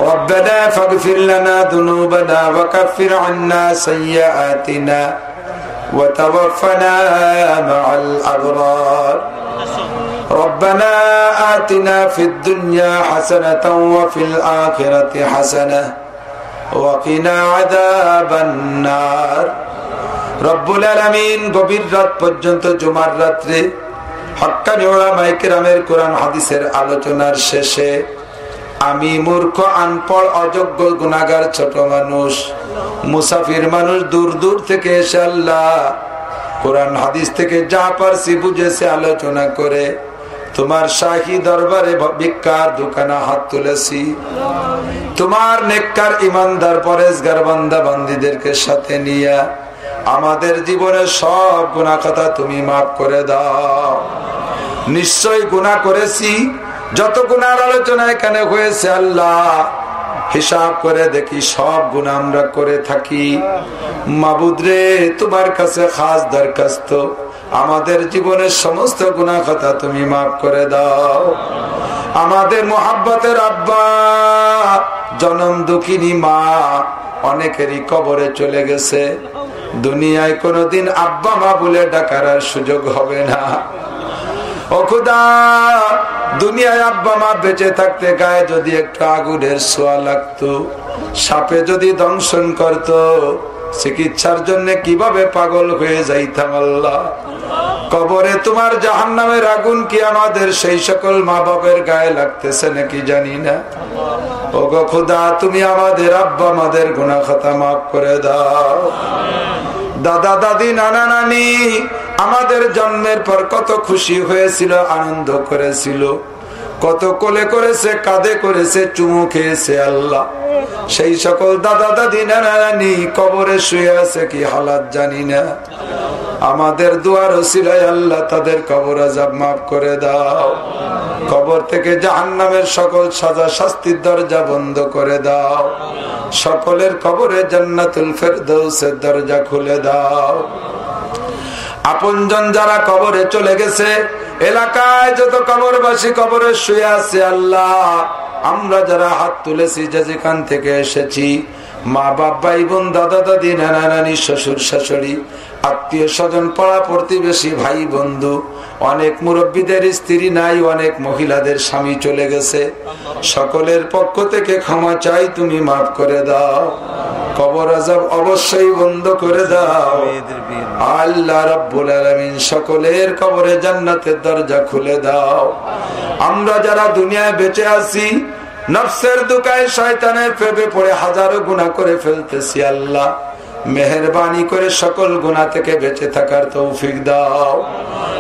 ربنا فاغفر لنا ذنوبنا وكفر عنا سيئاتنا وتوفنا مع الأبرار ربنا آتنا في الدنيا حسنة وفي الآخرة حسنة وقنا عذاب النار রব্বুল আলমিন গভীর রাত পর্যন্ত জুমার রাত্রে হকানি ওলামাইকেরামের কোরআন হাদিসের আলোচনার শেষে আমি মূর্খ আনপড় অযোগ্য গুণাগার ছোট মানুষ মুসাফির মানুষ দূর দূর থেকে এসে আল্লাহ কোরআন হাদিস থেকে যা পারছি বুঝেছে আলোচনা করে তোমার শাহী দরবারে ভিক্ষার দোকানে হাত তুলেছি। তোমার নেককার ইমানদার পরেশগার বান্দা বান্দিদেরকে সাথে নিয়ে আমাদের জীবনের সব গুণা কথা তুমি মাফ করে দাও। নিশ্চয় গুণা করেছি। যত গুণার আলোচনা এখানে হয়েছে আল্লাহ, হিসাব করে দেখি সব গুণ আমরা করে থাকি। মাবুদরে তোমার কাছে খাস দরখাস্ত। আমাদের জীবনের সমস্ত গুণা কথা তুমি মাফ করে দাও। আমাদের মোহাব্বতের আব্বা, জনম দুঃখিনী মা অনেকেরই কবরে চলে গেছে। দুনিয়ায় কোনোদিন আব্বা, মা বলে ডাকার সুযোগ হবে না। ও খুদা, দুনিয়ায় আব্বা, মা বেঁচে থাকতে গায়ে যদি একটু আগুনের সোয়া লাগতো, সাপে যদি দংশন করত চিকিৎসার জন্য কীভাবে পাগল হয়ে যাইতাম আল্লাহ? কবরে তোমার জাহান নামের আগুন কি আমাদের সেই সকল মা বাবের গায়ে লাগতেছে নাকি জানি না? ও গো খুদা, তুমি আমাদের আব্বা, আমাদের গুণা খাতা মাফ করে দাও। দাদা, দাদি, নানা, নানি, আমাদের জন্মের পর কত খুশি হয়েছিল, আনন্দ করেছিল। কত কোলে করেছে, কাঁধে করেছে, চুমু খেয়েছে আল্লাহ। সেই সকল দাদা দাদি নানা নানি কবরে শুয়ে আছে কি হালাত জানি না। আমাদের দুয়ার ওসিলায় আল্লাহ তাদের কবর আজাব মাফ করে দাও। কবর থেকে জাহান নামের সকল সাজা শাস্তির দরজা বন্ধ করে দাও। সকলের কবরে জান্নাতুল ফেরদৌসের দরজা খুলে দাও। আপনজন যারা কবরে চলে গেছে এলাকায় যত কবরবাসী কবরে শুয়ে আছে আল্লাহ, আমরা যারা হাত তুলেছি, যে যেখান থেকে এসেছি মা বাপ ভাই বোন দাদা দাদি নানা নানি শ্বশুর শাশুড়ি আত্মীয় স্বজন পাড়া প্রতিবেশী ভাই, বন্ধু, অনেক মুরব্বীদের স্ত্রী নাই, অনেক মহিলাদের স্বামী চলে গেছে। সকলের পক্ষ থেকে ক্ষমা চাই, তুমি মাফ করে দাও। কবর আজাব অবশ্যই বন্ধ করে দাও। আল্লাহ রব্বুল আলমিন সকলের কবরে জান্নাতের দরজা খুলে দাও। আমরা যারা দুনিয়ায় বেঁচে আছি, নফসের দুকায় শয়তানের প্রেমে পড়ে হাজারো গুণা করে ফেলতেছি আল্লাহ। মেহরবানি করে সকল গুণা থেকে বেঁচে থাকার তৌফিক দাও।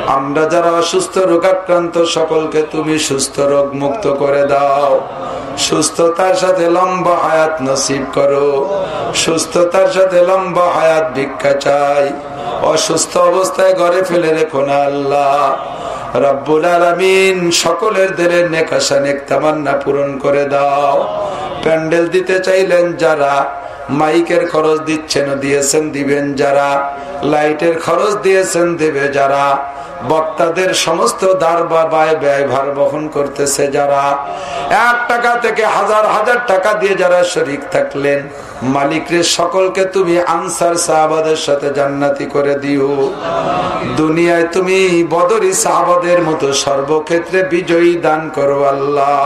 আমরা যারা অসুস্থ, রোগাক্রান্ত, সকলকে তুমি সুস্থ রোগ মুক্ত করে দাও। সুস্থতার সাথে লম্বা হায়াত নসিব করো। সুস্থতার সাথে লম্বা হায়াত ভিক্ষা চাই। অসুস্থ অবস্থায় ঘরে ফেলে রেখো না আল্লাহ। রব্বুল আলমিন সকলের দেলের নেকাশা নেক তামান্না পূরণ করে দাও। প্যান্ডেল দিতে চাইলেন যারা মাইকের খরচ দিচ্ছেন দিয়েছেন দিবেন যারা। লাইটের খরচ দিয়েছেন দেবে যারা। বক্তাদের সমস্ত দার বা ব্যয় ব্যয় ভার বহন করতেছে যারা। এক টাকা থেকে হাজার হাজার টাকা দিয়ে যারা শরিক থাকলেন, মালিকের সকলকে তুমি আনসার সাহাবাদের সাথে জান্নাতি করে দিও। দুনিয়ায় তুমি বদরি সাহাবাদের মতো সর্বক্ষেত্রে বিজয়ী দান করো আল্লাহ।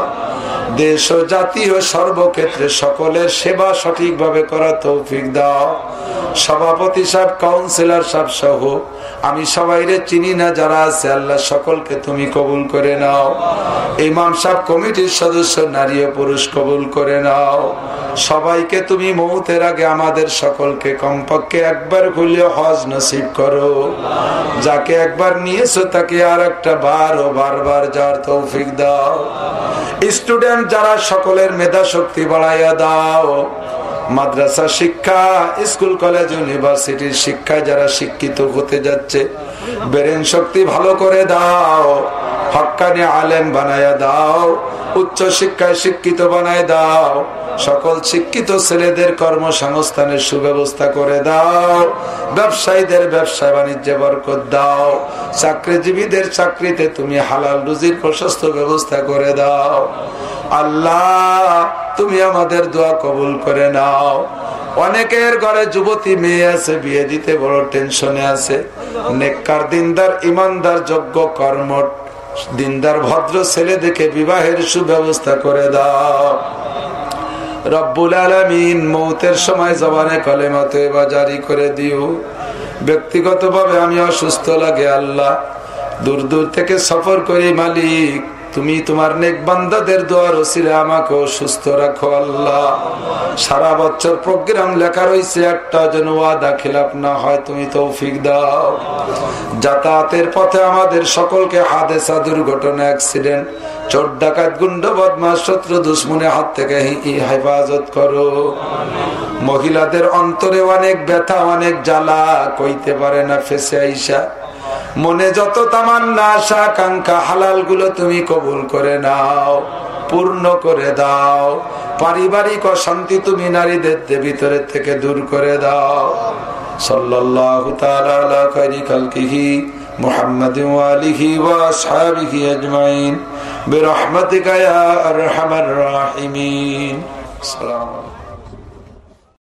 দেশ ও জাতি ও সর্বক্ষেত্রে সকলের সেবা সঠিকভাবে করা তৌফিক দাও। সভাপতি সাহেব কাউন্সিলর সাহেব সহ আমি সবাইরে চিনি না, যারা আছে, আল্লাহ সকলকে তুমি কবুল করে নাও। ইমাম সাহেব কমিটির সদস্য, নারী ও পুরুষ কবুল করে নাও। সবাইকে তুমি মৌতের আগে আমাদের সকলকে কমপক্ষে একবার খুলিয়ে হজ নসিব করো। যাকে একবার নিয়েছো, তাকে আর একটা বার ও বারবার যার তৌফিক দাও। স্টুডেন্ট যারা সকলের মেধা শক্তি বাড়াইয়া দাও মাদ্রাসা শিক্ষা, স্কুল, কলেজ, ইউনিভার্সিটির শিক্ষায় যারা শিক্ষিত হতে যাচ্ছে, বেরেন শক্তি ভালো করে দাও হকানি আলেম বানায়া দাও, উচ্চ শিক্ষায় শিক্ষিত বানায় দাও, সকল শিক্ষিত ছেলেদের কর্মসংস্থানের সুব্যবস্থা করে দাও, ব্যবসায়ীদের ব্যবসা বাণিজ্যে বরকত দাও, চাকরিজীবীদের চাকরিতে তুমি হালাল রুজির প্রশস্ত ব্যবস্থা করে দাও। আল্লাহ, তুমি আমাদের দোয়া কবুল করে নাও। অনেকের ঘরে যুবতী মেয়ে আছে, বিয়ে দিতে বড় টেনশনে আছে। নেককার দিনদার, ইমানদার, যোগ্য কর্ম দিনদার, ভদ্র ছেলে দেখে বিবাহের সুব্যবস্থা করে দাও। রব্বুল আলমিন মৌতের সময় জবানে কলে কলেমাতে বা জারি করে দিও। ব্যক্তিগতভাবে আমি অসুস্থ লাগে আল্লাহ। দূর দূর থেকে সফর করি মালিক। তুমি তোমার নেক বান্দাদের দোয়ার ওসিলে আমাকে সুস্থ রাখো আল্লাহ। সারা বছর প্রোগ্রাম লেখা রয়েছে, একটা যেন ওয়াদা খিলাপ না হয়, তুমি তৌফিক দাও। যাতায়াতের পথে আমাদের সকলকে হাদেসা দুর্ঘটনা, অ্যাক্সিডেন্ট, চোর ডাকাত, গুন্ড বদমাস শত্রু, দুশ্মনের হাত থেকে হেফাজত করো। মহিলাদের অন্তরে অনেক ব্যথা, অনেক জ্বালা, কইতে পারে না ফেসে আইসা। মনে যত তামান্না আশা আকাঙ্ক্ষা হালাল গুলো তুমি কবুল করে নাও পূর্ণ করে দাও পারিবারিক অশান্তি তুমি নারীদের ভিতরে থেকে দূর করে দাও সাল্লাল্লাহু তাআলা আলা খাইরি খালকিহি محمد وآله وأصحابه أجمعين برحمتك يا أرحم الراحمين السلام عليكم